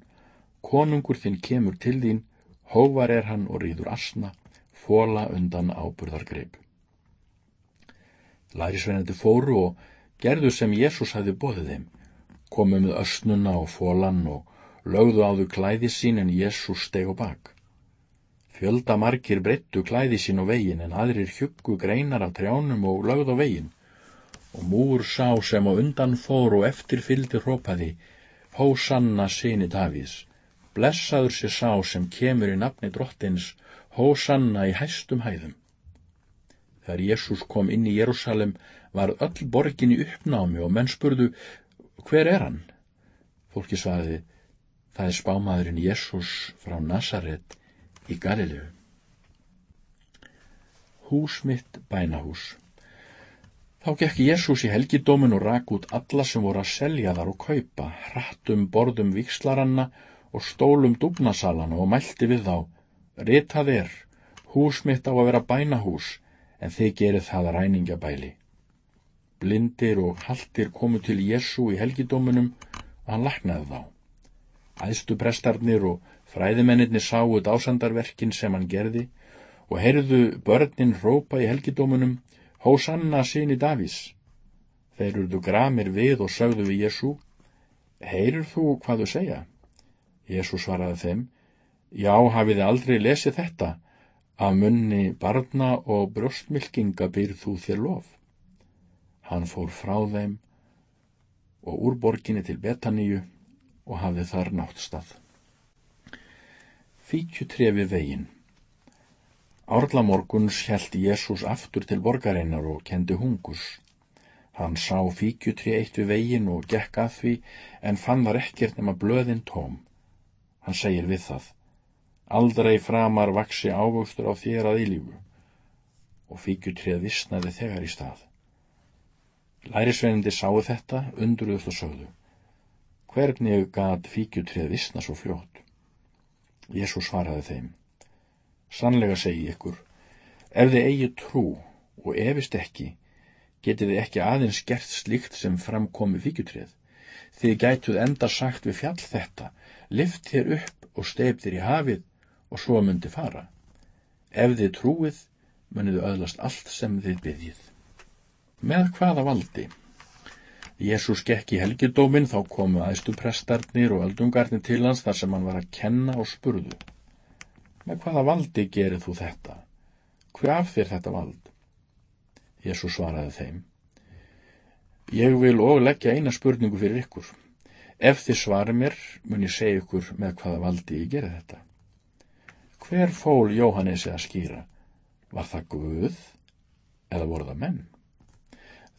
Konungur þinn kemur til þín, hóvar er hann og rýður asna, fóla undan áburðargreip. Lærisveinandi fóru og gerðu sem Jésús hafi bóðið þeim, komu með ösnuna og fólan og lögðu á þau klæði sín en Jésús steg á bak. Fjölda margir breyttu klæði sín á vegin en aðrir hjuggu greinar af trjánum og lögðu á vegin og múr sá sem á undan fór og eftir fyldi hrópaði, Hósanna síni Davís blessaður sé sá sem kemur í nafni drottins, hósanna í hæstum hæðum. Þegar Jésús kom inn í Jérúsalem var öll borgin í uppnámi og menn spurðu, hver er hann? Fólki svarði, það er spámaðurinn Jésús frá Nazaret í Galilegu. Hús mitt bænahús. Þá gekk Jésús í helgidómin og rak út alla sem voru að selja þar og kaupa, hrattum borðum vikslaranna og stólum dúbnasalana og mælti við þá, ritað er, hús mitt á að vera bænahús, en þið gerið það ræningjabæli. Blindir og haldir komu til Jésu í helgidómunum og hann laknaði þá. Æðstu prestarnir og fræðimennirni sáu dásandarverkin sem hann gerði og heyrðu börnin rópa í helgidómunum, Hósanna síni Davís. Þeir urðu gramir við og sögðu við Jésu, heyrur þú hvað þú segja? Jésús svaraði þeim, já hafiði aldrei lesið þetta, að munni barna og brjóstmylkinga byrð þú þér lof. Hann fór frá þeim og úr borginni til Betaníu og hafði þar nátt stað. Fíkjutrefi veginn Árla morguns held Jésús aftur til borgarinnar og kendi hungus. Hann sá fíkjutri eitt við veginn og gekk að því en fann þar ekkert nema blöðin tóm. Hann segir við það, aldrei framar vaksi ávöxtur á þér að ílífu og fíkjutrið vissnaði þegar í stað. Lærisveinandi sáu þetta, undruðust og sögðu. Hvernig gat fíkjutrið vissna svo fljótt? Jésús svaraði þeim. Sannlega segi ykkur, ef þið eigi trú og efist ekki, getið þið ekki aðeins gert slíkt sem framkomi fíkjutrið. Þið gætuð enda sagt við fjall þetta, lift þér upp og steip þér í hafið og svo myndi fara. Ef þið trúið, munið öðlast allt sem þið byggjið. Með hvaða valdi? Jésús gekk í helgidómin þá komu aðstu prestarnir og öldungarnir til hans þar sem hann var að kenna og spurðu. Með hvaða valdi gerir þú þetta? Hvað þér þetta vald? Jésús svaraði þeim. Ég vil og leggja eina spurningu fyrir ykkur. Ef þið svarið mér, mun ég segja ykkur með hvaða valdi ég gera þetta. Hver fól Jóhannesi að skýra? Var það Guð eða voru það menn?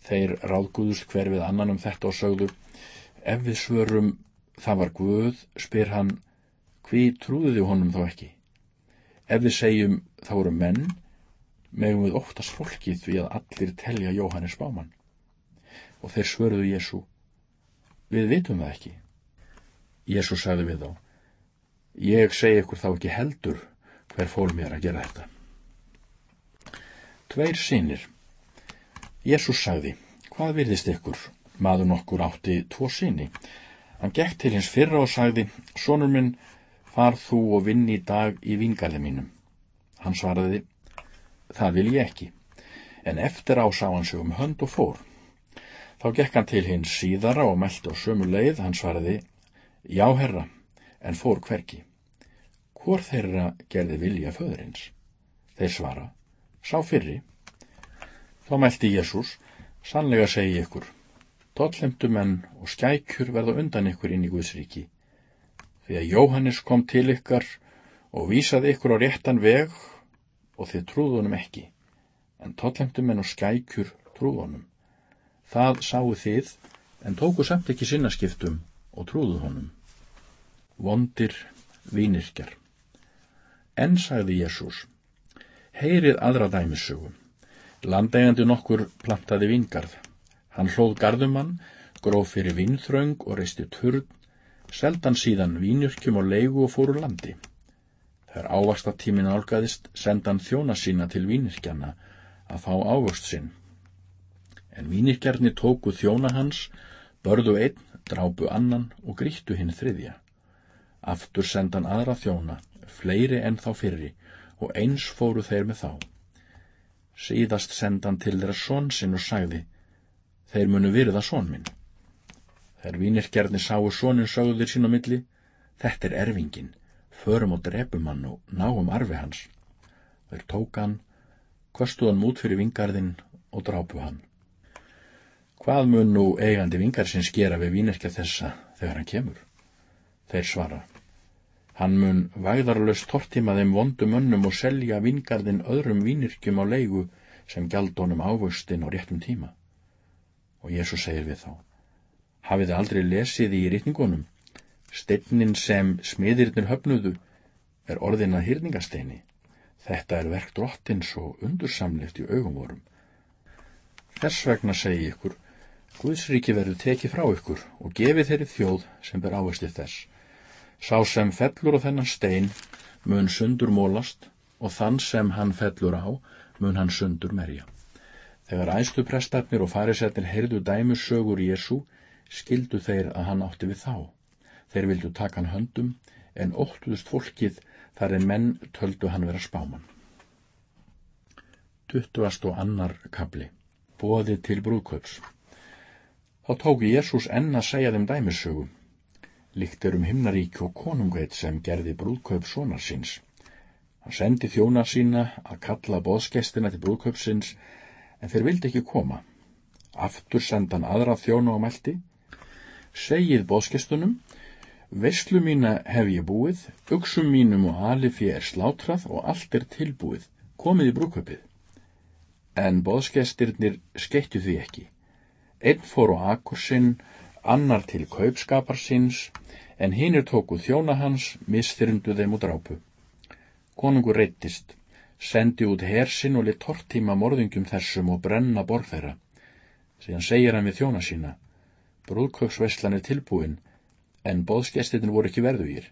Þeir ráðgúðust hver við annan um þetta og sögðu, ef við svörum það var Guð, spyr hann, hví trúðiði honum þá ekki? Ef við segjum þá voru menn, megum við óttast fólkið því að allir telja Jóhannes bámann og þeir svöruðu Jésu Við vitum það ekki. Jésu sagði við þá Ég segi ykkur þá ekki heldur hver fól mér að gera þetta. Tveir sinir Jésús sagði Hvað virðist ykkur? Maður nokkur átti tvo sinni. Hann gekk til hins fyrra og sagði Sónur minn, far þú og vinn í dag í vingarði mínum. Hann svaraði Það vil ég ekki. En eftir á sá hann sig um hönd og fór. Þá gekk hann til hins síðara og meldi á sömu leið, hann svaraði, já herra, en fór hverki. Hvor þeirra gerði vilja föðurins? Þeir svara, sá fyrri. Þá meldi Jésús, sannlega segi ykkur, tóllemtu menn og skækjur verða undan ykkur inn í Guðsríki. Þegar Jóhannes kom til ykkar og vísaði ykkur á réttan veg og þið trúðunum ekki, en tóllemtu menn og skækjur trúðunum. Það sáu þið, en tóku samt ekki sinnaskiptum og trúðu honum. Vondir vínirkjar En sagði Jésús, heyrið aðra dæmissögu. Landegandi nokkur plantaði vingarð. Hann hlóð gardumann, gróf fyrir vínþraung og reisti turn, seldan síðan vínjörkjum og leigu og fóru landi. Þegar ávastatímin álgaðist, sendan þjóna sína til vínirkjana að fá ávöxt sinn en vínirkjarnir tóku þjóna hans, börðu einn, drápu annan og grýttu hinn þriðja. Aftur sendan aðra þjóna, fleiri enn þá fyrri, og eins fóru þeir með þá. Síðast sendan til þeirra són sinn og sagði, þeir munu virða són minn. Þeir vínirkjarnir sáu sónin sögður sín á milli, þetta er erfingin, förum og drepum hann og náum arfi hans. Þeir tók hann, kostuð hann út fyrir vingarðinn og drápu hann. Hvað mun nú eigandi vingarsins gera við vínerkja þessa þegar hann kemur? Þeir svara. Hann mun væðarlaust tortima þeim vondum önnum og selja vingarðin öðrum vínirkjum á leigu sem gjald honum ávöxtin á réttum tíma. Og Jésu segir við þá. Hafið aldrei lesið í rítningunum? Steinnin sem smiðirnir höfnuðu er orðin að hýrningasteini. Þetta er verk drottins og undursamlegt í augum vorum. Þess vegna segi ykkur Guðsríki verður tekið frá ykkur og gefið þeirri þjóð sem ber ávestið þess. Sá sem fellur á þennan stein mun sundur mólast og þann sem hann fellur á mun hann sundur merja. Þegar æstu prestarnir og farisetnir heyrðu dæmussögur Jésu, skildu þeir að hann átti við þá. Þeir vildu taka hann höndum, en óttuðust fólkið þar en menn töldu hann vera spáman. 20. og annar kabli Bóði til brúðkaups Þá tók Jésús enn að segja þeim dæmissögu. Líkt er um himnaríki og konungveit sem gerði brúðkaup sonar síns. Hann sendi þjóna sína að kalla boðskestina til brúðkaupsins en þeir vildi ekki koma. Aftur senda hann aðra þjóna á meldi. Segið boðskestunum, veislu mína hef ég búið, auksum mínum og alifi er slátrað og allt er tilbúið, komið í brúðkaupið. En boðskestirnir skeittu því ekki. Einn fór á akkur sinn, annar til kaupskapar síns, en hinnir tóku þjóna hans, misþyrndu þeim og drápu. Konungur reyttist, sendi út hersinn og lit tortíma morðingum þessum og brenna borð þeirra. Síðan segir hann við þjóna sína, brúðköksveslan er tilbúin, en boðskestin voru ekki verðugir.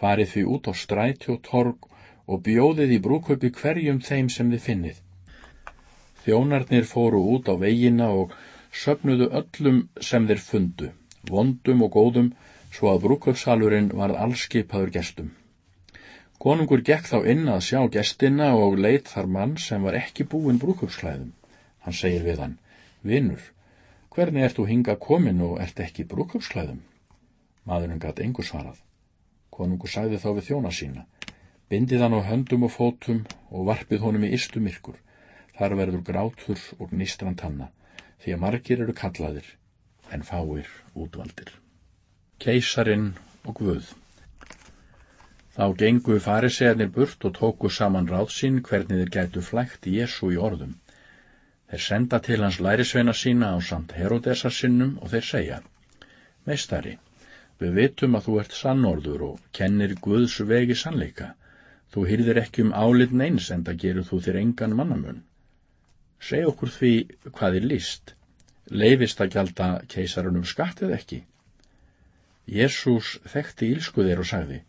Farið því út á stræti og torg og bjóðið í brúðköpi hverjum þeim sem þið finnið. Þjónarnir fóru út á veginna og söfnuðu öllum sem þeir fundu, vondum og góðum, svo að brúköpsalurinn var allskipaður gestum. Konungur gekk þá inn að sjá gestina og leitt þar mann sem var ekki búin brúköpsklæðum. Hann segir við hann, Vinnur, hvernig ert þú hinga komin og ert ekki brúkupsklæðum? Maðurinn gatt engur svarað. Konungu sagði þá við þjóna sína. Bindið hann á höndum og fótum og varpið honum í istu myrkur. Þar verður grátur og nýstrand hanna, því að margir eru kallaðir, en fáir útvaldir. Keisarin og Guð Þá gengu farisegarnir burt og tóku saman ráð sín hvernig þeir gætu flægt Jésu í orðum. Þeir senda til hans lærisveina sína á samt Herodesar sinnum og þeir segja Meistari, við vitum að þú ert sannorður og kennir Guðs vegi sannleika. Þú hýrðir ekki um álit neins en það gerur þú þér engan mannamun. Seg okkur því hvað er líst. Leifist að gjalda keisarunum skattið ekki. Jésús þekkti ílskuðir og sagði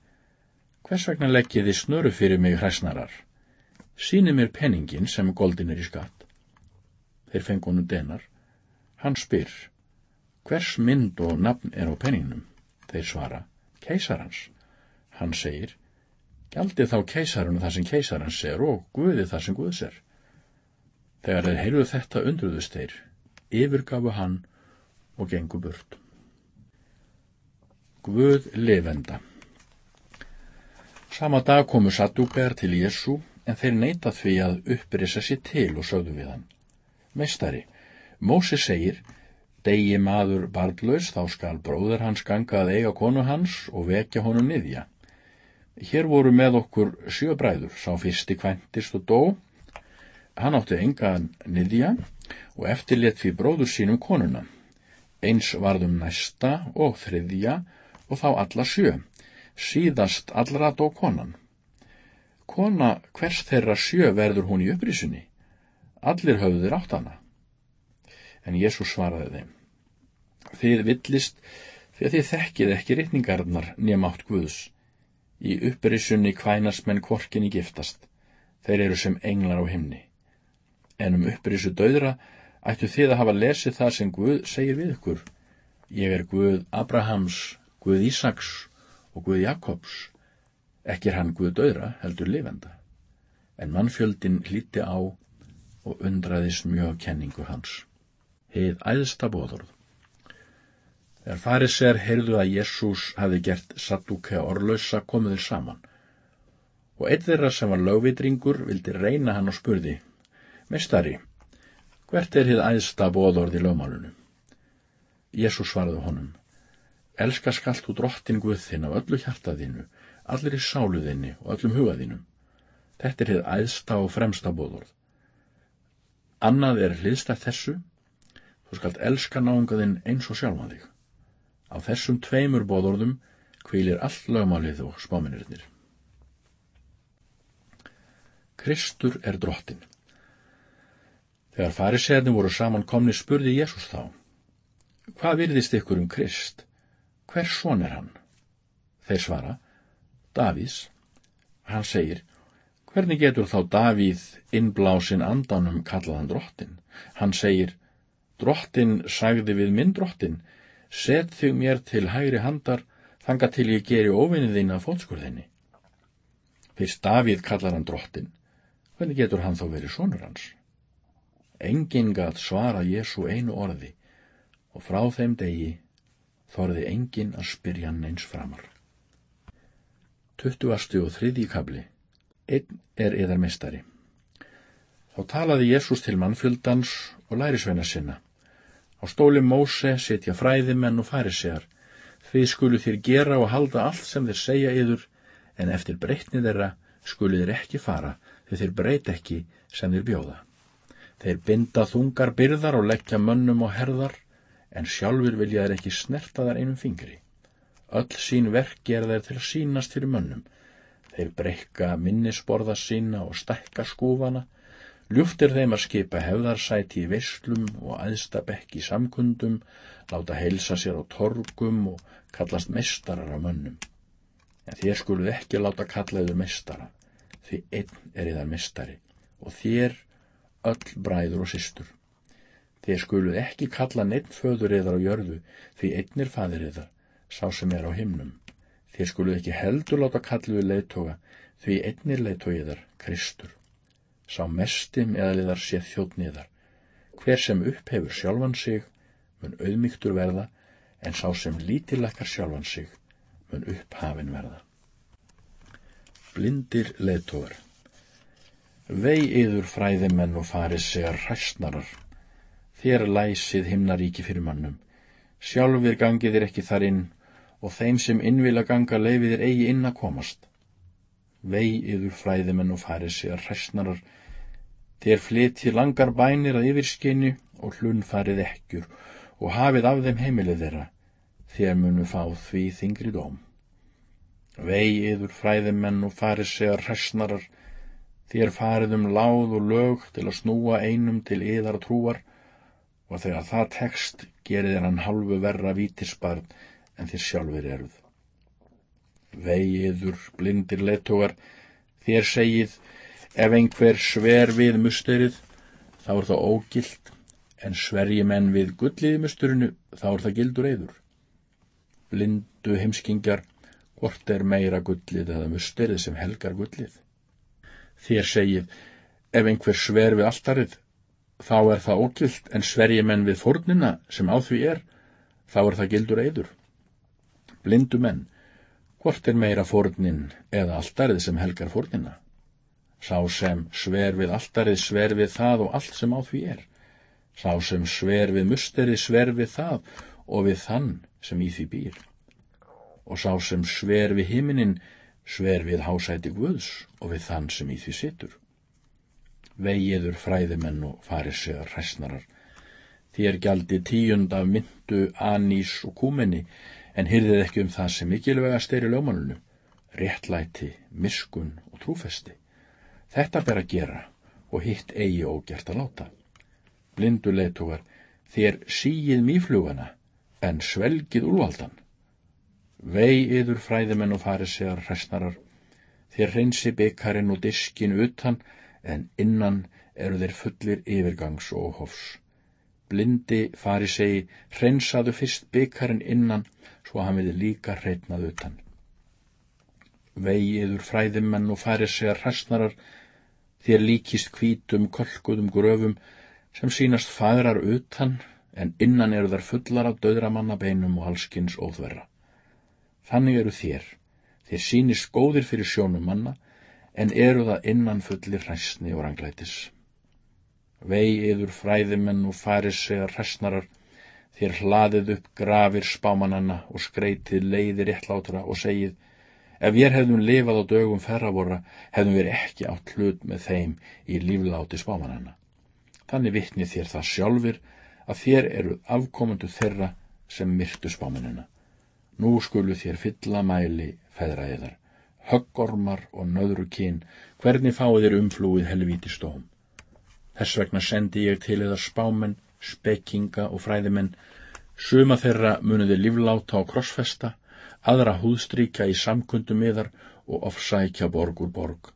Hvers vegna leggiði snöru fyrir mig hræsnarar? Sýni mér penningin sem goldin er í skatt. Þeir fengu honum denar. Hann spyr, hvers mynd og nafn er á penningnum? Þeir svara, keisarans. Hann segir, gjaldi þá keisarunu það sem keisarans er og guði það sem guðs er. Þegar þeir heyrðu þetta undruðust þeir, yfirgafu hann og gengu burt. Guð lifenda Sama dag komu Sadúber til Jésu en þeir neyta því að upprisa sér til og sögðu við hann. Meistari, Mósi segir, degi maður barndlaus þá skal bróður hans ganga að eiga konu hans og vekja honum niðja. Hér voru með okkur sjö bræður, sá fyrsti kventist og dó. Hann átti engan niðja og eftirlétt fyrir bróður sínum konuna. Eins varðum næsta og þriðja og þá alla sjö. Síðast allra dó konan. Kona hvers þeirra sjö verður hún í upprísunni? Allir höfðu þeir átt hana. En Jésús svaraði þeim. Þið villist því að þið þekkið ekki rittningarnar nefn átt Guðs. Í upprissunni kvænast menn kvorkinni giftast. Þeir eru sem englar á himni. En um upprissu döðra ættu þið að hafa lesið það sem Guð segir við ykkur. Ég er Guð Abrahams, Guð Ísaks og Guð Jakobs. Ekki er hann Guð döðra, heldur lifenda. En mannfjöldin hlíti á og undraðis mjög kenningu hans. Heið æðsta bóðorð. Þegar farið sér heyrðu að Jésús hafi gert Saddúkea orðlausa komuðir saman og einn þeirra sem var lögvitringur vildi reyna hann og spurði Mestari, hvert er hið æðsta bóðorð í lögmálunu? Jésús svarði honum Elska skallt út drottin Guð þinn af öllu hjartaðinu, allir í sáluðinni og öllum hugaðinum. Þetta er hið æðsta og fremsta bóðorð. Annað er hliðstætt þessu, þú skalt elska náungaðinn eins og sjálfan þig. Á þessum tveimur bóðorðum kvílir allt lögmálið og spáminirnir. Kristur er drottin. Þegar fariseðni voru saman komni spurði Jésús þá, hvað virðist ykkur um Krist? Hvers svon er hann? Þeir svara, Davís. Hann segir, Hvernig getur þá Davíð innblásin andanum kallaðan drottin? Hann segir, drottin sagði við minn drottin, set þig mér til hægri handar, þanga til ég geri ofinniðinn af fótskurðinni. Fyrst Davíð kallar hann drottin, hvernig getur hann þá verið sonur hans? Engin gat svara Jésu einu orði og frá þeim degi þorði engin að spyrja hann eins framar. 20. og 3. kabli einn er yðar mestari. Þá talaði Jésús til mannfjöldans og lærisveina sinna. Á stóli Móse setja fræðimenn og farisegar. Þið skulu þér gera og halda allt sem þeir segja yður, en eftir breytni þeirra skulu þér ekki fara, þeir breyt ekki sem þeir bjóða. Þeir binda þungar byrðar og leggja mönnum og herðar, en sjálfur vilja þeir ekki snerta þar einum fingri. Öll sín verk gera þeir til að sínast fyrir mönnum, Þeir breyka minnisborða sína og stekka skúfana, ljúftir þeim að skipa hefðarsæti í visslum og aðstabekk í samkundum, láta heilsa sér á torgum og kallast mestarar af mönnum. En þér skuluð ekki láta kallaðu mestara, því einn er í þar mestari og þér öll bræður og systur. Þér skuluð ekki kalla neitt föður yðar á jörðu, því einn er fadir yðar, sá sem er á himnum. Þér skulu ekki heldur láta kalluðu leittóga, því einnir leittóiðar, Kristur. Sá mesti meðaliðar sé þjóttniðar. Hver sem upphefur sjálfan sig mun auðmygtur verða, en sá sem lítillakkar sjálfan sig mun upphafin verða. Blindir leðtógar Vei yður fræðimenn og farið segar hræstnarar, þér læsið himnaríki fyrir mannum, sjálfur gangið er ekki þar inn og þeim sem innvila ganga leifið er eigi inn að komast. Vei yður fræðimenn og farið segar hræstnarar, þér flytið langar bænir að yfirskeinu og hlunn farið ekkjur og hafið af þeim heimilið þeirra, þér munu fá því þingri dóm. Vei yður fræðimenn og farið segar hræstnarar, Þér farið um láð og lög til að snúa einum til yðar trúar og þegar það tekst gerir þér hann halvu verra vítisbarn en þér sjálfur eruð. Vegiður, blindir leittógar, þér segið, ef einhver sver við musterið, þá er það ógilt, en sverji menn við gulliði musturinu, þá er það gildur eður. Blindu heimskingjar, hvort er meira gullið eða musterið sem helgar gullið? Þér segið, ef einhver sver við alltarið, þá er það ógilt, en sverji menn við fórnina sem á því er, þá er það gildur eidur. Blindu menn, hvort er meira fórnin eða alltarið sem helgar fórnina? Sá sem sver við alltarið sver við það og allt sem á því er. Sá sem sver við musterið sver við það og við þann sem í því býr. Og sá sem sver við himinin sver við hásæti Guðs og við þann sem í því situr. Vegiður fræðimenn og farið sér hræsnarar. Þér gjaldi tíund af myndu, anís og kúmenni, en hyrðið ekki um það sem mikilvægast er í lögmanunu, réttlæti, miskun og trúfesti. Þetta ber að gera og hitt eigi ógert að láta. Blindu leitugar, þér síið mýflugana, en svelgið úlvaldan. Vei yður fræðimenn og farisegar hræsnarar, þér hreinsi byggarinn og diskin utan, en innan eru þeir fullir yfirgangs og hofs. Blindi farisegi, hreinsaðu fyrst byggarinn innan, svo hann við líka hreitnað utan. Vei yður fræðimenn og farisegar hræsnarar, þér líkist hvítum, kolkuðum gröfum, sem sínast fagrar utan, en innan eru þar fullar af döðramanna beinum og halskins óþverra. Þannig eru þér, þér sínist góðir fyrir sjónum manna, en eru það innan fullir hræstni og ranglætis. Vei yður fræðimenn og faris eða hræstnarar, þér hlaðið upp grafir spámananna og skreitið leiðir réttlátra og segið, ef við hefðum lifað á dögum ferravora, hefðum við ekki átt hlut með þeim í lífláti spámananna. Þannig vittni þér það sjálfur að þér eru afkomundu þeirra sem myrtu spámanina. Nú skulu þér fylla mæli feðraðiðar, höggormar og nöðru kyn, hvernig fáið þér umflúið helvíti stóm. Þess vegna sendi ég til eða spámen, spekkinga og fræðimenn, suma þeirra muniði lífláta á krossfesta, aðra húðstríkja í samkundum yðar og ofsækja borgur borg.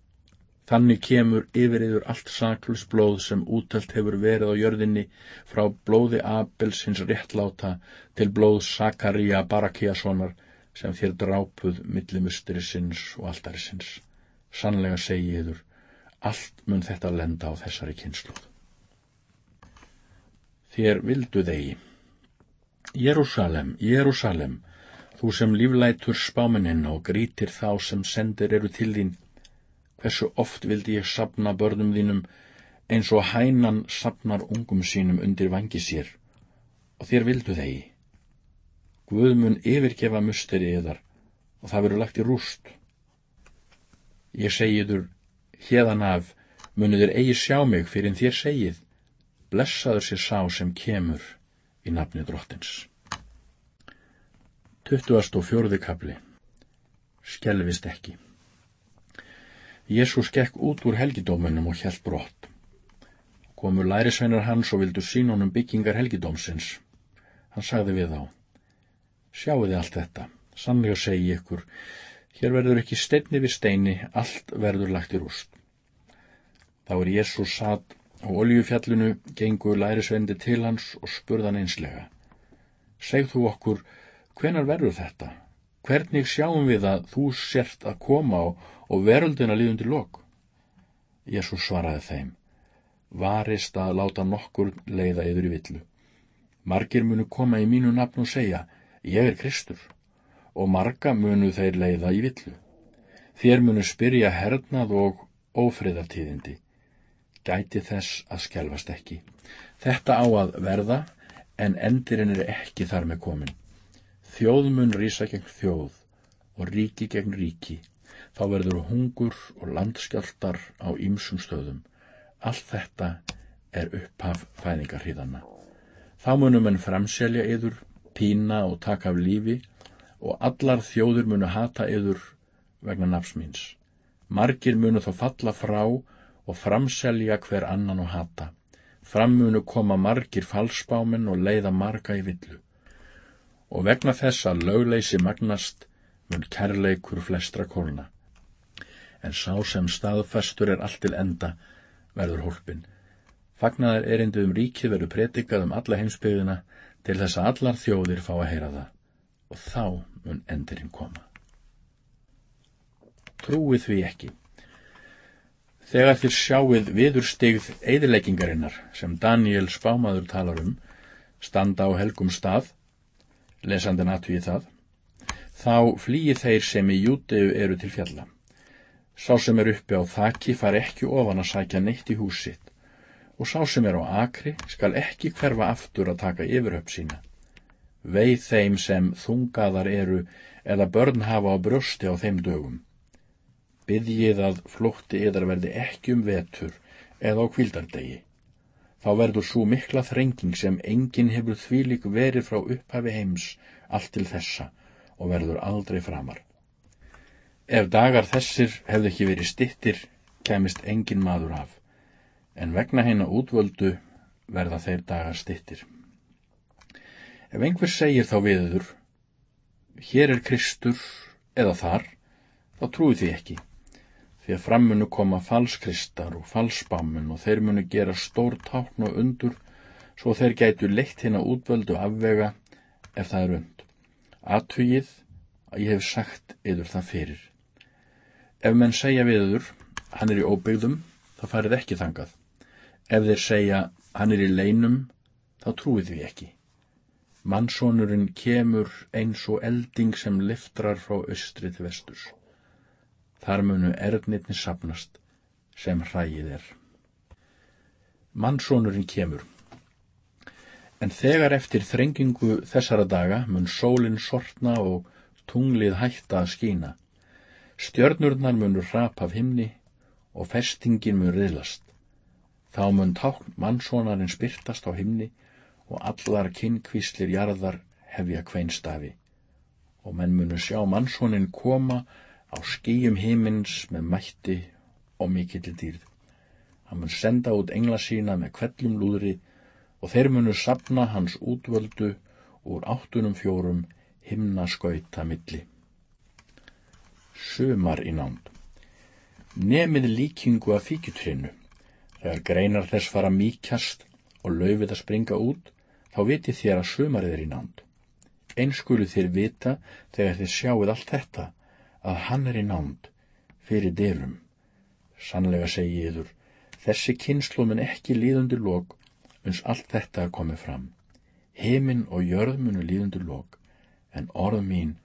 Þannig kemur yfir yfir allt saklus blóð sem útelt hefur verið á jörðinni frá blóði Abels hins réttláta til blóð Sakaríja Barakíassonar sem þér drápuð millimusturisins og alltarisins. Sannlega segi yfir, allt mun þetta lenda á þessari kynsluð. Þér vildu þegi. Jérúsalem, Jérúsalem, þú sem líflætur spámininn og grítir þá sem sendir eru til þín, Hversu oft vildi ég sapna börnum þínum eins og hænan sapnar ungum sínum undir vangi sér og þér vildu þegi. Guð mun yfirgefa musteri yðar og það verður lagt í rúst. Ég segiður, hérðan af muniður eigi sjá mig fyrir þér segið, blessaður sér sá sem kemur í nafni drottins. 24. kapli Skelvist ekki Jésús gekk út úr helgidómunum og hjælt brott. Komu lærisveinar hans og vildu sín honum byggingar helgidómsins. Hann sagði við þá, sjáu þið allt þetta, sannlega segi ykkur, hér verður ekki steinni við steini, allt verður lagt í rúst. Þá er Jésús satt á oljufjallinu, gengu lærisveindi til hans og spurðan einslega. Segð þú okkur, hvenar verður þetta? Hvernig sjáum við að þú sért að koma og og veröldina líðundi lok. Jésús svaraði þeim, varist að láta nokkur leiða yfir í villu. Margir munu koma í mínu nafn og segja, ég er Kristur, og marga munu þeir leiða í villu. Þér munu spyrja hernað og ófriðartíðindi. Gæti þess að skjálfast ekki. Þetta á að verða, en endirinn er ekki þar með komin. Þjóð mun rýsa gegn þjóð og ríki gegn ríki. Þá verður hungur og landskjáltar á ýmsum stöðum. Allt þetta er upphaf fæðingarhíðana. Þá munum en framselja yður, pína og taka af lífi og allar þjóður munu hata yður vegna nafsmýns. Margir munu þá falla frá og framselja hver annan og hata. Fram munu koma margir falsbáminn og leiða marga í villu. Og vegna þess að lögleysi magnast mun kærleikur flestra kólna. En sá sem staðfestur er allt til enda verður hólpin. Fagnar erindið um ríkið verður pretikað um alla heimsbyggðina til þess að allar þjóðir fá að heyra það og þá mun endurinn koma. Trúið því ekki. Þegar þér sjáið viðurstigð eðileggingarinnar sem Daniel spámaður talar um standa á helgum stað, lesandin aðtvíð það, þá flýið þeir sem í júteu eru til fjalla. Sá sem er uppi á þakki far ekki ofan að sækja neitt í húsitt og sá sem er á akri skal ekki hverfa aftur að taka yfirhöpp sína. Veið þeim sem þungaðar eru eða börn hafa á brösti á þeim dögum. Byðjið að flótti yðar verði ekki um vetur eða á kvildardegi. Þá verður svo mikla þrenging sem enginn hefur þvílik verið frá upphafi heims allt til þessa og verður aldrei framar. Ef dagar þessir hefði ekki verið stittir, kemist engin maður af en vegna hennar útvöldu verða þeir dagar stittir. Ef einhver segir þá viður, hér er Kristur eða þar, þá trúi því ekki, því að frammunu koma falskristar og falsbámun og þeir munu gera stór tákn og undur, svo þeir gætu leitt hennar útvöldu afvega ef það er und. Atvíið að ég hef sagt yfir það fyrir. Ef menn segja viður, hann er í óbyggðum, þá farið ekki þangað. Ef þeir segja hann er í leinum, þá trúið við ekki. Mannsónurinn kemur eins og elding sem liftrar frá austri til vesturs. Þar munu erðnitni sapnast sem hrægið er. Mannsónurinn kemur. En þegar eftir þrengingu þessara daga mun sólinn sortna og tunglið hætta að skína. Stjörnurnar munur rap af himni og festingin mun riðlast. Þá mun tákn mannsónarinn spyrtast á himni og allar kynkvíslir jarðar hefja kveinstafi og menn munu sjá mannsónin koma á skýjum himins með mætti og mikill dýrð. Hann mun senda út engla sína með kvellum lúðri og þeir munu sapna hans útvöldu úr áttunum fjórum himna skauta milli. Sumar í nánd. Nemið líkingu af fíkjutrinu Þegar greinar þess fara míkjast og laufið að springa út, þá viti þér að sumarið er í nánd. Eins skulu þér vita þegar þér sjáuð allt þetta, að hann er í nánd, fyrir dyrum. Sannlega segi ég þur, þessi kynnslómin ekki líðundur lók, uns allt þetta er komið fram. Heiminn og jörð munu líðundur lók, en orð mín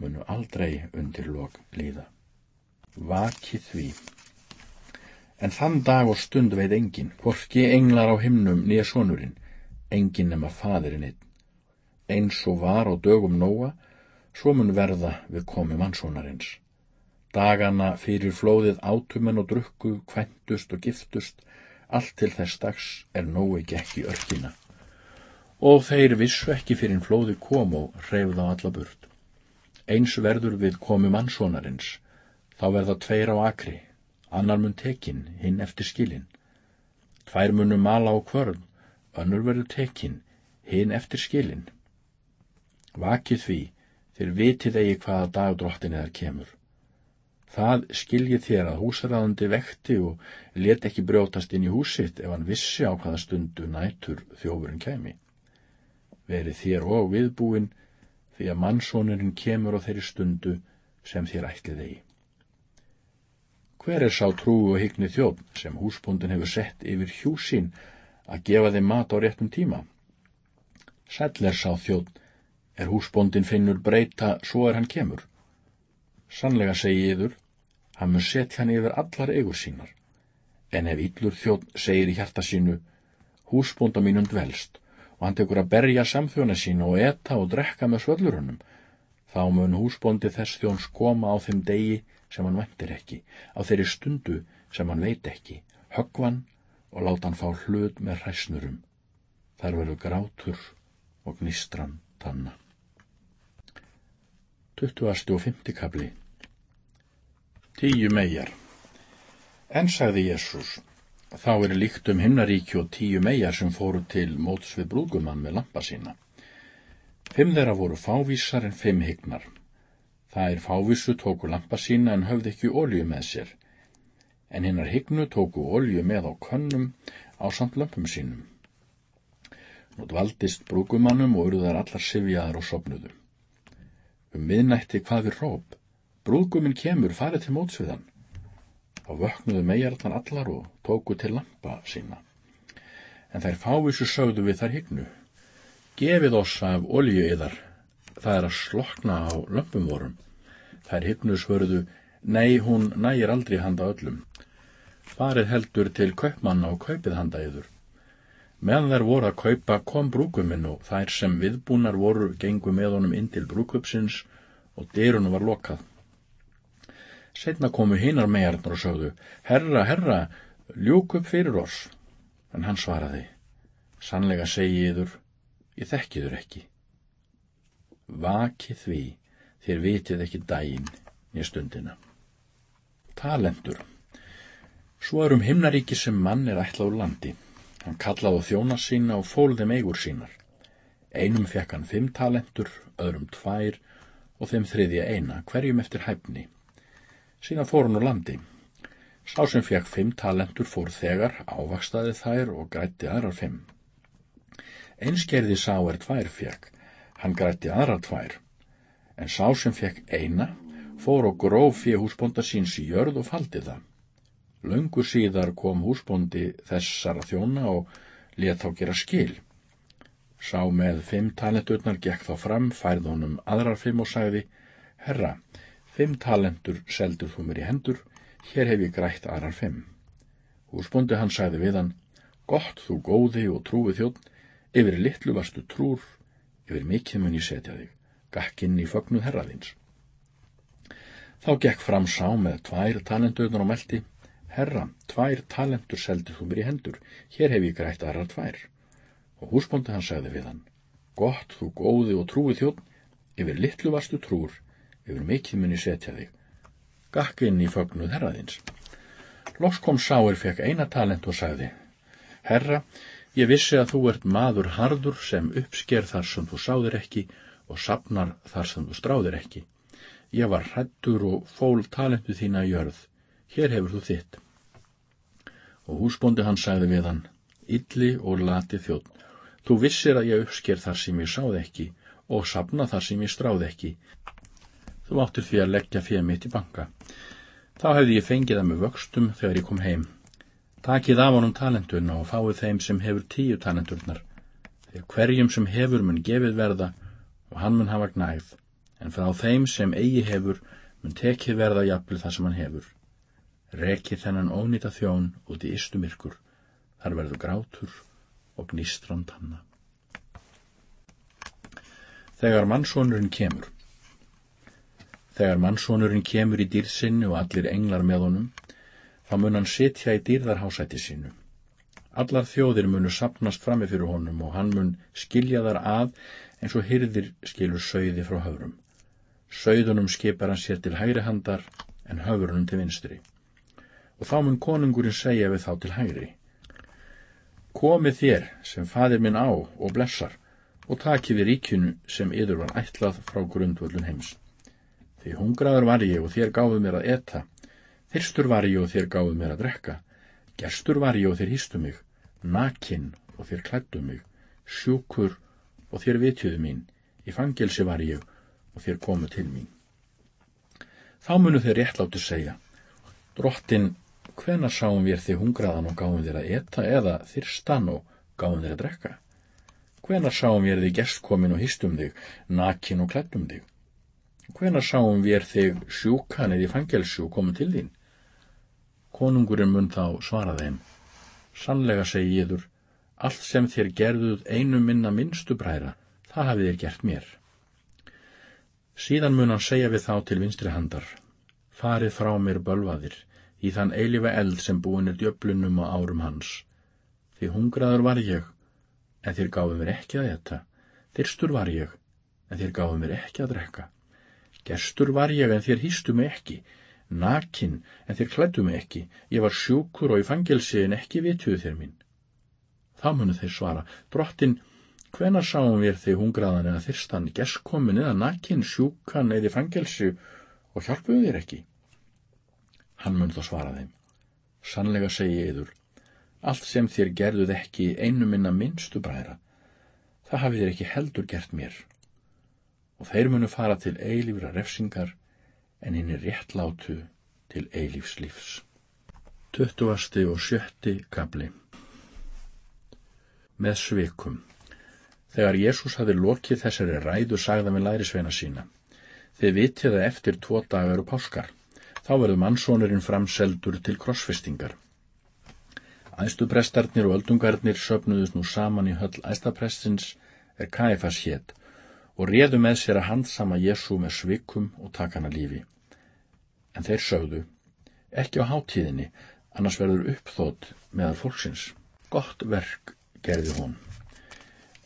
munu aldrei undir lók líða. Vakið því. En þann dag og stund veit engin, hvorki englar á himnum nýja sonurinn, engin nema fadirinn einn. Eins og var á dögum nóa, svo mun verða við komi mannsónarins. Dagana fyrir flóðið átumenn og drukku, kventust og giftust, allt til þess dags er nói gekk í örkina. Og þeir vissu ekki fyrir flóði kom og hreyfð á alla burt. Eins verður við komi mannsónarins, þá verða tveir á akri, annar mun tekin, hinn eftir skilin. Tvær munum mala á kvörn, önnur verður tekin, hinn eftir skilin. Vakið því, þér vitið eigi hvaða dagdróttin eðar kemur. Það skiljið þér að húsaræðandi vekti og let ekki brjótast inn í húsitt ef hann vissi á hvaða stundu nætur þjófurinn kemi. Verið þér og viðbúin því að mannsónurinn kemur á þeirri stundu sem þér ætlið eigi. Hver er sá trúi og hygni þjóð sem húsbóndin hefur sett yfir hjúsín að gefa þeim mat á réttum tíma? Sæll er sá þjóð, er húsbóndin finnur breyta, svo er hann kemur. Sannlega segi yður, hann mun setja hann yfir allar eigur sínar. En ef yllur þjóð segir í hjarta sínu, húsbónda mínum dvelst, og hann tekur að berja samþjóna sínu og eta og drekka með svöllurunum, þá mun húsbóndi þess þjóns koma á þeim degi sem hann vendir ekki, á þeirri stundu sem hann veit ekki, höggvan og láta hann fá hlut með hræsnurum. Þar verður grátur og gnistran tanna. 20. og 50. kabli Tíu megar En sagði Jésús, þá er líkt um himnaríki og tíu megar sem fóru til móts við brúgumann með lampa sína. Fimm þeirra voru fávísar en fimm hygnar. Það er fávísu tóku lampa sína en höfði ekki ólju með sér. En hinnar hygnu tóku ólju með á könnum á samt lömpum sínum. Nú dvaldist brúkumannum og urðar allar sifjaðar og sopnuðu. Um miðnætti hvað við róp. Brúkuminn kemur, farið til mótsviðan. Þá vöknuðu megarallan allar og tóku til lampa sína. En þær fávísu sögðu við þær hygnu. Gefið oss af olju yðar það er að slokna á lömpum vorum. Þær hygnus vörðu, nei, hún nægir aldrei handa öllum. Farið heldur til kaupmanna og kaupið handa yður. Meðan þær voru að kaupa kom brúkuminn og þær sem viðbúnar voru gengu með honum inn til brúkupsins og dyrunum var lokað. Setna komu hinnar megarnar og sögðu, herra, herra, ljúk upp fyrir oss. En hann svaraði, sannlega segi ég þekkiður ekki vaki því þér vitið ekki dægin í stundina. Talendur Svo er um himnaríki sem mann er ætlað úr landi. Hann kallaði þjóna sína og fólðum eigur sínar. Einum fekk hann fimm talentur, öðrum tvær og þeim þriðja eina, hverjum eftir hæfni. Sína fór hann úr landi. Sá sem fekk fimm talentur fór þegar, ávakstaði þær og grætti aðrar fimm. Einskerði sá er tvær fekk, Hann grætti aðra tvær, en sá sem fekk eina fór og gróf fyrir húsbonda síns í jörð og faldi það. Laungur síðar kom húsbondi þessara þjóna og let þá gera skil. Sá með fimm talenturnar gekk þá fram, færð honum aðrar fimm og sagði, Herra, fimm talentur seldur þú mér í hendur, hér hef ég grætt aðrar fimm. Húsbondi hann sagði við hann, Gott þú góði og trúi þjótt, yfir litlu varstu trúr, yfir mikið mun ég setja þig, gakkinn í fögnuð herraðins. Þá gekk fram sá með tvær talenturnar og meldi, herra, tvær talentur seldi þú mér í hendur, hér hef ég grætt aðra tvær. Og húsbóndi hann sagði við hann, gott þú góði og trúi þjótt, yfir litlu vastu trúr, yfir mikið mun ég setja þig, gakkinn í fögnuð herraðins. Loks kom sáir fekk eina talent og sagði, herra, Ég vissi að þú ert maður hardur sem uppsker þar sem þú sáðir ekki og sapnar þar sem þú stráðir ekki. Ég var hrættur og fól talentu þína í jörð. Hér hefur þú þitt. Og húsbóndi hann sagði við hann, Ylli og lati þjótt. Þú vissir að ég uppsker þar sem ég sáð ekki og sapna þar sem ég stráð ekki. Þú áttir því að leggja fyrir mitt í banka. Þá hefði ég fengið það með vöxtum þegar ég kom heim. Takið af honum talentuna og fáið þeim sem hefur tíu talenturnar. Þegar hverjum sem hefur mun gefið verða og hann mun hafa gnæð, en frá þeim sem eigi hefur mun tekið verða jafnvel það sem hann hefur. Rekið þennan ónýta þjón út í istumirkur, þar verður grátur og gnístrand hanna. Þegar mannsónurinn kemur Þegar mannsónurinn kemur í dýrsinni og allir englar með honum, þá mun hann sitja í dýrðarhásæti sínu. Allar þjóðir munu sapnast frammi fyrir honum og hann mun skilja þar að eins og hyrðir skilur söiði frá höfrum. Söiðunum skipar hann sér til hægri handar en höfrunum til vinstri. Og þá mun konungurinn segja við þá til hægri. Komið þér sem fadir minn á og blessar og takið við ríkinu sem yður var ætlað frá grundvöldun heims. Því hungraður var ég og þér gáðu mér að eta Fyrstur var ég og þér gáðu mér að drekka, gerstur var ég og þér hýstu mig, nakinn og þér klættu mig, sjúkur og þér vitjuðu mín, í fangelsi var ég og þér komu til mín. Þá munu þeir réttlátu segja, Drottin, hvenar sáum við þig hungraðan og gáum þér að eta eða þyrstan og gáum þér að drekka? Hvenar sáum við þig gestkomin og histum þig, nakin og klættum þig? Hvenar sáum við þig sjúkan eða í fangelsu og komum til þín? Konungurinn mun þá svara þeim. Sannlega segi ég þur, allt sem þér gerðuð einu minna minnstu bræra, það hafið þér gert mér. Síðan mun hann segja við þá til vinstri handar, farið frá mér bölvaðir, í þann eilifa eld sem búin er djöflunum á árum hans. Því hungraður var ég, en þér gáðu mér ekki að etta. Þyrstur var ég, en þér gáðu mér ekki að drekka. Gestur var ég, en þér hýstu mig ekki. Nakin, en þér klættu mig ekki. Ég var sjúkur og í fangelsi, en ekki vituðu þér mín. Þá munu þeir svara, drottin, hvenar sáum við þig hungraðan eða þyrstan, gestkomin eða nakin, sjúkan eða í fangelsi og hjálpuðu þér ekki? Hann mun þá svara þeim. Sannlega segi ég yður, allt sem þér gerðuð ekki einu minna minnstu bræra, það hafið þér ekki heldur gert mér. Og þeir munu fara til eilífra refsingar, en hinn er réttlátu til eilífs lífs. Tuttuvasti og sjötti kabli Með svikum Þegar Jésús hafi lokið þessari ræðu sagða með lærisveina sína. Þið vitið að eftir tvo dagar eru páskar. Þá verður mannsónurinn framseldur til krossfestingar. Æstuprestarnir og öldungarnir söpnuðust nú saman í höll æstaprestins er Kaifas hétt og réðu með sér að handsama Jésu með svikum og takana lífi. En þeir sögðu, ekki á hátíðinni, annars verður uppþótt meðal fólksins. Gott verk gerði hún.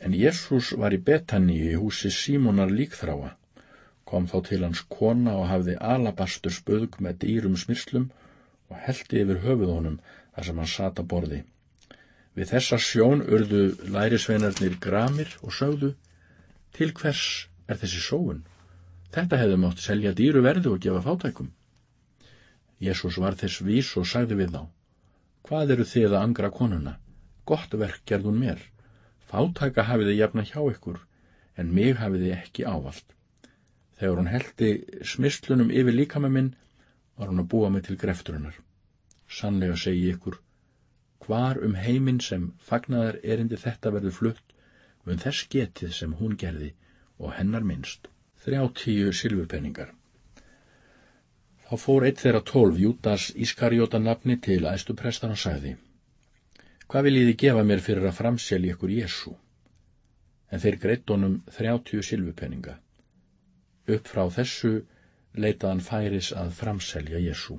En Jésús var í Betaníu í húsi Símonar líkþráa. Kom þá til hans kona og hafði alabastur spöðg með dýrum smyrslum og heldi yfir höfuð honum þar sem hann sata borði. Við þessa sjón urðu lærisveinarnir gramir og sögðu, til hvers er þessi sóun? Þetta hefði mátt selja dýru verðu og gefa fátækum. Jésús var þess vís og sagði við þá, hvað eru þið að angra konuna? Gott verk gerðun mér. Fátæka hafiði jafna hjá ykkur, en mig hafiði ekki ávalt. Þegar hún heldi smislunum yfir líkama minn, var hún að búa mig til grefturinnar. Sannlega segi ykkur, hvar um heiminn sem fagnaðar erindi þetta verður flutt, mun þess getið sem hún gerði og hennar minnst. Þrjá tíu silfurpenningar. Þá fór eitt þeirra tólf Júdas Ískarjóta nafni til æstuprestan og sagði, hvað vil ég þið gefa mér fyrir að framselja ykkur Jésu? En þeir greitt honum þrjáttíu silfupenninga. Upp frá þessu leitaðan færis að framselja Jésu.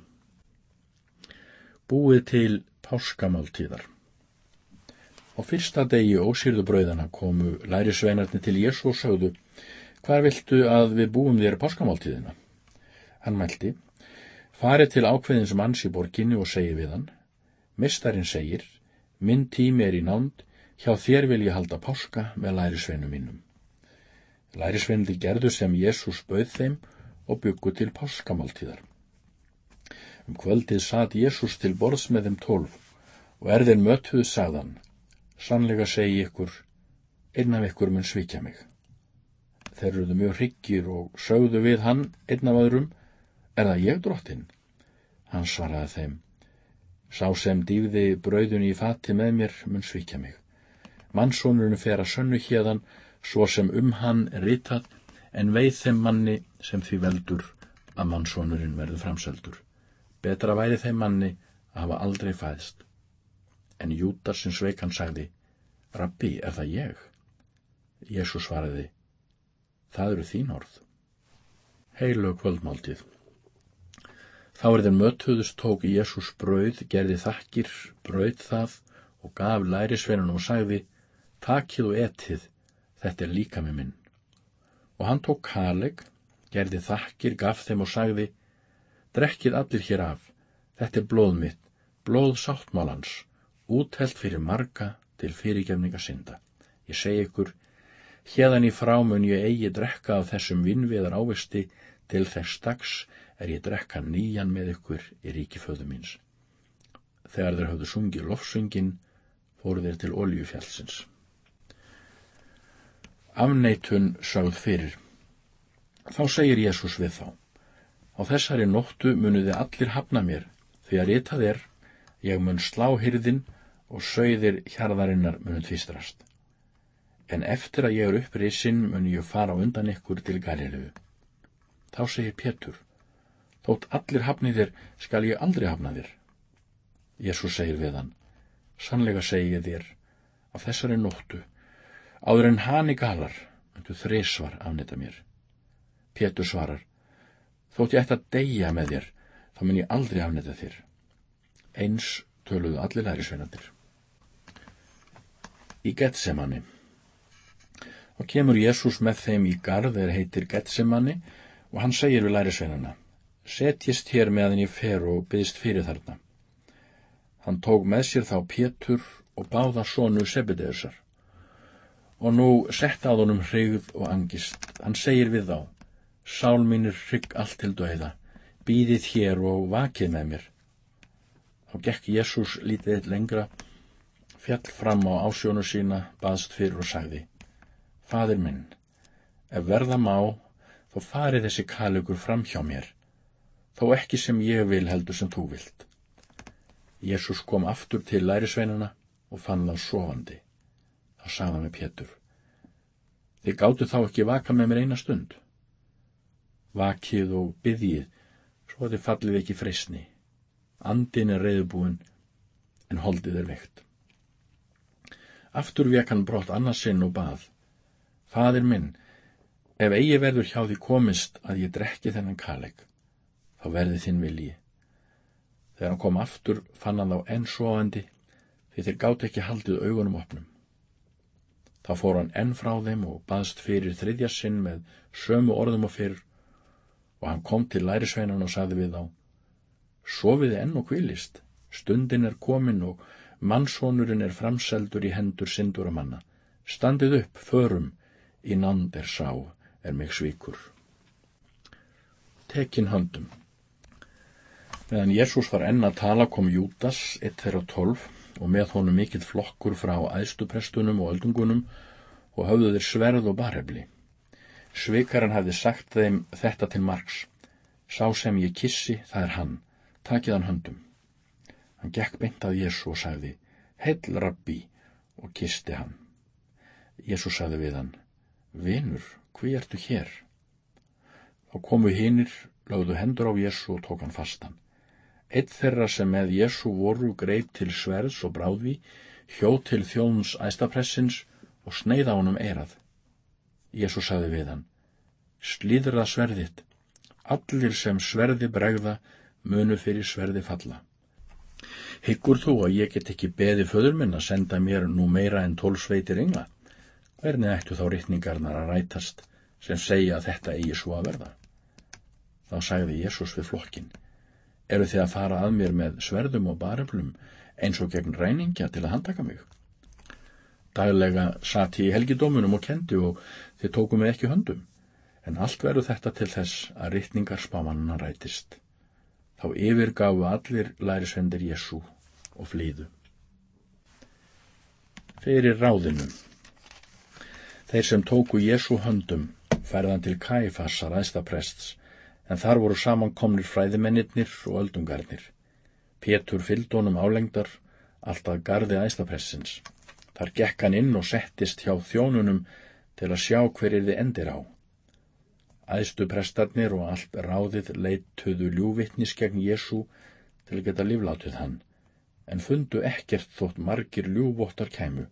Búið til páskamáltíðar. Á fyrsta degi ósýrðu brauðana komu lærisveinarnir til Jésu og sögðu, hvar viltu að við búum þér páskamáltíðina? Hann mælti, farið til ákveðins manns í borginni og segi við hann, mistarinn segir, minn tími er í nánd, hjá þér vil ég halda páska með lærisveinu mínum. Lærisveinli gerðu sem Jésús bauð þeim og byggu til páskamáltíðar. Um kvöldið satt Jésús til borðs með þeim tólf og er þeir mötuð sagðan, sannlega segi ykkur, einn af ykkur mun svikja mig. Þeir eruðu mjög hryggir og sögðu við hann einn af öðrum, er það ég drottin? Hann svaraði þeim, sá sem dýfði brauðun í fati með mér mun svikja mig. Mannsónurinn fer að sönnu hérðan, svo sem um hann er ritað, en veið þeim manni sem því veldur að mannsónurinn verður framseldur. Betra væri þeim manni að hafa aldrei fæðst. En Júdas sem sveik hann sagði, Rabbi, er það ég? Jésu svaraði, það eru þín orð. Heilu kvöldmáltið. Þá er þeir mötuðust tók Jésús brauð, gerði þakkir, brauð það og gaf lærisveinunum og sagði, takið og etið, þetta er líka með minn. Og hann tók kaleg, gerði þakkir, gaf þeim og sagði, drekkið allir hér af, þetta er blóð mitt, blóð sáttmálans, úthelt fyrir marga til fyrirgefninga synda. Ég segi ykkur, hérðan í frámun ég eigi drekka af þessum vinnviðar ávesti til þess dags er ég drekka nýjan með ykkur í ríki föðu míns. Þegar þeir höfðu sungið lofsungin, fóru þeir til oljufjálsins. Afneitun sagð fyrir. Þá segir Jésús við þá. Á þessari nóttu muniði allir hafna mér, Því að ritað er, ég mun slá hyrðin og sögðir hjarðarinnar munum tvistrast. En eftir að ég er upprisinn mun ég fara undan ykkur til Galilu. Þá segir Pétur, þótt allir hafnið þér skal ég aldrei hafna þér. Jésús segir við hann, sannlega segi ég þér, af þessari nóttu, áður en hani galar, myndu þrísvar afnita mér. Pétur svarar, þótt ég ætti að deyja með þér, þá mun ég aldrei afnita þér. Eins töluðu allir lærisveinandir. Í Getsemani og kemur Jésús með þeim í garð er heitir Getsemani og hann segir við lærisveinana, setjist hér meðan ég fer og byggst fyrir þarna. Hann tók með sér þá Pétur og báða sonu Sebedeusar. Og nú sett að honum hrigð og angist. Hann segir við þá, sál mínir hrygg allt til döiða, býðið hér og vakið með mér. Þá gekk Jésús lítið lengra, fjall fram á ásjónu sína, baðst fyrir og sagði, Fadir minn, ef verða má, þá farið þessi kalugur fram hjá mér, þó ekki sem ég vil heldur sem þú vilt. Jésús kom aftur til lærisveinana og fann þá sofandi. Þá sagði hann með Pétur, þið gáttu þá ekki vaka með mér eina stund. Vakið og byggið, svo þið fallið ekki freysni. Andin er reyðbúin, en holdið er veikt. Aftur vek hann brott annarsinn og bað. Fadir minn, ef eigi verður hjá því komist að ég drekki þennan kaleg, þá verði þinn vilji. Þegar hann kom aftur fann hann þá enn sofandi því þeir gátt ekki haldið augunum opnum. Þá fór hann enn frá þeim og baðst fyrir þriðja sinn með sömu orðum og fyrr og hann kom til lærisveinan og sagði við þá Sofiði enn og kvilist, stundin er komin og mannsónurinn er framseldur í hendur sindur að manna. Standið upp, förum, í nánd er sá, er mig svíkur. Tekin höndum. Meðan Jésús var enn að tala kom Júdas, eitt þeirra tólf, og með honum mikill flokkur frá æðstuprestunum og öldungunum og höfðu þeir sverð og barhefli. Svikaran hafði sagt þeim þetta til margs. Sá sem ég kissi, það er hann. Takið hann höndum. Hann gekk beint að Jésu og sagði, Heill rabbi, og kisti hann. Jésu sagði við hann, Vinur, hví ertu hér? Þá komu hinnir, lögðu hendur á Jésu og tók hann fastan. Eitt þeirra sem með Jésu voru greip til sverðs og bráði, hjó til þjóns æstapressins og sneiða honum eirað. Jésu sagði við hann, Slíðra sverðitt, allir sem sverði bregða munu fyrir sverði falla. Hyggur þú að ég get ekki beði föður minn að senda mér nú meira en tólsveitir engla? Hvernig ættu þá rittningarnar að rætast sem segja að þetta eigi svo að verða? Þá sagði Jésús við flokkin, eru þið að fara að mér með sverðum og bareflum eins og gegn ræningja til að handtaka mig? Daglega satt ég í helgidómunum og kendi og þið tókum mig ekki höndum, en allt verður þetta til þess að rittningar spámanna rætist. Þá yfirgafu allir lærisvendir Jésu og flýðu. Fyrir ráðinu Þeir sem tóku Jésu höndum færðan til Kæfassar æstaprests, en þar voru samankomnir fræðimennirnir og öldungarnir. Pétur fylldónum álengdar, alltaf gardi æstapressins. Þar gekk hann inn og settist hjá þjónunum til að sjá hverjir þið endir á. Æðstu prestarnir og allt ráðið leituðu ljúvittnis gegn Jésu til að geta líflátið hann, en fundu ekkert þótt margir ljúvottar kæmu.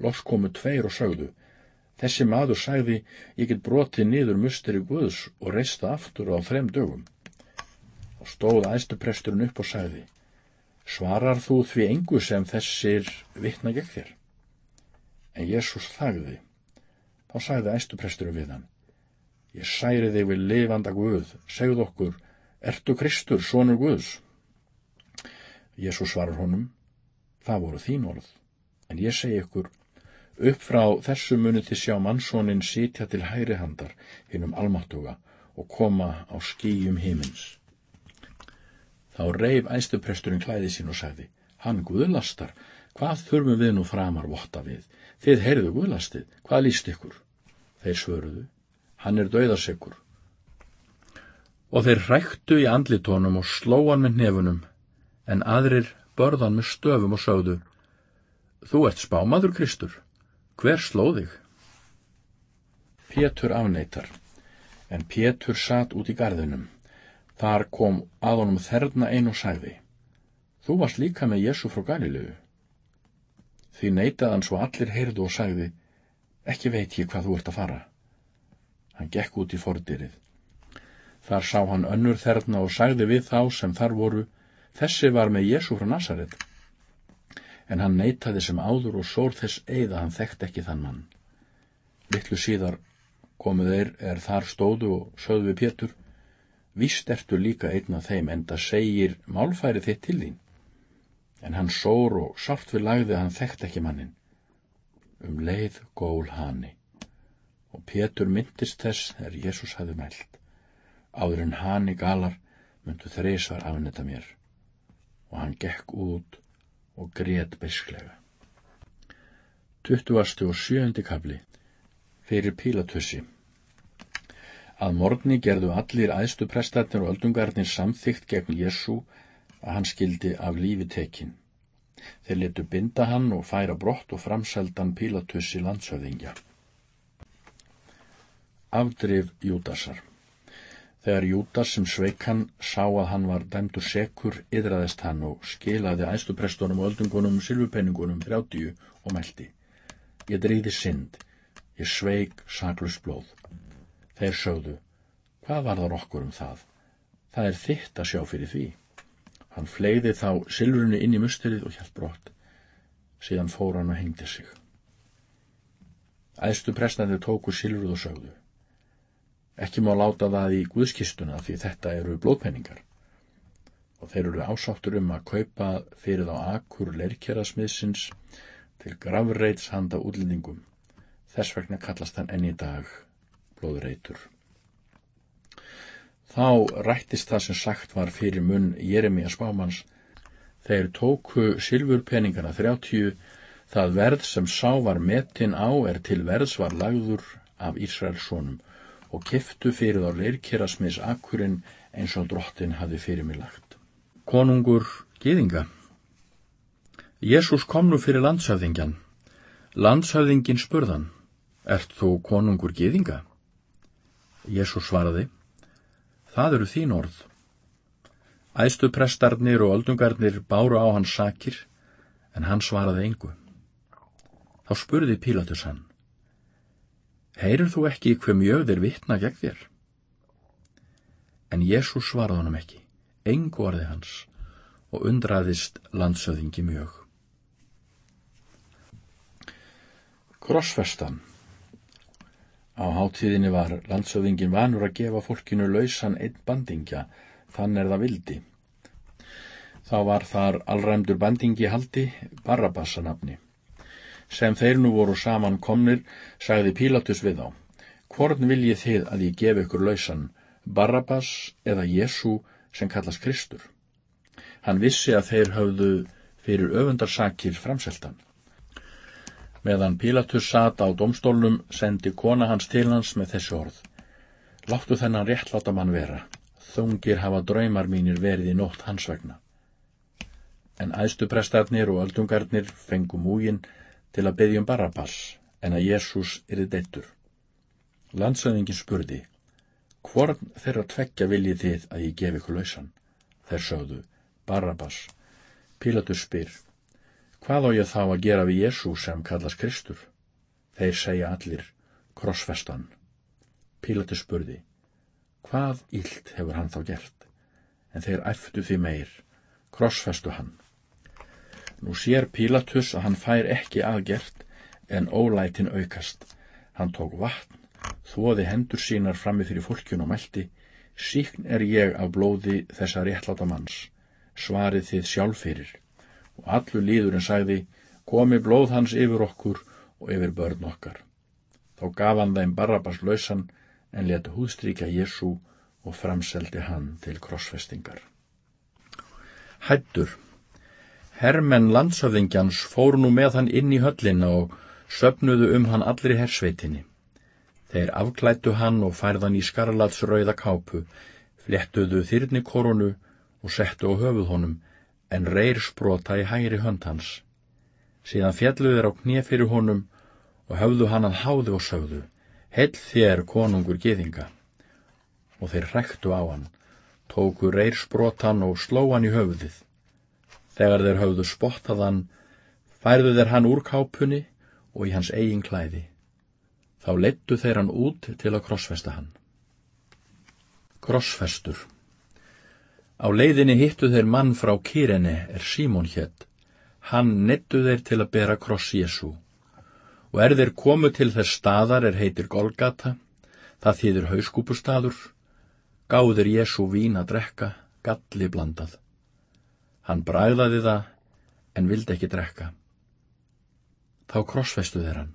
Loks komu tveir og sögðu, þessi maður sagði, ég get brotið niður musteri Guðs og reista aftur á þrem dögum. Og stóð æðstu presturinn upp og sagði, svarar þú því engu sem þessir vittna gegn þér? En Jésús þagði. Þá sagði æstupresturinn við hann, ég særi þig við lifanda Guð, segð okkur, ertu Kristur, sonur Guðs? Jésús svarar honum, það voru þín orð, en ég segi ykkur, upp frá þessu munið til sjá mannsónin sitja til hæri handar hinnum almáttuga og koma á skýjum himins. Þá reif æstupresturinn klæði sín og sagði, hann guðlastar, hvað þurfum við nú framar votta við? Þið heyrðu guðlastið, hvað líst ykkur? Þeir svöruðu, hann er döðarsekur. Og þeir hræktu í andlitónum og slóan með nefunum, en aðrir börðan með stöfum og sögðu, Þú ert spámaður, Kristur, hver slóðig? Pétur afneitar, en Pétur satt út í gardinum. Þar kom að honum þerna ein og sagði, Þú varst líka með Jésu frá Galilegu. Því neitað hann svo allir heyrðu og sagði, Ekki veit ég hvað þú ert að fara. Hann gekk út í fordýrið. Þar sá hann önnur þerna og sagði við þá sem þar voru, Þessi var með Jésu frá Nasaret. En hann neitaði sem áður og sór þess eið að hann þekkt ekki þann mann. Littlu síðar komu þeir er þar stóðu og sögðu við Pétur, Vist ertu líka einn af þeim en það segir málfæri þitt til þín. En hann sór og sátt við lagði að hann þekkt ekki mannin. Um leið gól hani. Og Pétur myndist þess þegar Jésús hafði mælt. Áður en hani galar myndu þreysvar afnetta mér. Og hann gekk út og grét besklega. 20. og 7. kapli fyrir Pílatussi Að morgni gerðu allir æðstu prestarnir og öldungarnir samþygt gegn Jésu að hann skildi af lífi tekin. Þeir letu binda hann og færa brott og framseldan Pílatussi landshöfðingja. Afdrif Júdasar Þegar Júdas sem sveik hann sá að hann var dæmdur sekur, yðraðist hann og skilaði æðstu prestunum og öldungunum silfupenningunum 30 og meldi. Ég dreyði synd, ég sveik saklust blóð. Þeir sögðu, hvað var þar okkur um það? Það er þitt að sjá fyrir því. Hann fleiði þá silfrunu inn í musterið og hjælt brott. Síðan fór hann og hengdi sig. Æstu prestandi tóku silfruð og sögðu. Ekki má láta það í guðskistuna því þetta eru blóðpenningar. Og þeir eru ásáttur um að kaupa fyrir þá akkur leirkjærasmiðsins til gravreits handa útlendingum. Þess vegna kallast hann enn í dag blóðreitur. Þá rættist það sem sagt var fyrir munn Jeremia spámans. Þeir tóku silfurpeningana 30, það verð sem sá var metin á er til verðs var lagður af Ísraelsónum og keftu fyrir þá leirkerasmiðs akkurinn eins og drottin hafi fyrir mig lagt. Konungur Gýðinga Jésús kom nú fyrir landshöfðingjan. Landshöfðingin spurðan, ert þú konungur Gýðinga? Jésús svaraði, það eru þín orð. Æstu prestarnir og öldungarnir báru á hans sakir, en hann svaraði engu. Þá spurði Pílatus hann, heyrir þú ekki hver mjög þeir vittna gegn þér? En Jésús svaraði honum ekki, engu orði hans, og undraðist landsöðingi mjög. Krossfestan Á hátíðinni var landsöfingin vanur að gefa fólkinu lausan einn bandingja, þann er það vildi. Þá var þar allræmdur bandingi haldi Barabassanafni. Sem þeir nú voru saman komnir, sagði Pílatus við á. Hvorn viljið þið að ég gef ykkur lausan, Barabas eða Jésu sem kallast Kristur? Hann vissi að þeir höfðu fyrir öfundarsakir framseltan. Meðan Pílatus sata á domstólnum sendi kona hans til hans með þessu orð. Láttu þennan réttláta mann vera. Þungir hafa draumar mínir verið í nótt hans vegna. En æðstuprestarnir og öldungarnir fengu múgin til að byggjum Barabbas en að Jésús yfir deittur. Landsöðingin spurði, hvorn þeirra tveggja viljið þið að ég gef ykkur lausan? Þeir sögðu, Barabbas. Pílatus spyr, Hvað á ég þá að gera við Jésu sem kallast Kristur? Þeir segja allir, krossfestan. Pílati spurði, hvað ílt hefur hann þá gert? En þeir æftu því meir, krossfestu hann. Nú sér Pílatus að hann fær ekki aðgert en ólætin aukast. Hann tók vatn, þóði hendur sínar frammi fyrir fólkjun og meldi, síkn er ég af blóði þessa réttláta manns, svarið þið sjálf fyrir og allur líðurinn sagði, komi blóð hans yfir okkur og yfir börn okkar. Þá gaf hann þeim Barabas lausan en leta húðstríkja Jésu og framseldi hann til krossfestingar. Hættur Hermenn landshöfðingjans fóru nú með hann inn í höllina og söpnuðu um hann allri hersveitinni. Þeir afklættu hann og færðan í skarlatsrauða kápu, flettuðu þyrnikorunu og settu á höfuð honum, en reyr sprota í hægri hönd hans. Síðan fjalluðu þeir á knið fyrir honum og höfðu hann að háði og sögðu, hell þér konungur geðinga. Og þeir hrektu á hann, tóku reyr sprotan og sló hann í höfuðið. Þegar þeir höfðu spottað hann, færðu þeir hann úr kápunni og í hans eigin klæði. Þá lettu þeir hann út til að krossfesta hann. Krossfestur Á leiðinni hittu þeir mann frá Kyrene er Símón hétt. Hann nettu þeir til að bera kross Jésu. Og er þeir komu til þess staðar er heitir Golgata, það þýðir hauskúpustadur, gáður Jésu vín að drekka, galli blandað. Hann bræðaði það, en vildi ekki drekka. Þá krossfestu þeir hann,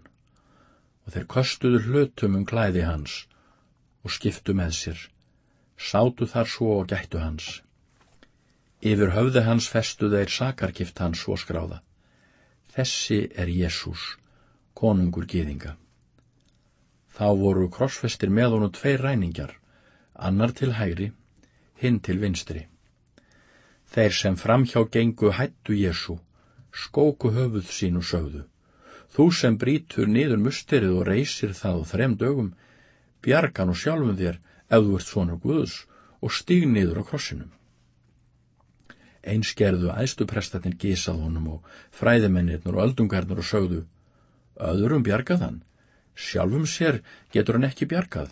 og þeir köstuðu hlutum um klæði hans og skiptu með sér, sátu þar svo og gættu hans. Yfir höfði hans festu þeir sakarkift hans svo skráða. Þessi er Jésús, konungur gýðinga. Þá voru krossfestir með honu tveir ræningar, annar til hægri, hinn til vinstri. Þeir sem framhjá gengu hættu Jésú, skóku höfuð sín og sögðu. Þú sem brítur niður musterið og reysir það á þrem dögum, bjargan og sjálfum þér ef þú ert svona Guðs og stíg niður á krossinum. Einskerðu æstuprestatinn gísað honum og fræðimennirnur og öldungarnir og sögðu Öðrum bjargað hann, sjálfum sér getur hann ekki bjargað.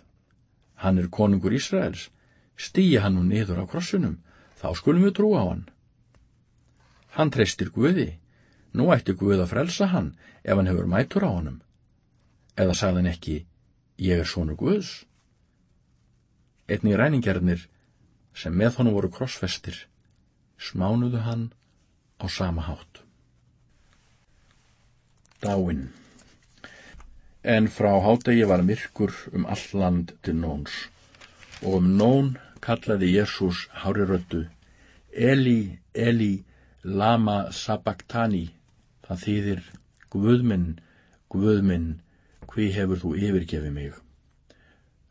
Hann er konungur Ísraels, stýja hann nú niður á krossunum, þá skulum við trú á hann. Hann treystir Guði, nú ætti Guð að frelsa hann ef hann hefur mætur á honum. Eða sagði hann ekki, ég er svonu Guðs. Einni ræningarnir sem með honum voru krossfestir smánuðu hann á sama hátt. Dáinn En frá hádegi var myrkur um all land til nóns og um nón kallaði Jésús hári röttu Eli, Eli, lama sabachthani það þýðir Guðminn, Guðminn, hví hefur þú yfirgefið mig?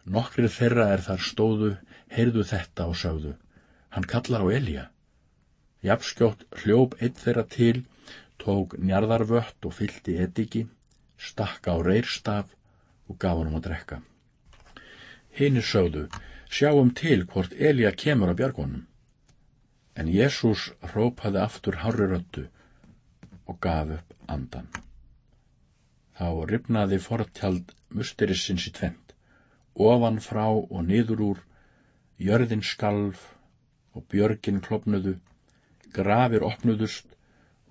Nokkrið þeirra er þar stóðu, heyrðu þetta og sögðu, hann kallar á Elja. Jafnskjótt hljóp einn þeirra til, tók njarðarvött og fyldi ediki, stakka á reyrstaf og gaf hann að drekka. Hinnir sögðu, sjáum til hvort Elja kemur á bjargónum. En Jésús rópaði aftur hári röttu og gaf upp andan. Þá ripnaði fortjald musturissins í tvent, ofan frá og niður úr, jörðin skalf og björgin klopnuðu, grafir opnuðust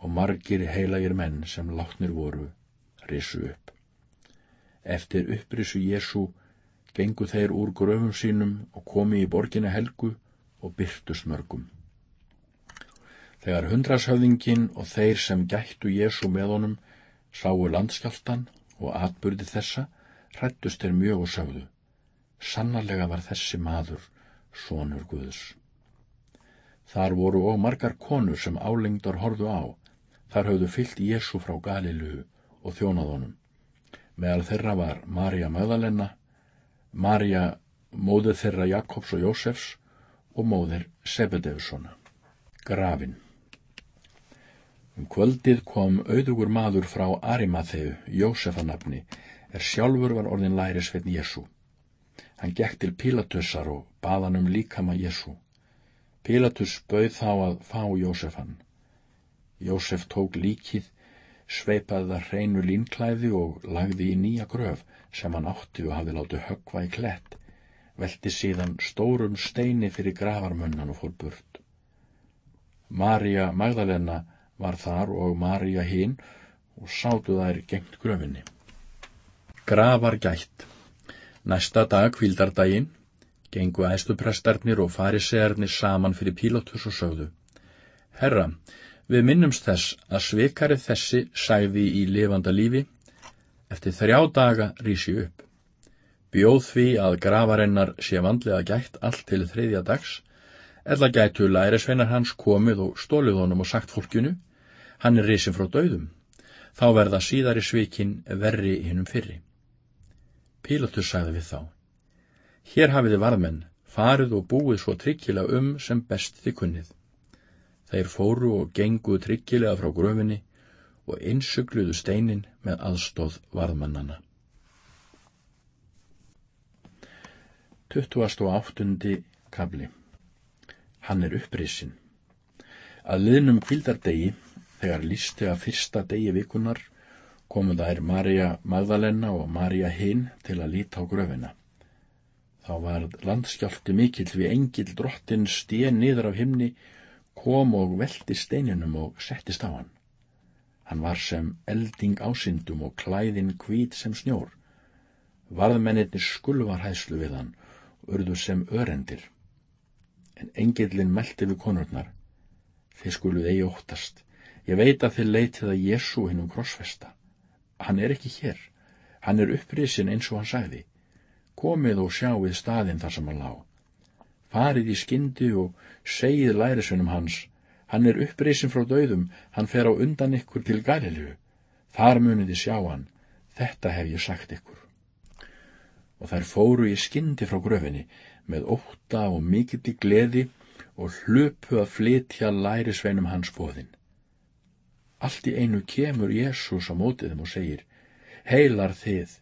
og margir heilagir menn sem látnir voru risu upp. Eftir upprisu Jésu gengu þeir úr gröfum sínum og komi í borginna helgu og byrtust mörgum. Þegar hundrashöfðingin og þeir sem gættu Jésu með honum sáu landskjáltan og atbyrði þessa, hrættust þeir mjög og sögðu. Sannarlega var þessi maður sonur Guðs. Þar voru og margar konur sem álengdar horðu á. Þar höfðu fyllt Jésu frá Galilu og þjónaðunum. Meðal þeirra var Marja Möðalenna, Marja móður þeirra Jakobs og Jósefs og móður Sebedevssona. Grafin Um kvöldið kom auðugur maður frá Arimatheu, Jósefanafni, er sjálfur var orðin lærisveitn Jésu. Hann gekk til Pílatussar og baðan um líkama Jésu. Pilatus bauð þá að fá Jósefan. Jósef tók líkið, sveipaði það hreinu línklæði og lagði í nýja gröf sem hann átti og hafði látið höggva í klett, velti síðan stórum steini fyrir gravarmunnan og fór burt. Marja Magdalena var þar og Marja hinn og sátu þær gengt gröfinni. Gravar gætt. Næsta dag, hvildardaginn, gengu æstuprestarnir og farisegarnir saman fyrir Pílotus og sögðu. Herra, við minnumst þess að svikari þessi sæði í lifanda lífi, eftir þrjá daga rísi upp. Bjóð því að gravarennar sé vandlega gætt allt til þriðja dags, eða gætu læresveinar hans komið og stólið honum og sagt fólkinu, hann er risin frá döðum, þá verða síðari svikin verri hinnum fyrri. Pílotus sagði við þá, Hér hafiði varðmenn, farið og búið svo tryggilega um sem best þið kunnið. Þeir fóru og genguðu tryggilega frá gröfinni og einsugluðu steinin með aðstóð varðmannana. 28. kabli Hann er upprisinn. Að liðnum kvildardegi, þegar lísti að fyrsta degi vikunar, komu þær Marja Magdalena og Marja Hinn til að líta á gröfina. Þá var landskjálti mikill við engil drottin stíð niður af himni, kom og velti steininum og settist á hann. Hann var sem elding ásindum og klæðin hvít sem snjór. Varðmennirni skulvar hæslu við hann, urðu sem örendir. En engillin meldi við konurnar. Þið skuluð eigi óttast. Ég veit að þið leitið að Jésu hinn um krossfesta. Hann er ekki hér. Hann er upprisin eins og hann sagði komið og sjáið staðinn þar sem hann lá. Farið í skyndi og segið lærisunum hans, hann er upprisin frá döðum, hann fer á undan ykkur til Galilu. Þar muniði sjá hann, þetta hef ég sagt ykkur. Og þær fóru í skyndi frá gröfinni með óta og mikill í gleði og hlupu að flytja lærisveinum hans bóðinn. Allt í einu kemur Jésús á mótiðum og segir, heilar þið,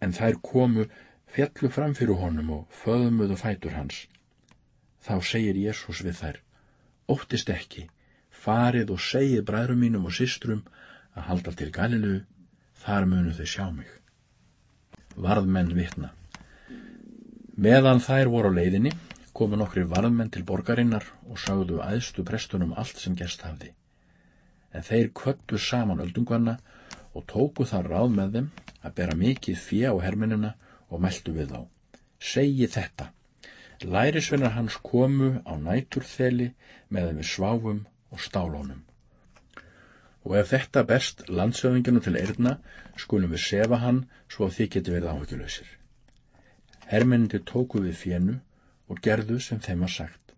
en þær komu fjallu fram fyrir honum og föðmuðu fætur hans. Þá segir Jésús við þær, óttist ekki, farið og segið bræðrum mínum og systrum að halda til Galilu, þar munu þau sjá mig. Varðmenn vitna. Meðan þær voru á leiðinni, komu nokkri varðmenn til borgarinnar og sagðu aðstu prestunum allt sem gerst hafði. En þeir köttu saman öldungvanna og tóku þar ráð með þeim að bera mikið fjö á herminina og meldu við þá. Segji þetta. Lærisvennar hans komu á næturþeli meðan við sváfum og stálónum. Og ef þetta best landsöfinginu til eirna, skulum við sefa hann svo að þið geti verið áhugjuleysir. Herminni tóku við fjennu og gerðu sem þeim var sagt.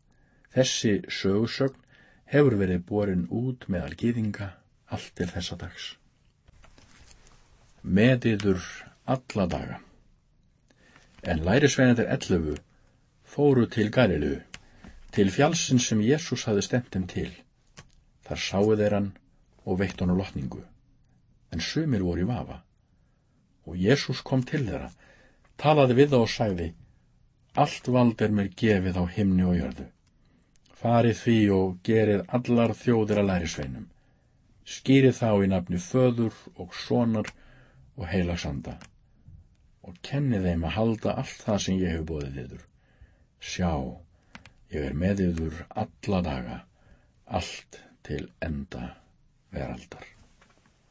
Þessi sögursögn hefur verið borin út með algiðinga allt til þessa dags mediður alla daga. En lærisveinandir ellufu fóru til Galilu, til fjálsinn sem Jésús hafi stemt þeim til. Þar sáu þeir hann og veitt hann á lotningu. En sumir voru í vafa. Og Jésús kom til þeirra, talaði við þá og sagði, Allt vald er mér gefið á himni og jörðu. Farið því og gerið allar þjóðir að lærisveinum. Skýrið þá í nafni föður og sonar og heilagsanda og kenni þeim að halda allt það sem ég hef bóðið yður. Sjá, ég er með yður alla daga, allt til enda veraldar.